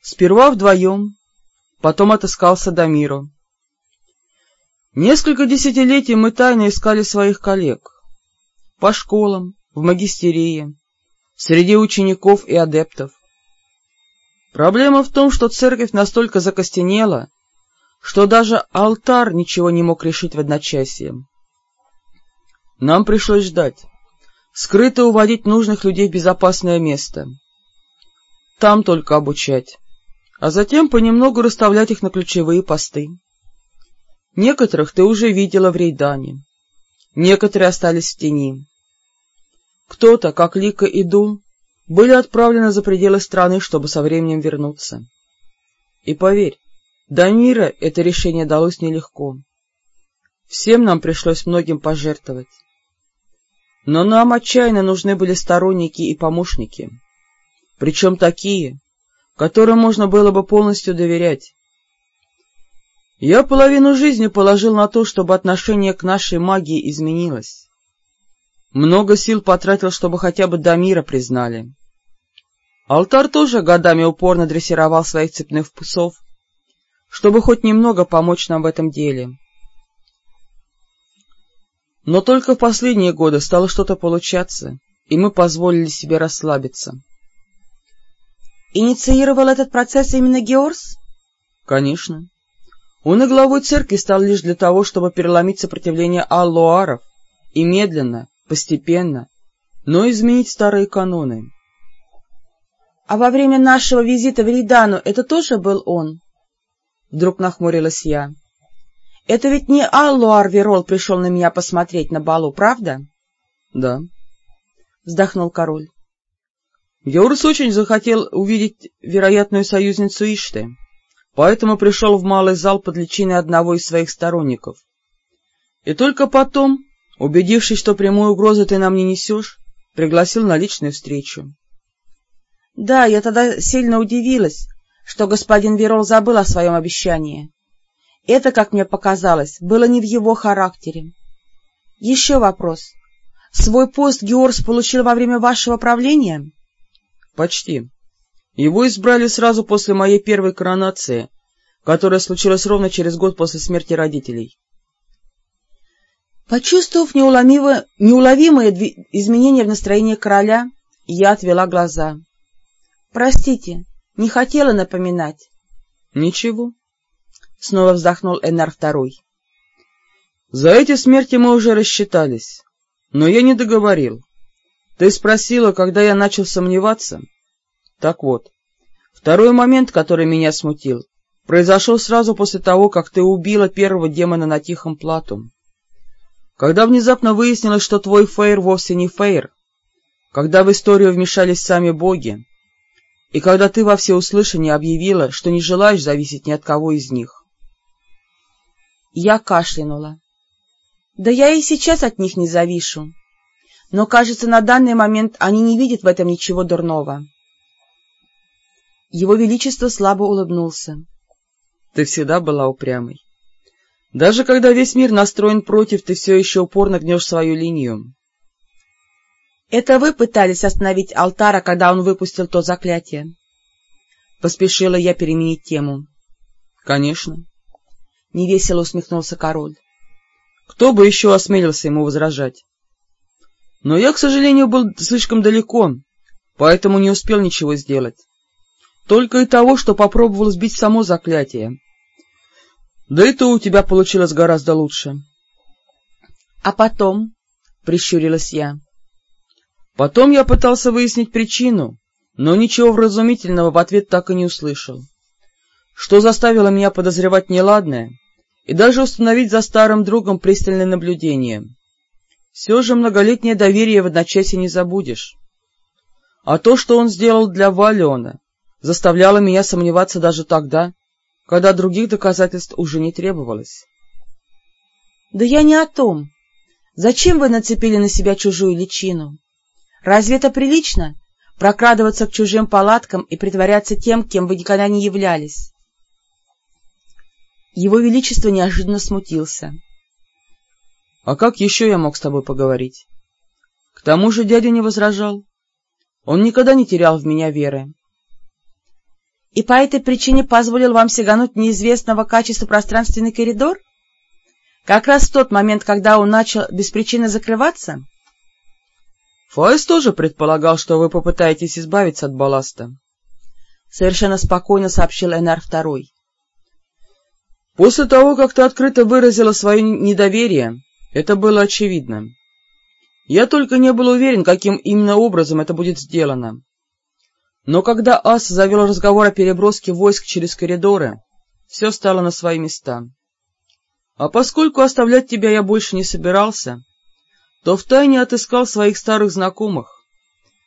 Сперва вдвоем, потом отыскался Дамиру. Несколько десятилетий мы тайно искали своих коллег. По школам, в магистерии, среди учеников и адептов. Проблема в том, что церковь настолько закостенела, что даже алтарь ничего не мог решить в одночасье. Нам пришлось ждать, скрыто уводить нужных людей в безопасное место. Там только обучать, а затем понемногу расставлять их на ключевые посты. Некоторых ты уже видела в Рейдане, некоторые остались в тени. Кто-то, как Лика и Дун, были отправлены за пределы страны, чтобы со временем вернуться. И поверь, до мира это решение далось нелегко. Всем нам пришлось многим пожертвовать. Но нам отчаянно нужны были сторонники и помощники, причем такие, которым можно было бы полностью доверять. Я половину жизни положил на то, чтобы отношение к нашей магии изменилось. Много сил потратил, чтобы хотя бы до мира признали. Алтар тоже годами упорно дрессировал своих цепных псов, чтобы хоть немного помочь нам в этом деле. Но только в последние годы стало что-то получаться, и мы позволили себе расслабиться. Инициировал этот процесс именно Георс? Конечно. Он и главой церкви стал лишь для того, чтобы переломить сопротивление аллуаров и медленно, постепенно, но изменить старые каноны. — А во время нашего визита в Ридану это тоже был он? Вдруг нахмурилась я. — Это ведь не Аллуар Верол пришел на меня посмотреть на балу, правда? — Да. — вздохнул король. Георгс очень захотел увидеть вероятную союзницу Ишты, поэтому пришел в малый зал под личиной одного из своих сторонников. И только потом, убедившись, что прямую угрозу ты нам не несешь, пригласил на личную встречу. — Да, я тогда сильно удивилась, что господин Верол забыл о своем обещании. Это, как мне показалось, было не в его характере. Еще вопрос. Свой пост Георгс получил во время вашего правления? —— Почти. Его избрали сразу после моей первой коронации, которая случилась ровно через год после смерти родителей. Почувствовав неуловимые изменения в настроении короля, я отвела глаза. — Простите, не хотела напоминать. — Ничего. — снова вздохнул Энар Второй. — За эти смерти мы уже рассчитались, но я не договорил. Ты спросила, когда я начал сомневаться? Так вот, второй момент, который меня смутил, произошел сразу после того, как ты убила первого демона на Тихом Плату. Когда внезапно выяснилось, что твой Фейр вовсе не Фейр, когда в историю вмешались сами боги, и когда ты во всеуслышание объявила, что не желаешь зависеть ни от кого из них. Я кашлянула. Да я и сейчас от них не завишу но, кажется, на данный момент они не видят в этом ничего дурного. Его Величество слабо улыбнулся. — Ты всегда была упрямой. Даже когда весь мир настроен против, ты все еще упорно гнешь свою линию. — Это вы пытались остановить Алтара, когда он выпустил то заклятие? Поспешила я переменить тему. — Конечно. — невесело усмехнулся король. — Кто бы еще осмелился ему возражать? Но я, к сожалению, был слишком далеко, поэтому не успел ничего сделать. Только и того, что попробовал сбить само заклятие. Да и то у тебя получилось гораздо лучше. — А потом? — прищурилась я. — Потом я пытался выяснить причину, но ничего вразумительного в ответ так и не услышал. Что заставило меня подозревать неладное и даже установить за старым другом пристальное наблюдение — все же многолетнее доверие в одночасье не забудешь. А то, что он сделал для Валиона, заставляло меня сомневаться даже тогда, когда других доказательств уже не требовалось. — Да я не о том. Зачем вы нацепили на себя чужую личину? Разве это прилично — прокрадываться к чужим палаткам и притворяться тем, кем вы никогда не являлись? Его Величество неожиданно смутился. А как еще я мог с тобой поговорить? К тому же дядя не возражал. Он никогда не терял в меня веры. — И по этой причине позволил вам сигануть неизвестного качества пространственный коридор? Как раз в тот момент, когда он начал без причины закрываться? Фаис тоже предполагал, что вы попытаетесь избавиться от балласта. Совершенно спокойно сообщил Энар Второй. После того, как ты открыто выразила свое недоверие, это было очевидно. Я только не был уверен, каким именно образом это будет сделано. Но когда Ас завел разговор о переброске войск через коридоры, все стало на свои места. А поскольку оставлять тебя я больше не собирался, то втайне отыскал своих старых знакомых,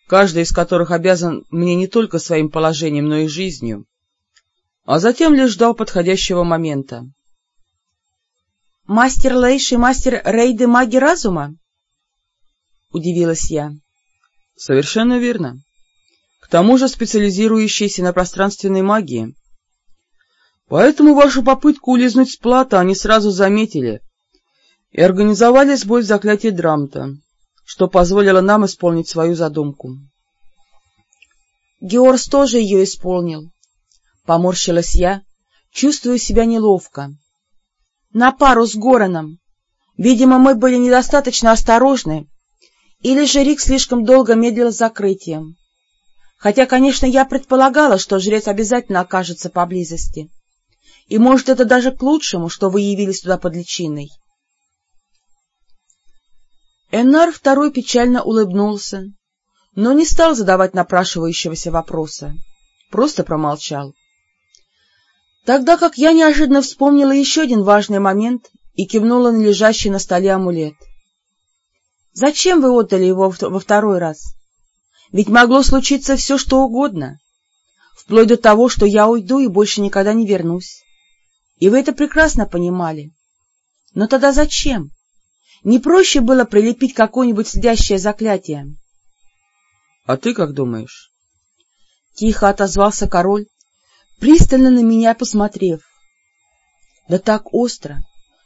каждый из которых обязан мне не только своим положением, но и жизнью, а затем лишь ждал подходящего момента. Мастер Лейш и мастер Рейды маги разума? — удивилась я. — Совершенно верно. Тому же специализирующиеся на пространственной магии. Поэтому вашу попытку улизнуть с плата они сразу заметили и организовали сбой в заклятии Драмта, что позволило нам исполнить свою задумку. Георс тоже ее исполнил. Поморщилась я, чувствуя себя неловко. На пару с Гороном. Видимо, мы были недостаточно осторожны, или же Рик слишком долго медлил с закрытием. Хотя, конечно, я предполагала, что жрец обязательно окажется поблизости. И, может, это даже к лучшему, что вы явились туда под личиной. Энар второй печально улыбнулся, но не стал задавать напрашивающегося вопроса, просто промолчал. Тогда как я неожиданно вспомнила еще один важный момент и кивнула на лежащий на столе амулет. «Зачем вы отдали его во второй раз? Ведь могло случиться все, что угодно, вплоть до того, что я уйду и больше никогда не вернусь. И вы это прекрасно понимали. Но тогда зачем? Не проще было прилепить какое-нибудь следящее заклятие?» А ты как думаешь? Тихо отозвался король, пристально на меня посмотрев. Да так остро,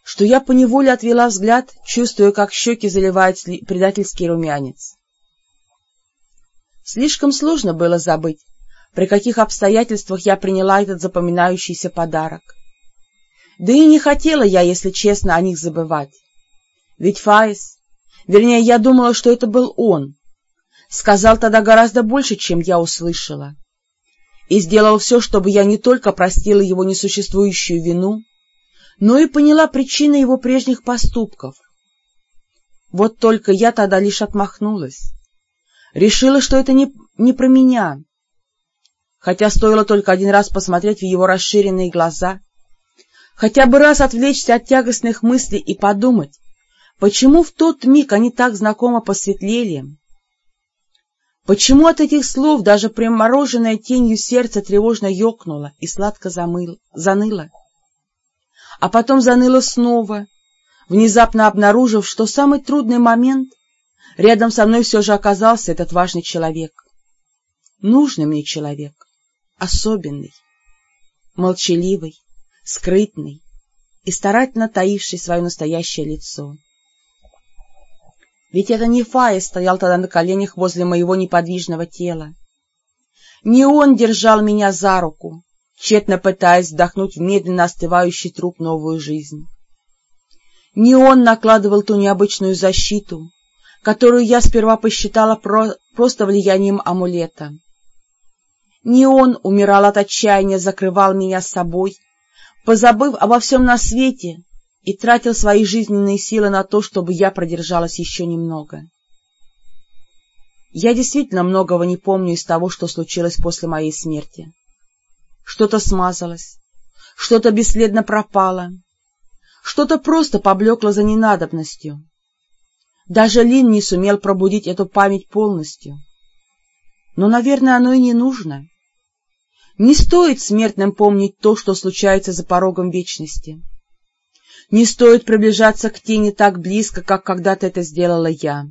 что я поневоле отвела взгляд, чувствуя, как щеки заливает предательский румянец. Слишком сложно было забыть, при каких обстоятельствах я приняла этот запоминающийся подарок. Да и не хотела я, если честно, о них забывать. Ведь Фаис, вернее, я думала, что это был он, сказал тогда гораздо больше, чем я услышала, и сделал все, чтобы я не только простила его несуществующую вину, но и поняла причины его прежних поступков. Вот только я тогда лишь отмахнулась, решила, что это не, не про меня, хотя стоило только один раз посмотреть в его расширенные глаза, хотя бы раз отвлечься от тягостных мыслей и подумать, почему в тот миг они так знакомо посветлели, Почему от этих слов даже примороженное тенью сердце тревожно ёкнуло и сладко замыл, заныло? А потом заныло снова, внезапно обнаружив, что самый трудный момент рядом со мной все же оказался этот важный человек. Нужный мне человек, особенный, молчаливый, скрытный и старательно таивший свое настоящее лицо. Ведь это не Фая стоял тогда на коленях возле моего неподвижного тела. Не он держал меня за руку, тщетно пытаясь вдохнуть в медленно остывающий труп новую жизнь. Не он накладывал ту необычную защиту, которую я сперва посчитала про просто влиянием амулета. Не он умирал от отчаяния, закрывал меня с собой, позабыв обо всем на свете и тратил свои жизненные силы на то, чтобы я продержалась еще немного. Я действительно многого не помню из того, что случилось после моей смерти. Что-то смазалось, что-то бесследно пропало, что-то просто поблекло за ненадобностью. Даже Лин не сумел пробудить эту память полностью. Но, наверное, оно и не нужно. Не стоит смертным помнить то, что случается за порогом вечности. Не стоит приближаться к тени так близко, как когда-то это сделала я.